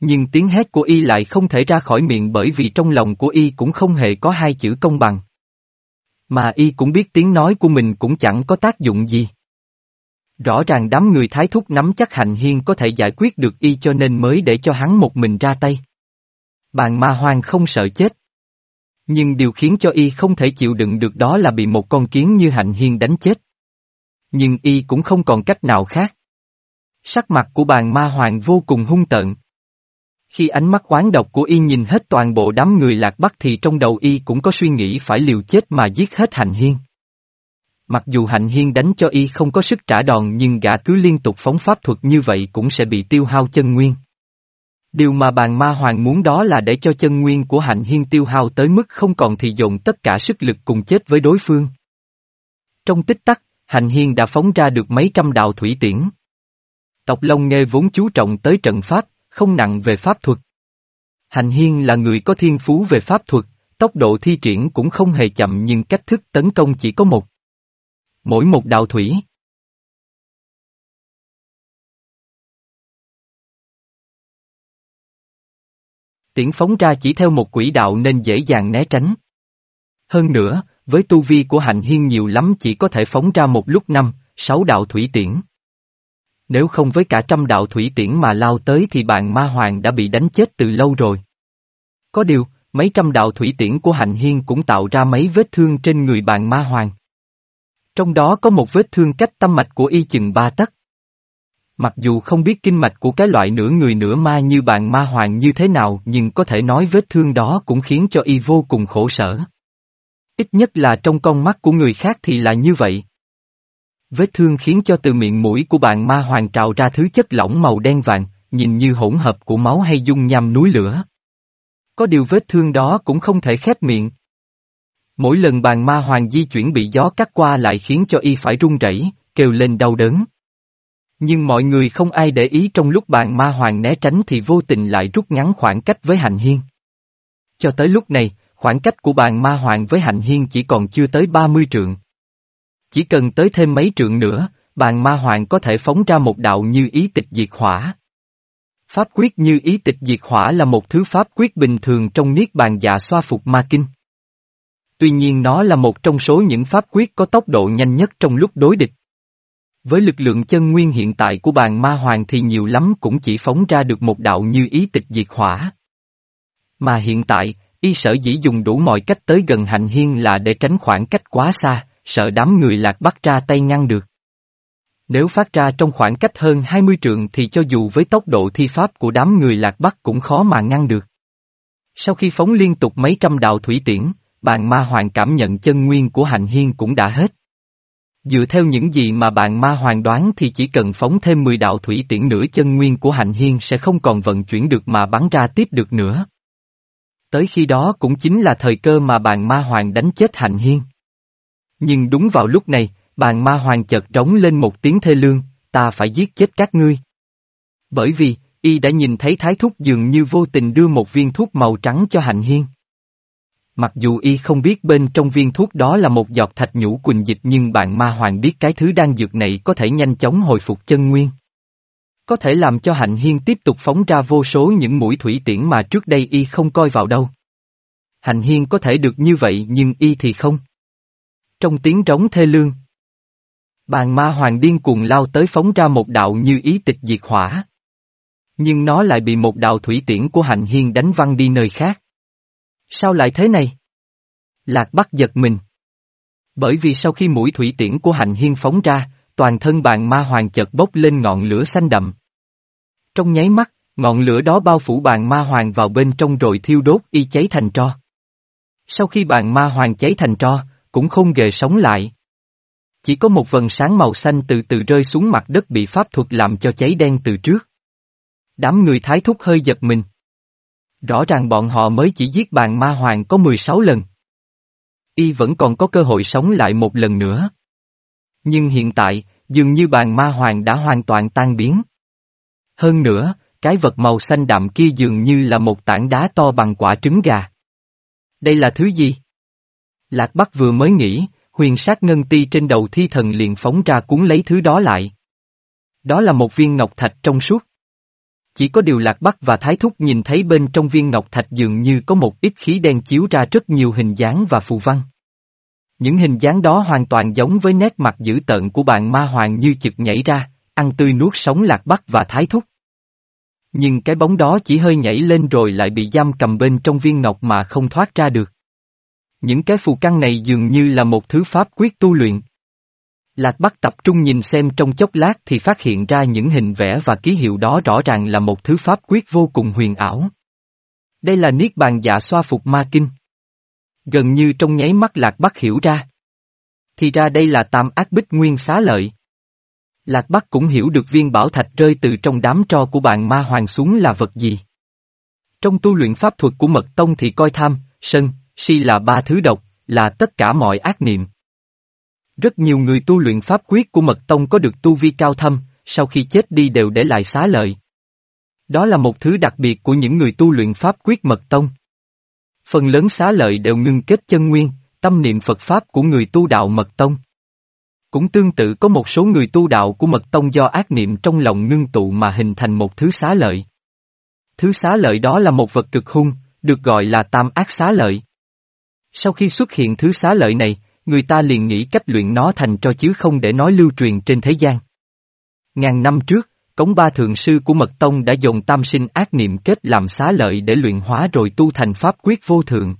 Nhưng tiếng hét của y lại không thể ra khỏi miệng bởi vì trong lòng của y cũng không hề có hai chữ công bằng. Mà y cũng biết tiếng nói của mình cũng chẳng có tác dụng gì. Rõ ràng đám người thái thúc nắm chắc hành hiên có thể giải quyết được y cho nên mới để cho hắn một mình ra tay. Bàn ma hoang không sợ chết. Nhưng điều khiến cho y không thể chịu đựng được đó là bị một con kiến như hạnh hiên đánh chết. Nhưng y cũng không còn cách nào khác. Sắc mặt của bàn ma hoàng vô cùng hung tợn. Khi ánh mắt oán độc của y nhìn hết toàn bộ đám người lạc bắc thì trong đầu y cũng có suy nghĩ phải liều chết mà giết hết Hành hiên. Mặc dù hạnh hiên đánh cho y không có sức trả đòn nhưng gã cứ liên tục phóng pháp thuật như vậy cũng sẽ bị tiêu hao chân nguyên. Điều mà bàn ma hoàng muốn đó là để cho chân nguyên của hạnh hiên tiêu hao tới mức không còn thì dồn tất cả sức lực cùng chết với đối phương. Trong tích tắc, hạnh hiên đã phóng ra được mấy trăm đạo thủy tiễn. Tộc Long Nghê vốn chú trọng tới trận pháp, không nặng về pháp thuật. Hành Hiên là người có thiên phú về pháp thuật, tốc độ thi triển cũng không hề chậm nhưng cách thức tấn công chỉ có một. Mỗi một đạo thủy. Tiễn phóng ra chỉ theo một quỹ đạo nên dễ dàng né tránh. Hơn nữa, với tu vi của Hạnh hiên nhiều lắm chỉ có thể phóng ra một lúc năm, sáu đạo thủy tiễn. Nếu không với cả trăm đạo thủy tiễn mà lao tới thì bạn ma hoàng đã bị đánh chết từ lâu rồi. Có điều, mấy trăm đạo thủy tiễn của hạnh hiên cũng tạo ra mấy vết thương trên người bạn ma hoàng. Trong đó có một vết thương cách tâm mạch của y chừng ba tấc. Mặc dù không biết kinh mạch của cái loại nửa người nửa ma như bạn ma hoàng như thế nào nhưng có thể nói vết thương đó cũng khiến cho y vô cùng khổ sở. Ít nhất là trong con mắt của người khác thì là như vậy. Vết thương khiến cho từ miệng mũi của bạn ma hoàng trào ra thứ chất lỏng màu đen vàng, nhìn như hỗn hợp của máu hay dung nham núi lửa. Có điều vết thương đó cũng không thể khép miệng. Mỗi lần bàn ma hoàng di chuyển bị gió cắt qua lại khiến cho y phải run rẩy, kêu lên đau đớn. Nhưng mọi người không ai để ý trong lúc bàn ma hoàng né tránh thì vô tình lại rút ngắn khoảng cách với hành hiên. Cho tới lúc này, khoảng cách của bàn ma hoàng với hành hiên chỉ còn chưa tới 30 trượng. Chỉ cần tới thêm mấy trượng nữa, bàn ma hoàng có thể phóng ra một đạo như ý tịch diệt hỏa. Pháp quyết như ý tịch diệt hỏa là một thứ pháp quyết bình thường trong niết bàn dạ xoa phục ma kinh. Tuy nhiên nó là một trong số những pháp quyết có tốc độ nhanh nhất trong lúc đối địch. Với lực lượng chân nguyên hiện tại của bàn ma hoàng thì nhiều lắm cũng chỉ phóng ra được một đạo như ý tịch diệt hỏa. Mà hiện tại, y sở dĩ dùng đủ mọi cách tới gần hành hiên là để tránh khoảng cách quá xa, sợ đám người lạc bắt ra tay ngăn được. Nếu phát ra trong khoảng cách hơn 20 trượng thì cho dù với tốc độ thi pháp của đám người lạc bắc cũng khó mà ngăn được. Sau khi phóng liên tục mấy trăm đạo thủy tiễn, bạn ma hoàng cảm nhận chân nguyên của hành hiên cũng đã hết. Dựa theo những gì mà bạn ma hoàng đoán thì chỉ cần phóng thêm 10 đạo thủy tiễn nữa chân nguyên của hành hiên sẽ không còn vận chuyển được mà bắn ra tiếp được nữa. Tới khi đó cũng chính là thời cơ mà bạn ma hoàng đánh chết hành hiên. Nhưng đúng vào lúc này, bạn ma hoàng chợt trống lên một tiếng thê lương, ta phải giết chết các ngươi. Bởi vì, y đã nhìn thấy thái thúc dường như vô tình đưa một viên thuốc màu trắng cho hạnh hiên. Mặc dù y không biết bên trong viên thuốc đó là một giọt thạch nhũ quỳnh dịch nhưng bạn ma hoàng biết cái thứ đan dược này có thể nhanh chóng hồi phục chân nguyên. Có thể làm cho hạnh hiên tiếp tục phóng ra vô số những mũi thủy tiễn mà trước đây y không coi vào đâu. Hạnh hiên có thể được như vậy nhưng y thì không trong tiếng trống thê lương. Bàn ma hoàng điên cuồng lao tới phóng ra một đạo như ý tịch diệt hỏa. Nhưng nó lại bị một đạo thủy tiễn của hạnh hiên đánh văng đi nơi khác. Sao lại thế này? Lạc Bắc giật mình. Bởi vì sau khi mũi thủy tiễn của hạnh hiên phóng ra, toàn thân bàn ma hoàng chợt bốc lên ngọn lửa xanh đậm. Trong nháy mắt, ngọn lửa đó bao phủ bàn ma hoàng vào bên trong rồi thiêu đốt y cháy thành tro. Sau khi bàn ma hoàng cháy thành tro, cũng không ghề sống lại. Chỉ có một vần sáng màu xanh từ từ rơi xuống mặt đất bị pháp thuật làm cho cháy đen từ trước. Đám người thái thúc hơi giật mình. Rõ ràng bọn họ mới chỉ giết bàn ma hoàng có 16 lần. Y vẫn còn có cơ hội sống lại một lần nữa. Nhưng hiện tại, dường như bàn ma hoàng đã hoàn toàn tan biến. Hơn nữa, cái vật màu xanh đậm kia dường như là một tảng đá to bằng quả trứng gà. Đây là thứ gì? Lạc Bắc vừa mới nghĩ, huyền sát ngân ti trên đầu thi thần liền phóng ra cuốn lấy thứ đó lại. Đó là một viên ngọc thạch trong suốt. Chỉ có điều Lạc Bắc và Thái Thúc nhìn thấy bên trong viên ngọc thạch dường như có một ít khí đen chiếu ra rất nhiều hình dáng và phù văn. Những hình dáng đó hoàn toàn giống với nét mặt dữ tợn của bạn ma hoàng như chực nhảy ra, ăn tươi nuốt sống Lạc Bắc và Thái Thúc. Nhưng cái bóng đó chỉ hơi nhảy lên rồi lại bị giam cầm bên trong viên ngọc mà không thoát ra được. Những cái phù căn này dường như là một thứ pháp quyết tu luyện. Lạc Bắc tập trung nhìn xem trong chốc lát thì phát hiện ra những hình vẽ và ký hiệu đó rõ ràng là một thứ pháp quyết vô cùng huyền ảo. Đây là Niết Bàn Dạ Xoa Phục Ma Kinh. Gần như trong nháy mắt Lạc Bắc hiểu ra. Thì ra đây là tam ác bích nguyên xá lợi. Lạc Bắc cũng hiểu được viên bảo thạch rơi từ trong đám tro của bạn ma hoàng xuống là vật gì. Trong tu luyện pháp thuật của mật tông thì coi tham, sân, si là ba thứ độc, là tất cả mọi ác niệm. Rất nhiều người tu luyện pháp quyết của mật tông có được tu vi cao thâm, sau khi chết đi đều để lại xá lợi. Đó là một thứ đặc biệt của những người tu luyện pháp quyết mật tông. Phần lớn xá lợi đều ngưng kết chân nguyên, tâm niệm Phật Pháp của người tu đạo mật tông. Cũng tương tự có một số người tu đạo của mật tông do ác niệm trong lòng ngưng tụ mà hình thành một thứ xá lợi. Thứ xá lợi đó là một vật cực hung, được gọi là tam ác xá lợi. Sau khi xuất hiện thứ xá lợi này, người ta liền nghĩ cách luyện nó thành cho chứ không để nói lưu truyền trên thế gian. Ngàn năm trước, Cống ba thượng sư của Mật Tông đã dùng tam sinh ác niệm kết làm xá lợi để luyện hóa rồi tu thành pháp quyết vô thượng.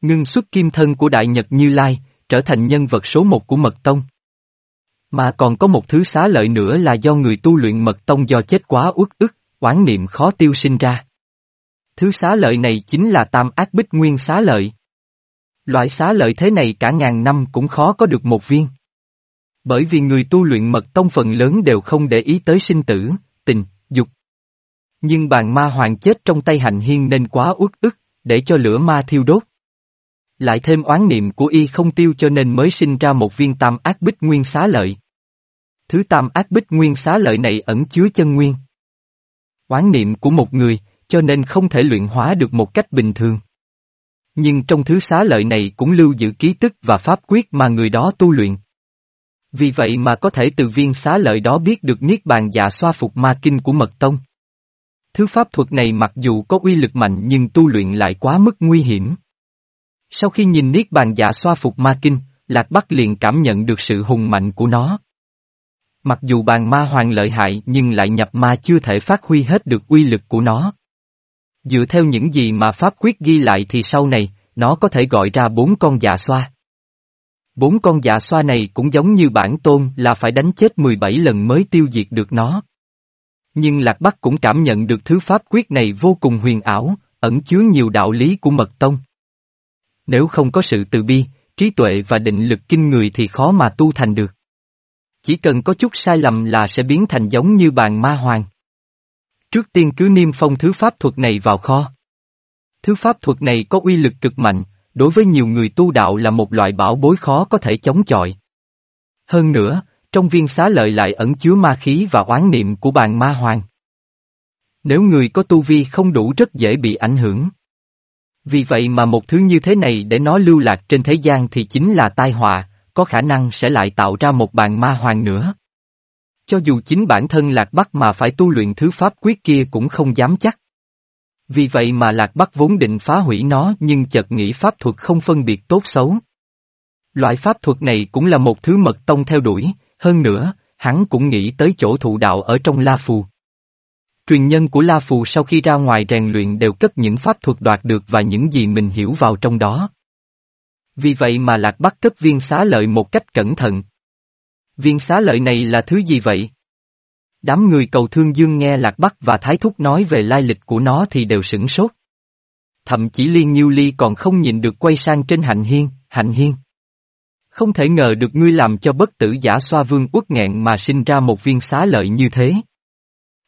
Ngưng xuất kim thân của Đại Nhật Như Lai, trở thành nhân vật số một của Mật Tông. Mà còn có một thứ xá lợi nữa là do người tu luyện Mật Tông do chết quá uất ức, oán niệm khó tiêu sinh ra. Thứ xá lợi này chính là tam ác bích nguyên xá lợi. Loại xá lợi thế này cả ngàn năm cũng khó có được một viên. Bởi vì người tu luyện mật tông phần lớn đều không để ý tới sinh tử, tình, dục. Nhưng bàn ma hoàng chết trong tay hành hiên nên quá uất ức, để cho lửa ma thiêu đốt. Lại thêm oán niệm của y không tiêu cho nên mới sinh ra một viên tam ác bích nguyên xá lợi. Thứ tam ác bích nguyên xá lợi này ẩn chứa chân nguyên. Oán niệm của một người, cho nên không thể luyện hóa được một cách bình thường. Nhưng trong thứ xá lợi này cũng lưu giữ ký tức và pháp quyết mà người đó tu luyện. Vì vậy mà có thể từ viên xá lợi đó biết được niết bàn dạ xoa phục ma kinh của mật tông. Thứ pháp thuật này mặc dù có uy lực mạnh nhưng tu luyện lại quá mức nguy hiểm. Sau khi nhìn niết bàn dạ xoa phục ma kinh, Lạc Bắc liền cảm nhận được sự hùng mạnh của nó. Mặc dù bàn ma hoàng lợi hại nhưng lại nhập ma chưa thể phát huy hết được uy lực của nó. Dựa theo những gì mà Pháp quyết ghi lại thì sau này, nó có thể gọi ra bốn con dạ xoa. Bốn con dạ xoa này cũng giống như bản tôn là phải đánh chết 17 lần mới tiêu diệt được nó. Nhưng Lạc Bắc cũng cảm nhận được thứ pháp quyết này vô cùng huyền ảo, ẩn chứa nhiều đạo lý của mật tông. Nếu không có sự từ bi, trí tuệ và định lực kinh người thì khó mà tu thành được. Chỉ cần có chút sai lầm là sẽ biến thành giống như bàn ma hoàng. Trước tiên cứ niêm phong thứ pháp thuật này vào kho. Thứ pháp thuật này có uy lực cực mạnh, đối với nhiều người tu đạo là một loại bảo bối khó có thể chống chọi. Hơn nữa, trong viên xá lợi lại ẩn chứa ma khí và oán niệm của bàn ma hoàng. Nếu người có tu vi không đủ rất dễ bị ảnh hưởng. Vì vậy mà một thứ như thế này để nó lưu lạc trên thế gian thì chính là tai họa, có khả năng sẽ lại tạo ra một bàn ma hoàng nữa. Cho dù chính bản thân Lạc Bắc mà phải tu luyện thứ pháp quyết kia cũng không dám chắc. Vì vậy mà Lạc Bắc vốn định phá hủy nó nhưng chợt nghĩ pháp thuật không phân biệt tốt xấu. Loại pháp thuật này cũng là một thứ mật tông theo đuổi, hơn nữa, hắn cũng nghĩ tới chỗ thụ đạo ở trong La Phù. Truyền nhân của La Phù sau khi ra ngoài rèn luyện đều cất những pháp thuật đoạt được và những gì mình hiểu vào trong đó. Vì vậy mà Lạc Bắc cất viên xá lợi một cách cẩn thận. Viên xá lợi này là thứ gì vậy? Đám người cầu thương dương nghe Lạc Bắc và Thái Thúc nói về lai lịch của nó thì đều sửng sốt. Thậm chí Liên Nhiêu Ly còn không nhìn được quay sang trên hạnh hiên, hạnh hiên. Không thể ngờ được ngươi làm cho bất tử giả xoa vương uất nghẹn mà sinh ra một viên xá lợi như thế.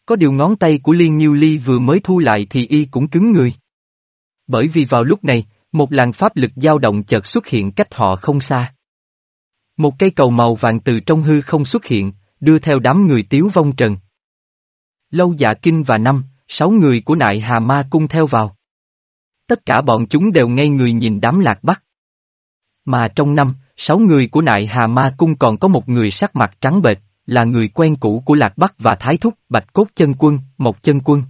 Có điều ngón tay của Liên Nhiêu Ly vừa mới thu lại thì y cũng cứng người. Bởi vì vào lúc này, một làn pháp lực dao động chợt xuất hiện cách họ không xa. Một cây cầu màu vàng từ trong hư không xuất hiện, đưa theo đám người tiếu vong trần. Lâu dạ kinh và năm, sáu người của nại hà ma cung theo vào. Tất cả bọn chúng đều ngây người nhìn đám lạc bắc. Mà trong năm, sáu người của nại hà ma cung còn có một người sắc mặt trắng bệch, là người quen cũ của lạc bắc và thái thúc bạch cốt chân quân, một chân quân.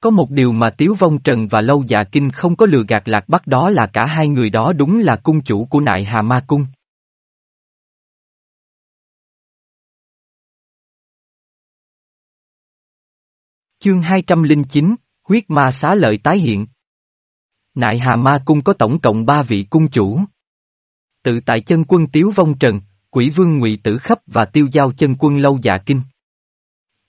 Có một điều mà Tiếu Vong Trần và Lâu Dạ Kinh không có lừa gạt lạc bắc đó là cả hai người đó đúng là cung chủ của nại hà ma cung. Chương 209, huyết ma xá lợi tái hiện. Nại Hà Ma Cung có tổng cộng ba vị cung chủ. Tự tại chân quân Tiếu Vong Trần, Quỷ Vương Ngụy Tử Khấp và Tiêu Giao chân quân Lâu Dạ Kinh.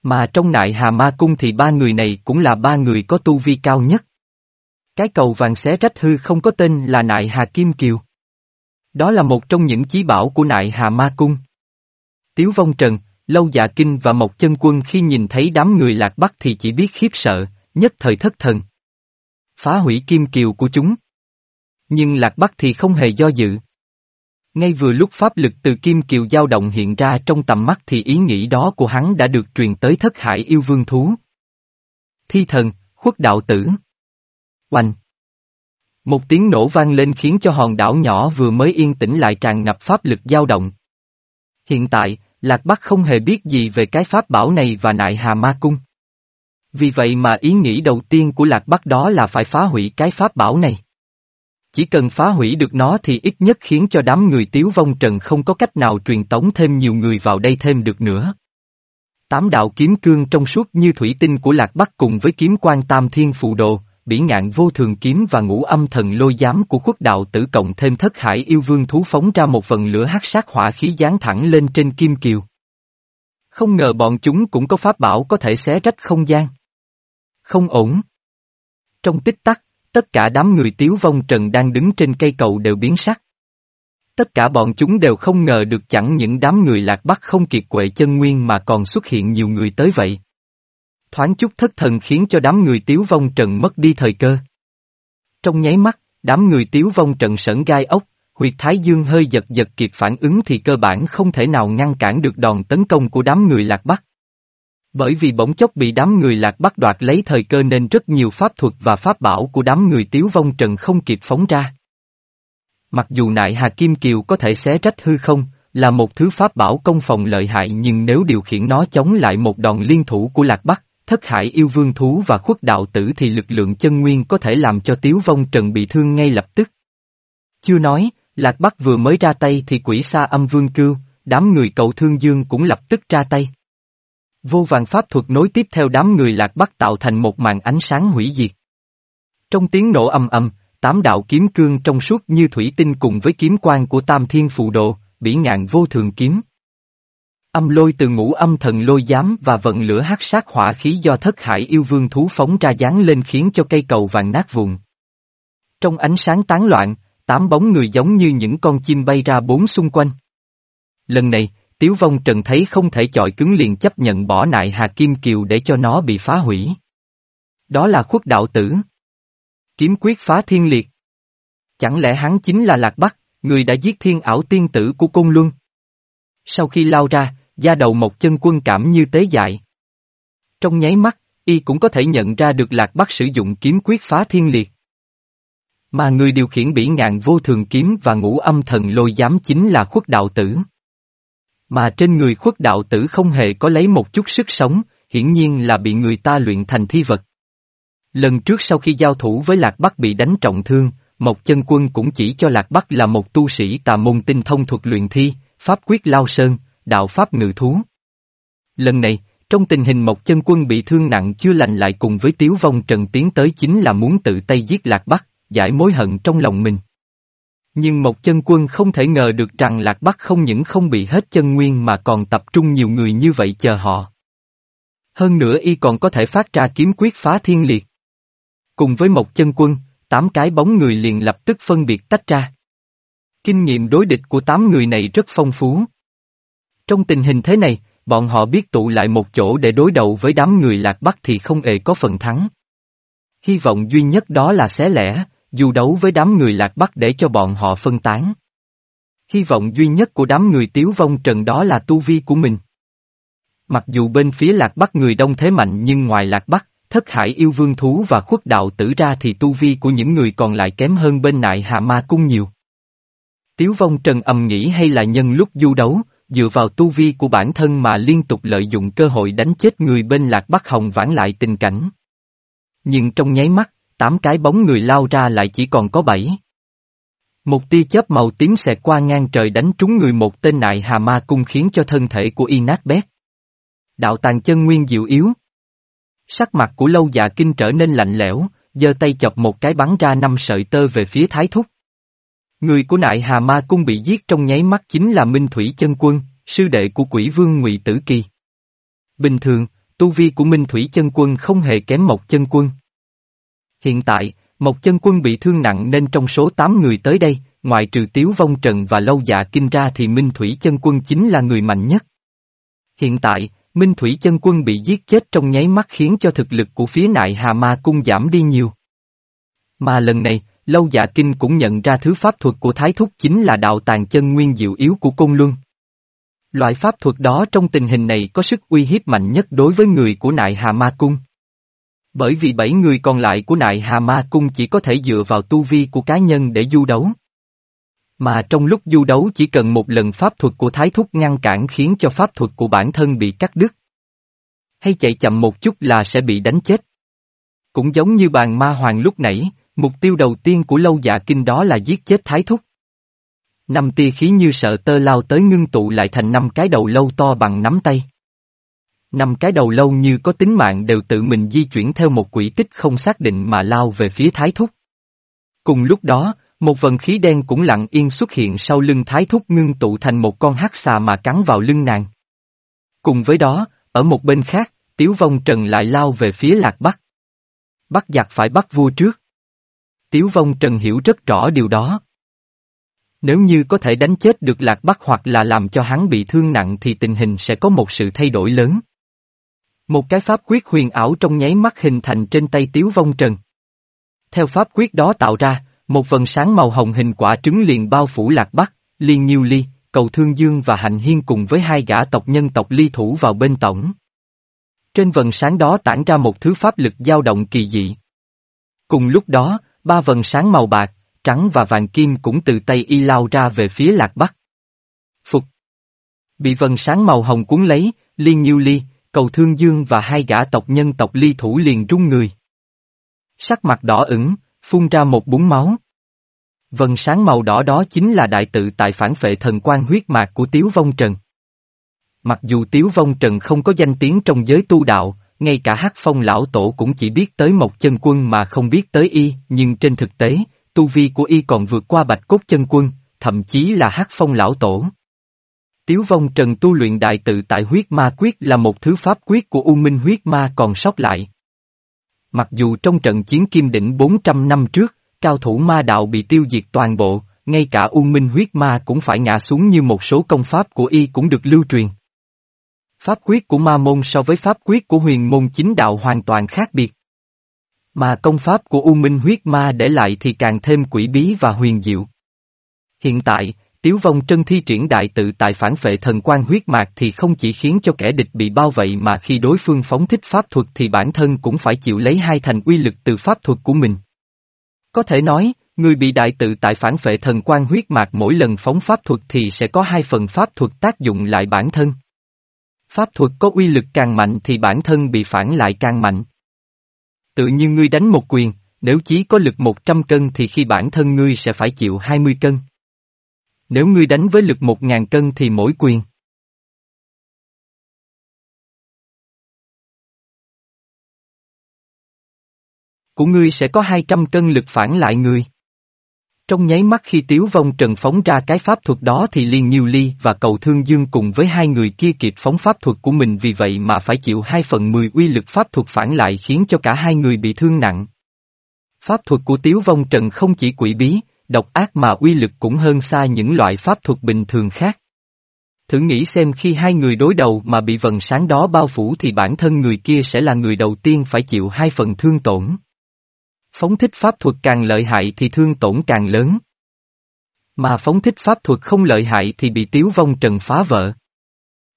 Mà trong Nại Hà Ma Cung thì ba người này cũng là ba người có tu vi cao nhất. Cái cầu vàng xé rách hư không có tên là Nại Hà Kim Kiều. Đó là một trong những chí bảo của Nại Hà Ma Cung. Tiếu Vong Trần, Lâu Dạ Kinh và Mộc Chân Quân khi nhìn thấy đám người lạc bắc thì chỉ biết khiếp sợ, nhất thời thất thần. Phá hủy kim kiều của chúng. Nhưng lạc bắc thì không hề do dự. Ngay vừa lúc pháp lực từ kim kiều dao động hiện ra trong tầm mắt thì ý nghĩ đó của hắn đã được truyền tới thất hải yêu vương thú. Thi thần, khuất đạo tử. Oanh! Một tiếng nổ vang lên khiến cho hòn đảo nhỏ vừa mới yên tĩnh lại tràn ngập pháp lực dao động. Hiện tại, Lạc Bắc không hề biết gì về cái pháp bảo này và nại hà ma cung. Vì vậy mà ý nghĩ đầu tiên của Lạc Bắc đó là phải phá hủy cái pháp bảo này. Chỉ cần phá hủy được nó thì ít nhất khiến cho đám người tiếu vong trần không có cách nào truyền tống thêm nhiều người vào đây thêm được nữa. Tám đạo kiếm cương trong suốt như thủy tinh của Lạc Bắc cùng với kiếm quan tam thiên phụ đồ, bỉ ngạn vô thường kiếm và ngũ âm thần lôi giám của quốc đạo tử cộng thêm thất hải yêu vương thú phóng ra một phần lửa hắc sát hỏa khí dán thẳng lên trên kim kiều. Không ngờ bọn chúng cũng có pháp bảo có thể xé rách không gian. Không ổn. Trong tích tắc, tất cả đám người tiếu vong trần đang đứng trên cây cầu đều biến sắc. Tất cả bọn chúng đều không ngờ được chẳng những đám người lạc bắc không kiệt quệ chân nguyên mà còn xuất hiện nhiều người tới vậy thoáng chút thất thần khiến cho đám người tiếu vong trần mất đi thời cơ. Trong nháy mắt, đám người tiếu vong trần sởn gai ốc, huyệt thái dương hơi giật giật kịp phản ứng thì cơ bản không thể nào ngăn cản được đòn tấn công của đám người lạc bắc. Bởi vì bỗng chốc bị đám người lạc bắc đoạt lấy thời cơ nên rất nhiều pháp thuật và pháp bảo của đám người tiếu vong trần không kịp phóng ra. Mặc dù nại Hà Kim Kiều có thể xé rách hư không, là một thứ pháp bảo công phòng lợi hại nhưng nếu điều khiển nó chống lại một đòn liên thủ của lạc bắc, thất hải yêu vương thú và khuất đạo tử thì lực lượng chân nguyên có thể làm cho tiếu vong trần bị thương ngay lập tức. Chưa nói, Lạc Bắc vừa mới ra tay thì quỷ sa âm vương cưu, đám người cậu thương dương cũng lập tức ra tay. Vô vàng pháp thuật nối tiếp theo đám người Lạc Bắc tạo thành một màn ánh sáng hủy diệt. Trong tiếng nổ âm âm, tám đạo kiếm cương trong suốt như thủy tinh cùng với kiếm quan của tam thiên phù độ, bỉ ngạn vô thường kiếm, Âm lôi từ ngũ âm thần lôi giám và vận lửa hắc sát hỏa khí do thất hải yêu vương thú phóng ra dán lên khiến cho cây cầu vàng nát vùng. Trong ánh sáng tán loạn, tám bóng người giống như những con chim bay ra bốn xung quanh. Lần này, Tiếu Vong Trần thấy không thể chọi cứng liền chấp nhận bỏ nại Hà Kim Kiều để cho nó bị phá hủy. Đó là khuất đạo tử. Kiếm quyết phá thiên liệt. Chẳng lẽ hắn chính là Lạc Bắc, người đã giết thiên ảo tiên tử của Côn Luân? Sau khi lao ra, da đầu một chân quân cảm như tế dại. Trong nháy mắt, y cũng có thể nhận ra được Lạc Bắc sử dụng kiếm quyết phá thiên liệt. Mà người điều khiển bỉ ngạn vô thường kiếm và ngũ âm thần lôi giám chính là khuất đạo tử. Mà trên người khuất đạo tử không hề có lấy một chút sức sống, hiển nhiên là bị người ta luyện thành thi vật. Lần trước sau khi giao thủ với Lạc Bắc bị đánh trọng thương, Mộc chân quân cũng chỉ cho Lạc Bắc là một tu sĩ tà môn tinh thông thuật luyện thi, pháp quyết lao sơn, đạo pháp ngự thú. Lần này, trong tình hình Mộc Chân Quân bị thương nặng chưa lành lại cùng với Tiếu Vong Trần tiến tới chính là muốn tự tay giết Lạc Bắc, giải mối hận trong lòng mình. Nhưng Mộc Chân Quân không thể ngờ được rằng Lạc Bắc không những không bị hết chân nguyên mà còn tập trung nhiều người như vậy chờ họ. Hơn nữa y còn có thể phát ra kiếm quyết phá thiên liệt. Cùng với Mộc Chân Quân, tám cái bóng người liền lập tức phân biệt tách ra. Kinh nghiệm đối địch của tám người này rất phong phú. Trong tình hình thế này, bọn họ biết tụ lại một chỗ để đối đầu với đám người lạc bắc thì không hề có phần thắng. Hy vọng duy nhất đó là xé lẻ, dù đấu với đám người lạc bắc để cho bọn họ phân tán. Hy vọng duy nhất của đám người tiếu vong trần đó là tu vi của mình. Mặc dù bên phía lạc bắc người đông thế mạnh nhưng ngoài lạc bắc, thất hải yêu vương thú và khuất đạo tử ra thì tu vi của những người còn lại kém hơn bên nại hạ ma cung nhiều. Tiếu vong trần ầm nghĩ hay là nhân lúc du đấu, dựa vào tu vi của bản thân mà liên tục lợi dụng cơ hội đánh chết người bên lạc bắc hồng vãn lại tình cảnh. Nhưng trong nháy mắt, tám cái bóng người lao ra lại chỉ còn có bảy. Một tia chớp màu tím xẹt qua ngang trời đánh trúng người một tên nại hà ma cung khiến cho thân thể của y nát bét. Đạo tàn chân nguyên dịu yếu. Sắc mặt của lâu dạ kinh trở nên lạnh lẽo, giơ tay chọc một cái bắn ra năm sợi tơ về phía thái thúc. Người của nại Hà Ma Cung bị giết trong nháy mắt chính là Minh Thủy Chân Quân, sư đệ của quỷ vương ngụy Tử Kỳ. Bình thường, tu vi của Minh Thủy Chân Quân không hề kém Mộc Chân Quân. Hiện tại, Mộc Chân Quân bị thương nặng nên trong số 8 người tới đây, ngoại trừ Tiếu Vong Trần và Lâu Dạ Kinh ra thì Minh Thủy Chân Quân chính là người mạnh nhất. Hiện tại, Minh Thủy Chân Quân bị giết chết trong nháy mắt khiến cho thực lực của phía nại Hà Ma Cung giảm đi nhiều. Mà lần này, Lâu Dạ Kinh cũng nhận ra thứ pháp thuật của Thái Thúc chính là đạo tàng chân nguyên diệu yếu của Côn Luân. Loại pháp thuật đó trong tình hình này có sức uy hiếp mạnh nhất đối với người của nại Hà Ma Cung. Bởi vì bảy người còn lại của nại Hà Ma Cung chỉ có thể dựa vào tu vi của cá nhân để du đấu. Mà trong lúc du đấu chỉ cần một lần pháp thuật của Thái Thúc ngăn cản khiến cho pháp thuật của bản thân bị cắt đứt. Hay chạy chậm một chút là sẽ bị đánh chết. Cũng giống như bàn ma hoàng lúc nãy, mục tiêu đầu tiên của lâu dạ kinh đó là giết chết Thái Thúc. Năm tia khí như sợ tơ lao tới ngưng tụ lại thành năm cái đầu lâu to bằng nắm tay. Năm cái đầu lâu như có tính mạng đều tự mình di chuyển theo một quỹ tích không xác định mà lao về phía Thái Thúc. Cùng lúc đó, một vần khí đen cũng lặng yên xuất hiện sau lưng Thái Thúc ngưng tụ thành một con hắc xà mà cắn vào lưng nàng. Cùng với đó, ở một bên khác, Tiếu Vong Trần lại lao về phía Lạc Bắc. Bắt giặc phải bắt vua trước. Tiếu Vong Trần hiểu rất rõ điều đó. Nếu như có thể đánh chết được Lạc Bắc hoặc là làm cho hắn bị thương nặng thì tình hình sẽ có một sự thay đổi lớn. Một cái pháp quyết huyền ảo trong nháy mắt hình thành trên tay Tiếu Vong Trần. Theo pháp quyết đó tạo ra, một vần sáng màu hồng hình quả trứng liền bao phủ Lạc Bắc, Liên Nhiêu Ly, Cầu Thương Dương và Hạnh Hiên cùng với hai gã tộc nhân tộc ly thủ vào bên tổng. Trên vần sáng đó tản ra một thứ pháp lực dao động kỳ dị. Cùng lúc đó, ba vần sáng màu bạc, trắng và vàng kim cũng từ tay y lao ra về phía Lạc Bắc. Phục. Bị vần sáng màu hồng cuốn lấy, Liên Nhiêu Ly, Cầu Thương Dương và hai gã tộc nhân tộc ly thủ liền rung người. Sắc mặt đỏ ửng, phun ra một búng máu. Vần sáng màu đỏ đó chính là đại tự tại phản phệ thần quan huyết mạc của Tiếu Vong Trần. Mặc dù Tiếu Vong Trần không có danh tiếng trong giới tu đạo, ngay cả Hắc Phong lão tổ cũng chỉ biết tới một chân quân mà không biết tới y, nhưng trên thực tế, tu vi của y còn vượt qua bạch cốt chân quân, thậm chí là Hắc Phong lão tổ. Tiếu Vong Trần tu luyện đại tự tại huyết ma quyết là một thứ pháp quyết của U Minh huyết ma còn sót lại. Mặc dù trong trận chiến kim đỉnh 400 năm trước, cao thủ ma đạo bị tiêu diệt toàn bộ, ngay cả U Minh huyết ma cũng phải ngã xuống như một số công pháp của y cũng được lưu truyền. Pháp quyết của ma môn so với pháp quyết của huyền môn chính đạo hoàn toàn khác biệt. Mà công pháp của U Minh huyết ma để lại thì càng thêm quỷ bí và huyền diệu. Hiện tại, Tiếu vong trân thi triển đại tự tại phản vệ thần quan huyết mạc thì không chỉ khiến cho kẻ địch bị bao vậy mà khi đối phương phóng thích pháp thuật thì bản thân cũng phải chịu lấy hai thành uy lực từ pháp thuật của mình. Có thể nói, người bị đại tự tại phản vệ thần quan huyết mạc mỗi lần phóng pháp thuật thì sẽ có hai phần pháp thuật tác dụng lại bản thân. Pháp thuật có uy lực càng mạnh thì bản thân bị phản lại càng mạnh. Tự như ngươi đánh một quyền, nếu chí có lực 100 cân thì khi bản thân ngươi sẽ phải chịu 20 cân. Nếu ngươi đánh với lực một ngàn cân thì mỗi quyền. Của ngươi sẽ có 200 cân lực phản lại người. Trong nháy mắt khi Tiếu Vong Trần phóng ra cái pháp thuật đó thì Liên Nhiêu Ly và Cầu Thương Dương cùng với hai người kia kịp phóng pháp thuật của mình vì vậy mà phải chịu hai phần 10 uy lực pháp thuật phản lại khiến cho cả hai người bị thương nặng. Pháp thuật của Tiếu Vong Trần không chỉ quỷ bí, độc ác mà uy lực cũng hơn xa những loại pháp thuật bình thường khác. Thử nghĩ xem khi hai người đối đầu mà bị vần sáng đó bao phủ thì bản thân người kia sẽ là người đầu tiên phải chịu hai phần thương tổn. Phóng thích pháp thuật càng lợi hại thì thương tổn càng lớn. Mà phóng thích pháp thuật không lợi hại thì bị tiếu vong trần phá vỡ.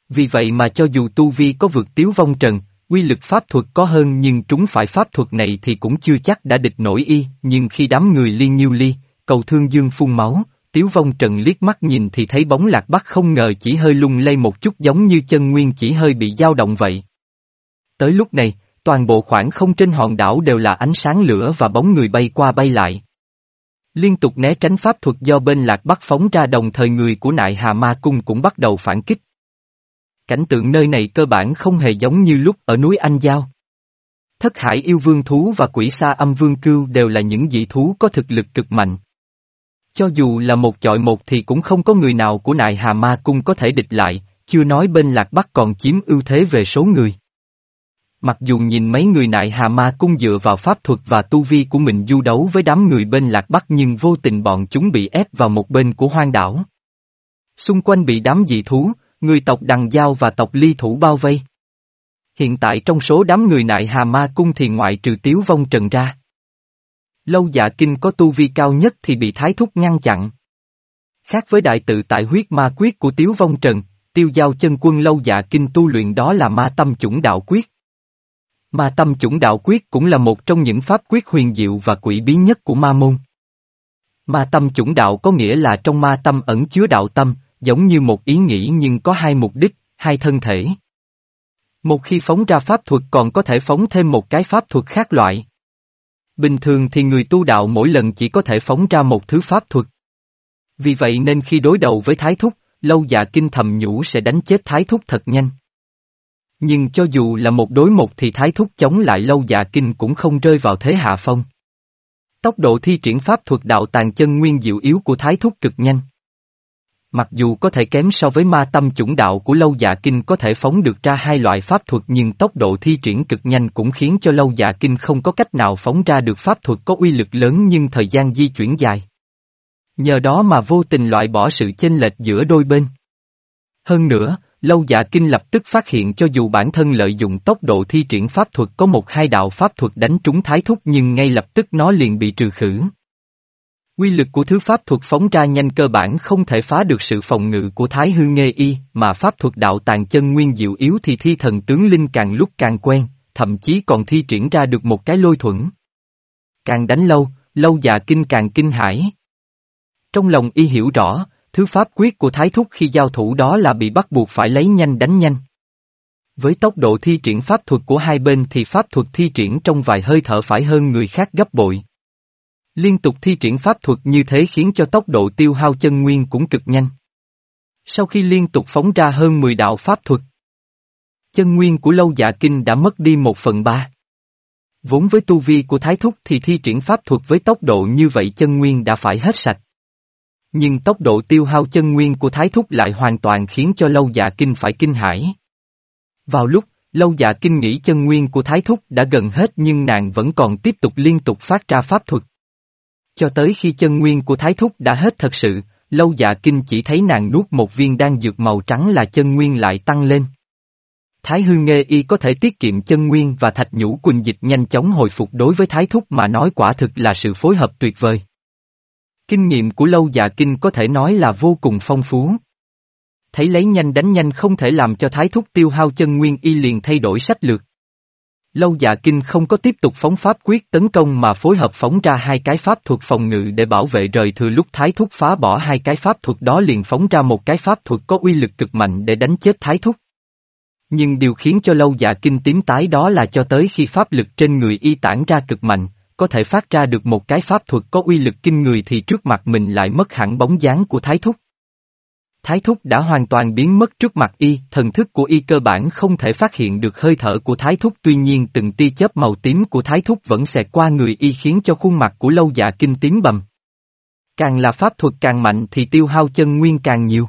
Vì vậy mà cho dù tu vi có vượt tiếu vong trần, quy lực pháp thuật có hơn nhưng trúng phải pháp thuật này thì cũng chưa chắc đã địch nổi y, nhưng khi đám người liên nhiêu ly, cầu thương dương phun máu, tiếu vong trần liếc mắt nhìn thì thấy bóng lạc bắc không ngờ chỉ hơi lung lay một chút giống như chân nguyên chỉ hơi bị dao động vậy. Tới lúc này, toàn bộ khoảng không trên hòn đảo đều là ánh sáng lửa và bóng người bay qua bay lại. Liên tục né tránh pháp thuật do bên lạc bắc phóng ra đồng thời người của nại Hà Ma Cung cũng bắt đầu phản kích. Cảnh tượng nơi này cơ bản không hề giống như lúc ở núi Anh Giao. Thất hải yêu vương thú và quỷ sa âm vương cưu đều là những dị thú có thực lực cực mạnh. Cho dù là một chọi một thì cũng không có người nào của nại hà ma cung có thể địch lại, chưa nói bên lạc bắc còn chiếm ưu thế về số người. Mặc dù nhìn mấy người nại hà ma cung dựa vào pháp thuật và tu vi của mình du đấu với đám người bên lạc bắc nhưng vô tình bọn chúng bị ép vào một bên của hoang đảo. Xung quanh bị đám dị thú, người tộc đằng giao và tộc ly thủ bao vây. Hiện tại trong số đám người nại hà ma cung thì ngoại trừ tiếu vong trần ra. Lâu dạ kinh có tu vi cao nhất thì bị thái thúc ngăn chặn. Khác với đại tự tại huyết ma quyết của tiếu vong trần, tiêu giao chân quân lâu dạ kinh tu luyện đó là ma tâm chủng đạo quyết. Ma tâm chủng đạo quyết cũng là một trong những pháp quyết huyền diệu và quỷ bí nhất của ma môn. Ma tâm chủng đạo có nghĩa là trong ma tâm ẩn chứa đạo tâm, giống như một ý nghĩ nhưng có hai mục đích, hai thân thể. Một khi phóng ra pháp thuật còn có thể phóng thêm một cái pháp thuật khác loại. Bình thường thì người tu đạo mỗi lần chỉ có thể phóng ra một thứ pháp thuật. Vì vậy nên khi đối đầu với thái thúc, lâu dạ kinh thầm nhủ sẽ đánh chết thái thúc thật nhanh. Nhưng cho dù là một đối một thì thái thúc chống lại lâu dạ kinh cũng không rơi vào thế hạ phong. Tốc độ thi triển pháp thuật đạo tàn chân nguyên diệu yếu của thái thúc cực nhanh. Mặc dù có thể kém so với ma tâm chủng đạo của lâu dạ kinh có thể phóng được ra hai loại pháp thuật nhưng tốc độ thi triển cực nhanh cũng khiến cho lâu dạ kinh không có cách nào phóng ra được pháp thuật có uy lực lớn nhưng thời gian di chuyển dài. Nhờ đó mà vô tình loại bỏ sự chênh lệch giữa đôi bên. Hơn nữa, lâu dạ kinh lập tức phát hiện cho dù bản thân lợi dụng tốc độ thi triển pháp thuật có một hai đạo pháp thuật đánh trúng thái thúc nhưng ngay lập tức nó liền bị trừ khử. Quy lực của thứ pháp thuật phóng ra nhanh cơ bản không thể phá được sự phòng ngự của Thái Hư Nghê Y, mà pháp thuật đạo tàn chân nguyên diệu yếu thì thi thần tướng linh càng lúc càng quen, thậm chí còn thi triển ra được một cái lôi thuẫn. Càng đánh lâu, lâu dạ kinh càng kinh hãi. Trong lòng y hiểu rõ, thứ pháp quyết của Thái Thúc khi giao thủ đó là bị bắt buộc phải lấy nhanh đánh nhanh. Với tốc độ thi triển pháp thuật của hai bên thì pháp thuật thi triển trong vài hơi thở phải hơn người khác gấp bội. Liên tục thi triển pháp thuật như thế khiến cho tốc độ tiêu hao chân nguyên cũng cực nhanh. Sau khi liên tục phóng ra hơn 10 đạo pháp thuật, chân nguyên của lâu dạ kinh đã mất đi một phần ba. Vốn với tu vi của Thái Thúc thì thi triển pháp thuật với tốc độ như vậy chân nguyên đã phải hết sạch. Nhưng tốc độ tiêu hao chân nguyên của Thái Thúc lại hoàn toàn khiến cho lâu dạ kinh phải kinh hãi. Vào lúc, lâu dạ kinh nghĩ chân nguyên của Thái Thúc đã gần hết nhưng nàng vẫn còn tiếp tục liên tục phát ra pháp thuật. Cho tới khi chân nguyên của Thái Thúc đã hết thật sự, lâu dạ kinh chỉ thấy nàng nuốt một viên đan dược màu trắng là chân nguyên lại tăng lên. Thái hư nghê y có thể tiết kiệm chân nguyên và thạch nhũ quỳnh dịch nhanh chóng hồi phục đối với Thái Thúc mà nói quả thực là sự phối hợp tuyệt vời. Kinh nghiệm của lâu dạ kinh có thể nói là vô cùng phong phú. Thấy lấy nhanh đánh nhanh không thể làm cho Thái Thúc tiêu hao chân nguyên y liền thay đổi sách lược. Lâu dạ kinh không có tiếp tục phóng pháp quyết tấn công mà phối hợp phóng ra hai cái pháp thuật phòng ngự để bảo vệ rời thừa lúc thái thúc phá bỏ hai cái pháp thuật đó liền phóng ra một cái pháp thuật có uy lực cực mạnh để đánh chết thái thúc. Nhưng điều khiến cho lâu dạ kinh tím tái đó là cho tới khi pháp lực trên người y tản ra cực mạnh, có thể phát ra được một cái pháp thuật có uy lực kinh người thì trước mặt mình lại mất hẳn bóng dáng của thái thúc. Thái thúc đã hoàn toàn biến mất trước mặt y, thần thức của y cơ bản không thể phát hiện được hơi thở của thái thúc tuy nhiên từng tia chớp màu tím của thái thúc vẫn xẹt qua người y khiến cho khuôn mặt của lâu dạ kinh tím bầm. Càng là pháp thuật càng mạnh thì tiêu hao chân nguyên càng nhiều.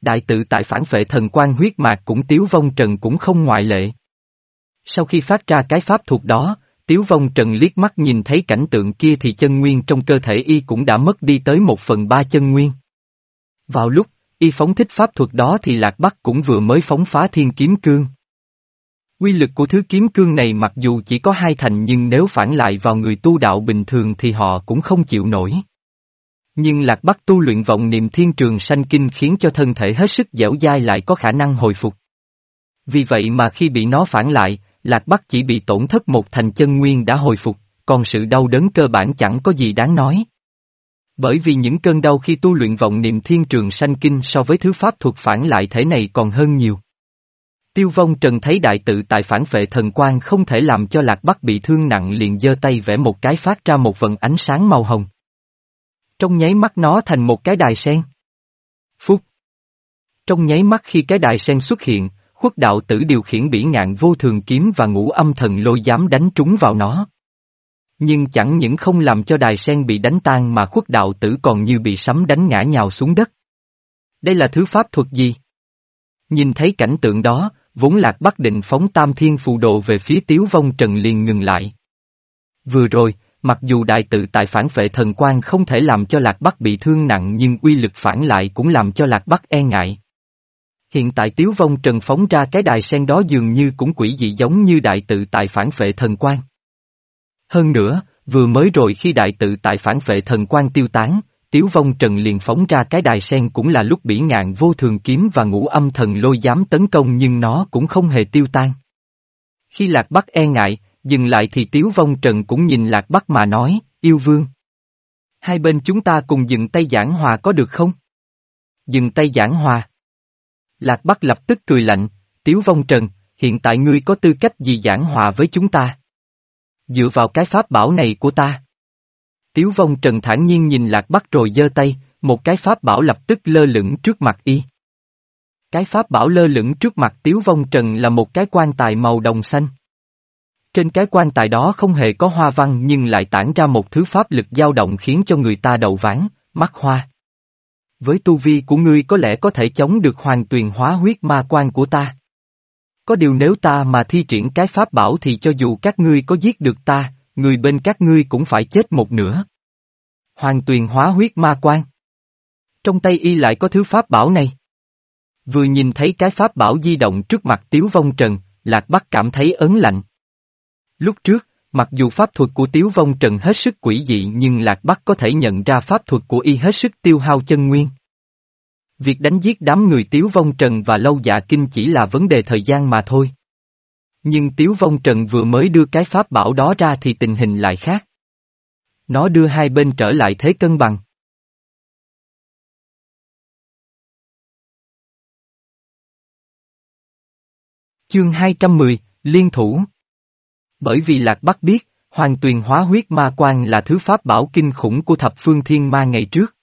Đại tự tại phản phệ thần quan huyết mạc cũng tiếu vong trần cũng không ngoại lệ. Sau khi phát ra cái pháp thuật đó, tiếu vong trần liếc mắt nhìn thấy cảnh tượng kia thì chân nguyên trong cơ thể y cũng đã mất đi tới một phần ba chân nguyên. Vào lúc, y phóng thích pháp thuật đó thì Lạc Bắc cũng vừa mới phóng phá thiên kiếm cương. Quy lực của thứ kiếm cương này mặc dù chỉ có hai thành nhưng nếu phản lại vào người tu đạo bình thường thì họ cũng không chịu nổi. Nhưng Lạc Bắc tu luyện vọng niệm thiên trường sanh kinh khiến cho thân thể hết sức dẻo dai lại có khả năng hồi phục. Vì vậy mà khi bị nó phản lại, Lạc Bắc chỉ bị tổn thất một thành chân nguyên đã hồi phục, còn sự đau đớn cơ bản chẳng có gì đáng nói. Bởi vì những cơn đau khi tu luyện vọng niệm thiên trường sanh kinh so với thứ pháp thuật phản lại thể này còn hơn nhiều. Tiêu vong trần thấy đại tự tại phản vệ thần quan không thể làm cho lạc bắc bị thương nặng liền giơ tay vẽ một cái phát ra một vần ánh sáng màu hồng. Trong nháy mắt nó thành một cái đài sen. Phúc. Trong nháy mắt khi cái đài sen xuất hiện, khuất đạo tử điều khiển bỉ ngạn vô thường kiếm và ngũ âm thần lôi dám đánh trúng vào nó. Nhưng chẳng những không làm cho đài sen bị đánh tan mà khuất đạo tử còn như bị sấm đánh ngã nhào xuống đất. Đây là thứ pháp thuật gì? Nhìn thấy cảnh tượng đó, vốn lạc bắc định phóng tam thiên phù độ về phía tiếu vong trần liền ngừng lại. Vừa rồi, mặc dù đại tự tại phản vệ thần quan không thể làm cho lạc bắc bị thương nặng nhưng uy lực phản lại cũng làm cho lạc bắc e ngại. Hiện tại tiếu vong trần phóng ra cái đài sen đó dường như cũng quỷ dị giống như đại tự tại phản vệ thần quan. Hơn nữa, vừa mới rồi khi đại tự tại phản vệ thần quan tiêu tán, Tiếu vong trần liền phóng ra cái đài sen cũng là lúc bỉ ngạn vô thường kiếm và ngũ âm thần lôi dám tấn công nhưng nó cũng không hề tiêu tan. Khi lạc bắc e ngại, dừng lại thì tiếu vong trần cũng nhìn lạc bắc mà nói, yêu vương. Hai bên chúng ta cùng dừng tay giảng hòa có được không? Dừng tay giảng hòa. Lạc bắc lập tức cười lạnh, tiếu vong trần, hiện tại ngươi có tư cách gì giảng hòa với chúng ta? Dựa vào cái pháp bảo này của ta. Tiếu vong trần thản nhiên nhìn lạc bắc rồi giơ tay, một cái pháp bảo lập tức lơ lửng trước mặt y. Cái pháp bảo lơ lửng trước mặt tiếu vong trần là một cái quan tài màu đồng xanh. Trên cái quan tài đó không hề có hoa văn nhưng lại tản ra một thứ pháp lực dao động khiến cho người ta đầu ván, mắt hoa. Với tu vi của ngươi có lẽ có thể chống được hoàn tuyền hóa huyết ma quan của ta. Có điều nếu ta mà thi triển cái pháp bảo thì cho dù các ngươi có giết được ta, người bên các ngươi cũng phải chết một nửa. Hoàng tuyền hóa huyết ma quan. Trong tay y lại có thứ pháp bảo này. Vừa nhìn thấy cái pháp bảo di động trước mặt Tiếu Vong Trần, Lạc Bắc cảm thấy ấn lạnh. Lúc trước, mặc dù pháp thuật của Tiếu Vong Trần hết sức quỷ dị nhưng Lạc Bắc có thể nhận ra pháp thuật của y hết sức tiêu hao chân nguyên. Việc đánh giết đám người Tiếu Vong Trần và Lâu Dạ Kinh chỉ là vấn đề thời gian mà thôi. Nhưng Tiếu Vong Trần vừa mới đưa cái pháp bảo đó ra thì tình hình lại khác. Nó đưa hai bên trở lại thế cân bằng. Chương 210, Liên Thủ bởi vì Lạc Bắc biết, Hoàng tuyền hóa huyết ma quan là thứ pháp bảo kinh khủng của thập phương thiên ma ngày trước.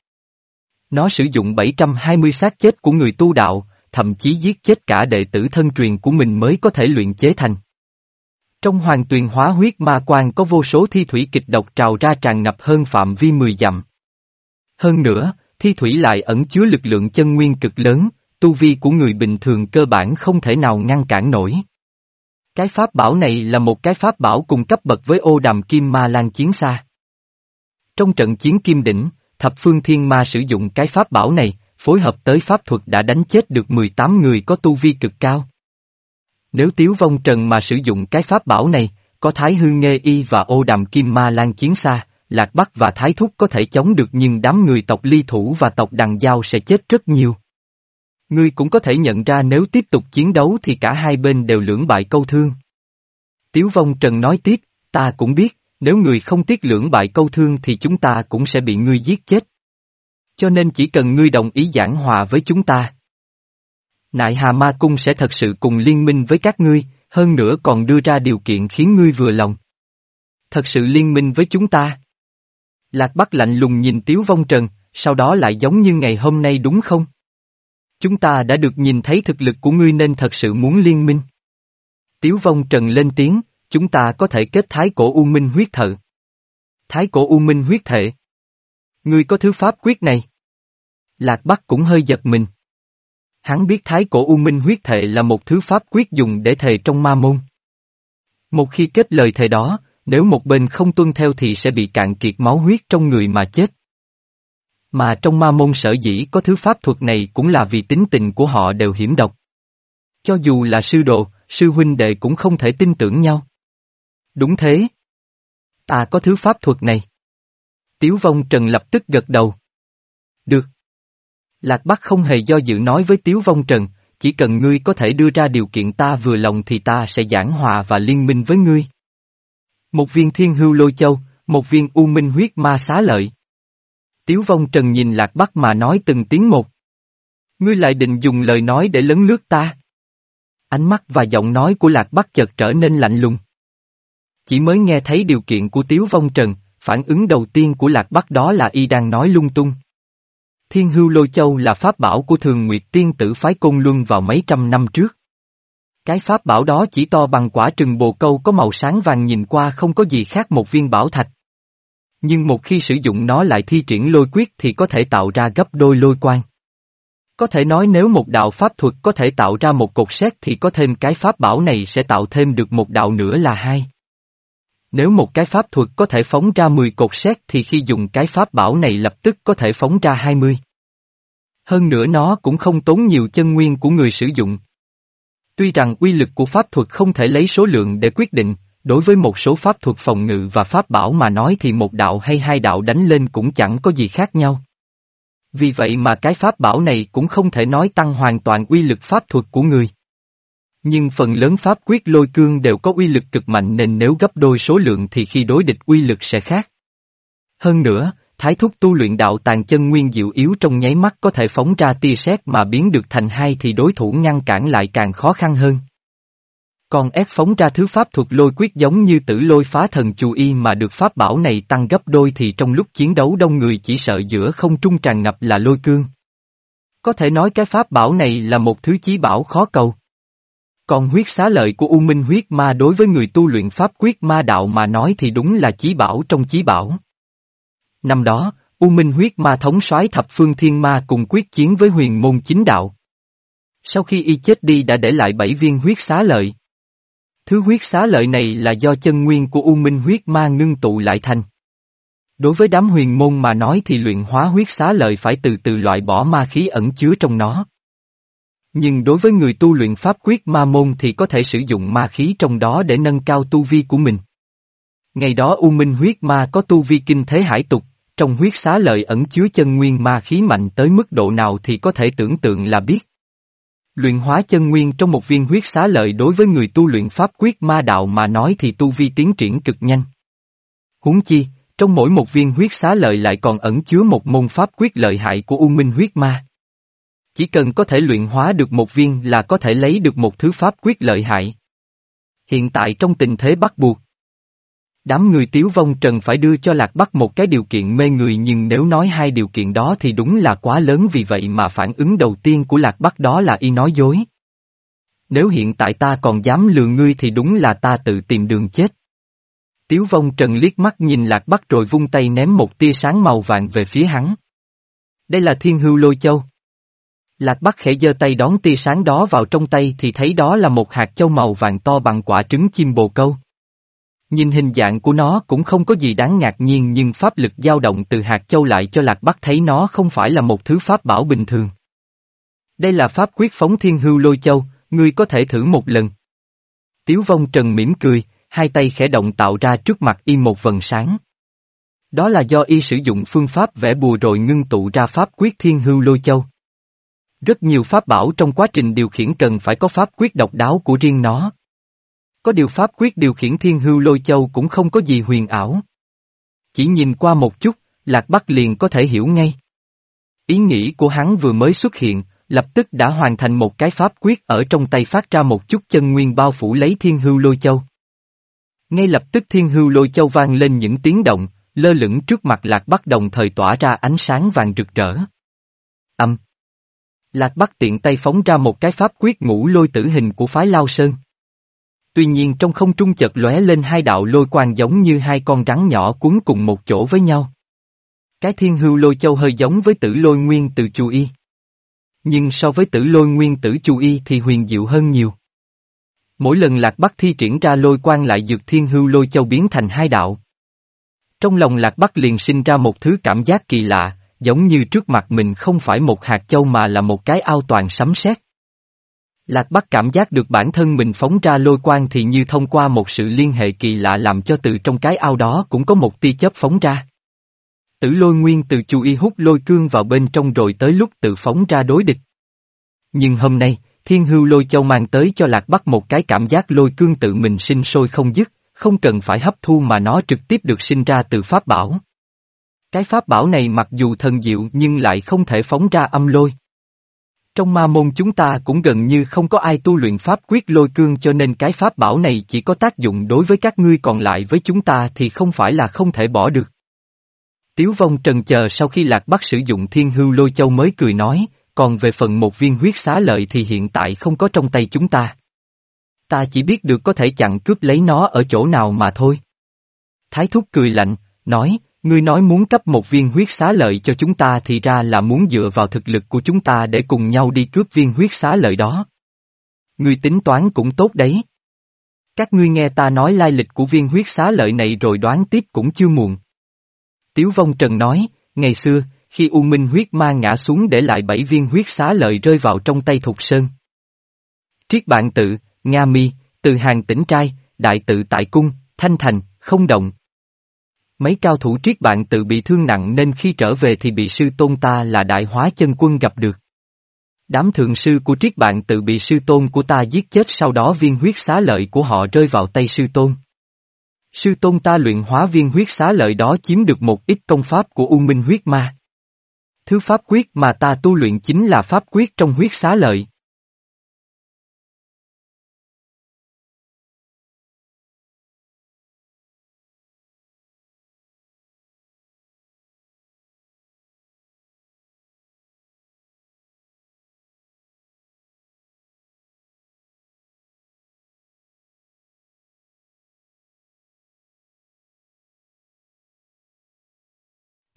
Nó sử dụng 720 xác chết của người tu đạo, thậm chí giết chết cả đệ tử thân truyền của mình mới có thể luyện chế thành. Trong hoàng tuyền hóa huyết ma quan có vô số thi thủy kịch độc trào ra tràn ngập hơn phạm vi 10 dặm. Hơn nữa, thi thủy lại ẩn chứa lực lượng chân nguyên cực lớn, tu vi của người bình thường cơ bản không thể nào ngăn cản nổi. Cái pháp bảo này là một cái pháp bảo cùng cấp bậc với ô đàm kim ma lan chiến xa. Trong trận chiến kim đỉnh, thập phương thiên ma sử dụng cái pháp bảo này, phối hợp tới pháp thuật đã đánh chết được 18 người có tu vi cực cao. Nếu Tiếu Vong Trần mà sử dụng cái pháp bảo này, có Thái Hư Nghê Y và ô đàm Kim Ma Lan chiến xa, Lạc Bắc và Thái Thúc có thể chống được nhưng đám người tộc Ly Thủ và tộc Đằng Giao sẽ chết rất nhiều. Ngươi cũng có thể nhận ra nếu tiếp tục chiến đấu thì cả hai bên đều lưỡng bại câu thương. Tiếu Vong Trần nói tiếp, ta cũng biết, nếu người không tiếc lưỡng bại câu thương thì chúng ta cũng sẽ bị ngươi giết chết. Cho nên chỉ cần ngươi đồng ý giảng hòa với chúng ta. Nại Hà Ma Cung sẽ thật sự cùng liên minh với các ngươi, hơn nữa còn đưa ra điều kiện khiến ngươi vừa lòng. Thật sự liên minh với chúng ta. Lạc Bắc lạnh lùng nhìn Tiếu Vong Trần, sau đó lại giống như ngày hôm nay đúng không? Chúng ta đã được nhìn thấy thực lực của ngươi nên thật sự muốn liên minh. Tiếu Vong Trần lên tiếng, chúng ta có thể kết thái cổ U Minh huyết thợ. Thái cổ U Minh huyết thể. Ngươi có thứ pháp quyết này. Lạc Bắc cũng hơi giật mình. Hắn biết thái cổ U Minh huyết thệ là một thứ pháp quyết dùng để thề trong ma môn. Một khi kết lời thề đó, nếu một bên không tuân theo thì sẽ bị cạn kiệt máu huyết trong người mà chết. Mà trong ma môn sở dĩ có thứ pháp thuật này cũng là vì tính tình của họ đều hiểm độc. Cho dù là sư đồ, sư huynh đệ cũng không thể tin tưởng nhau. Đúng thế. Ta có thứ pháp thuật này. Tiếu vong trần lập tức gật đầu. Được. Lạc Bắc không hề do dự nói với Tiếu Vong Trần, chỉ cần ngươi có thể đưa ra điều kiện ta vừa lòng thì ta sẽ giảng hòa và liên minh với ngươi. Một viên thiên hưu lôi châu, một viên u minh huyết ma xá lợi. Tiếu Vong Trần nhìn Lạc Bắc mà nói từng tiếng một. Ngươi lại định dùng lời nói để lấn lướt ta. Ánh mắt và giọng nói của Lạc Bắc chợt trở nên lạnh lùng. Chỉ mới nghe thấy điều kiện của Tiếu Vong Trần, phản ứng đầu tiên của Lạc Bắc đó là y đang nói lung tung. Thiên hưu lôi châu là pháp bảo của thường nguyệt tiên tử phái côn luân vào mấy trăm năm trước. Cái pháp bảo đó chỉ to bằng quả trừng bồ câu có màu sáng vàng nhìn qua không có gì khác một viên bảo thạch. Nhưng một khi sử dụng nó lại thi triển lôi quyết thì có thể tạo ra gấp đôi lôi quang. Có thể nói nếu một đạo pháp thuật có thể tạo ra một cột xét thì có thêm cái pháp bảo này sẽ tạo thêm được một đạo nữa là hai. Nếu một cái pháp thuật có thể phóng ra 10 cột xét thì khi dùng cái pháp bảo này lập tức có thể phóng ra 20. Hơn nữa nó cũng không tốn nhiều chân nguyên của người sử dụng. Tuy rằng uy lực của pháp thuật không thể lấy số lượng để quyết định, đối với một số pháp thuật phòng ngự và pháp bảo mà nói thì một đạo hay hai đạo đánh lên cũng chẳng có gì khác nhau. Vì vậy mà cái pháp bảo này cũng không thể nói tăng hoàn toàn uy lực pháp thuật của người. Nhưng phần lớn pháp quyết lôi cương đều có uy lực cực mạnh nên nếu gấp đôi số lượng thì khi đối địch uy lực sẽ khác. Hơn nữa, thái thúc tu luyện đạo tàn chân nguyên diệu yếu trong nháy mắt có thể phóng ra tia sét mà biến được thành hai thì đối thủ ngăn cản lại càng khó khăn hơn. Còn ép phóng ra thứ pháp thuật lôi quyết giống như tử lôi phá thần chù y mà được pháp bảo này tăng gấp đôi thì trong lúc chiến đấu đông người chỉ sợ giữa không trung tràn ngập là lôi cương. Có thể nói cái pháp bảo này là một thứ chí bảo khó cầu. Còn huyết xá lợi của U Minh huyết ma đối với người tu luyện pháp quyết ma đạo mà nói thì đúng là chí bảo trong chí bảo. Năm đó, U Minh huyết ma thống soái thập phương thiên ma cùng quyết chiến với huyền môn chính đạo. Sau khi y chết đi đã để lại bảy viên huyết xá lợi. Thứ huyết xá lợi này là do chân nguyên của U Minh huyết ma ngưng tụ lại thành. Đối với đám huyền môn mà nói thì luyện hóa huyết xá lợi phải từ từ loại bỏ ma khí ẩn chứa trong nó. Nhưng đối với người tu luyện pháp quyết ma môn thì có thể sử dụng ma khí trong đó để nâng cao tu vi của mình. Ngày đó U Minh huyết ma có tu vi kinh thế hải tục, trong huyết xá lợi ẩn chứa chân nguyên ma khí mạnh tới mức độ nào thì có thể tưởng tượng là biết. Luyện hóa chân nguyên trong một viên huyết xá lợi đối với người tu luyện pháp quyết ma đạo mà nói thì tu vi tiến triển cực nhanh. Huống chi, trong mỗi một viên huyết xá lợi lại còn ẩn chứa một môn pháp quyết lợi hại của U Minh huyết ma. Chỉ cần có thể luyện hóa được một viên là có thể lấy được một thứ pháp quyết lợi hại. Hiện tại trong tình thế bắt buộc. Đám người tiếu vong trần phải đưa cho Lạc Bắc một cái điều kiện mê người nhưng nếu nói hai điều kiện đó thì đúng là quá lớn vì vậy mà phản ứng đầu tiên của Lạc Bắc đó là y nói dối. Nếu hiện tại ta còn dám lừa ngươi thì đúng là ta tự tìm đường chết. Tiếu vong trần liếc mắt nhìn Lạc Bắc rồi vung tay ném một tia sáng màu vàng về phía hắn. Đây là thiên hưu lôi châu. Lạc Bắc khẽ giơ tay đón tia sáng đó vào trong tay thì thấy đó là một hạt châu màu vàng to bằng quả trứng chim bồ câu. Nhìn hình dạng của nó cũng không có gì đáng ngạc nhiên nhưng pháp lực dao động từ hạt châu lại cho Lạc Bắc thấy nó không phải là một thứ pháp bảo bình thường. Đây là pháp quyết phóng thiên hưu lôi châu, ngươi có thể thử một lần. Tiếu vong trần mỉm cười, hai tay khẽ động tạo ra trước mặt y một vần sáng. Đó là do y sử dụng phương pháp vẽ bùa rồi ngưng tụ ra pháp quyết thiên hưu lôi châu. Rất nhiều pháp bảo trong quá trình điều khiển cần phải có pháp quyết độc đáo của riêng nó. Có điều pháp quyết điều khiển thiên hưu lôi châu cũng không có gì huyền ảo. Chỉ nhìn qua một chút, Lạc Bắc liền có thể hiểu ngay. Ý nghĩ của hắn vừa mới xuất hiện, lập tức đã hoàn thành một cái pháp quyết ở trong tay phát ra một chút chân nguyên bao phủ lấy thiên hưu lôi châu. Ngay lập tức thiên hưu lôi châu vang lên những tiếng động, lơ lửng trước mặt Lạc Bắc đồng thời tỏa ra ánh sáng vàng rực rỡ. Âm. Lạc Bắc tiện tay phóng ra một cái pháp quyết ngũ lôi tử hình của phái Lao Sơn. Tuy nhiên trong không trung chợt lóe lên hai đạo lôi quang giống như hai con rắn nhỏ cuốn cùng một chỗ với nhau. Cái thiên hưu lôi châu hơi giống với tử lôi nguyên từ chu y. Nhưng so với tử lôi nguyên tử chu y thì huyền diệu hơn nhiều. Mỗi lần lạc bắc thi triển ra lôi quang lại dược thiên hưu lôi châu biến thành hai đạo. Trong lòng lạc bắc liền sinh ra một thứ cảm giác kỳ lạ, giống như trước mặt mình không phải một hạt châu mà là một cái ao toàn sấm sét. Lạc Bắc cảm giác được bản thân mình phóng ra lôi quang thì như thông qua một sự liên hệ kỳ lạ làm cho từ trong cái ao đó cũng có một tia chớp phóng ra. Tử lôi nguyên từ chu y hút lôi cương vào bên trong rồi tới lúc tự phóng ra đối địch. Nhưng hôm nay, thiên hưu lôi châu mang tới cho Lạc Bắc một cái cảm giác lôi cương tự mình sinh sôi không dứt, không cần phải hấp thu mà nó trực tiếp được sinh ra từ pháp bảo. Cái pháp bảo này mặc dù thần diệu nhưng lại không thể phóng ra âm lôi. Trong ma môn chúng ta cũng gần như không có ai tu luyện pháp quyết lôi cương cho nên cái pháp bảo này chỉ có tác dụng đối với các ngươi còn lại với chúng ta thì không phải là không thể bỏ được. Tiếu vong trần chờ sau khi lạc bắc sử dụng thiên hưu lôi châu mới cười nói, còn về phần một viên huyết xá lợi thì hiện tại không có trong tay chúng ta. Ta chỉ biết được có thể chặn cướp lấy nó ở chỗ nào mà thôi. Thái thúc cười lạnh, nói, ngươi nói muốn cấp một viên huyết xá lợi cho chúng ta thì ra là muốn dựa vào thực lực của chúng ta để cùng nhau đi cướp viên huyết xá lợi đó. Ngươi tính toán cũng tốt đấy. Các ngươi nghe ta nói lai lịch của viên huyết xá lợi này rồi đoán tiếp cũng chưa muộn. Tiếu Vong Trần nói, ngày xưa, khi U Minh huyết ma ngã xuống để lại bảy viên huyết xá lợi rơi vào trong tay Thục Sơn. Triết bạn tự, Nga Mi, từ hàng tỉnh trai, đại tự tại cung, thanh thành, không động. Mấy cao thủ triết bạn tự bị thương nặng nên khi trở về thì bị sư tôn ta là đại hóa chân quân gặp được. Đám thượng sư của triết bạn tự bị sư tôn của ta giết chết sau đó viên huyết xá lợi của họ rơi vào tay sư tôn. Sư tôn ta luyện hóa viên huyết xá lợi đó chiếm được một ít công pháp của U Minh huyết ma. Thứ pháp quyết mà ta tu luyện chính là pháp quyết trong huyết xá lợi.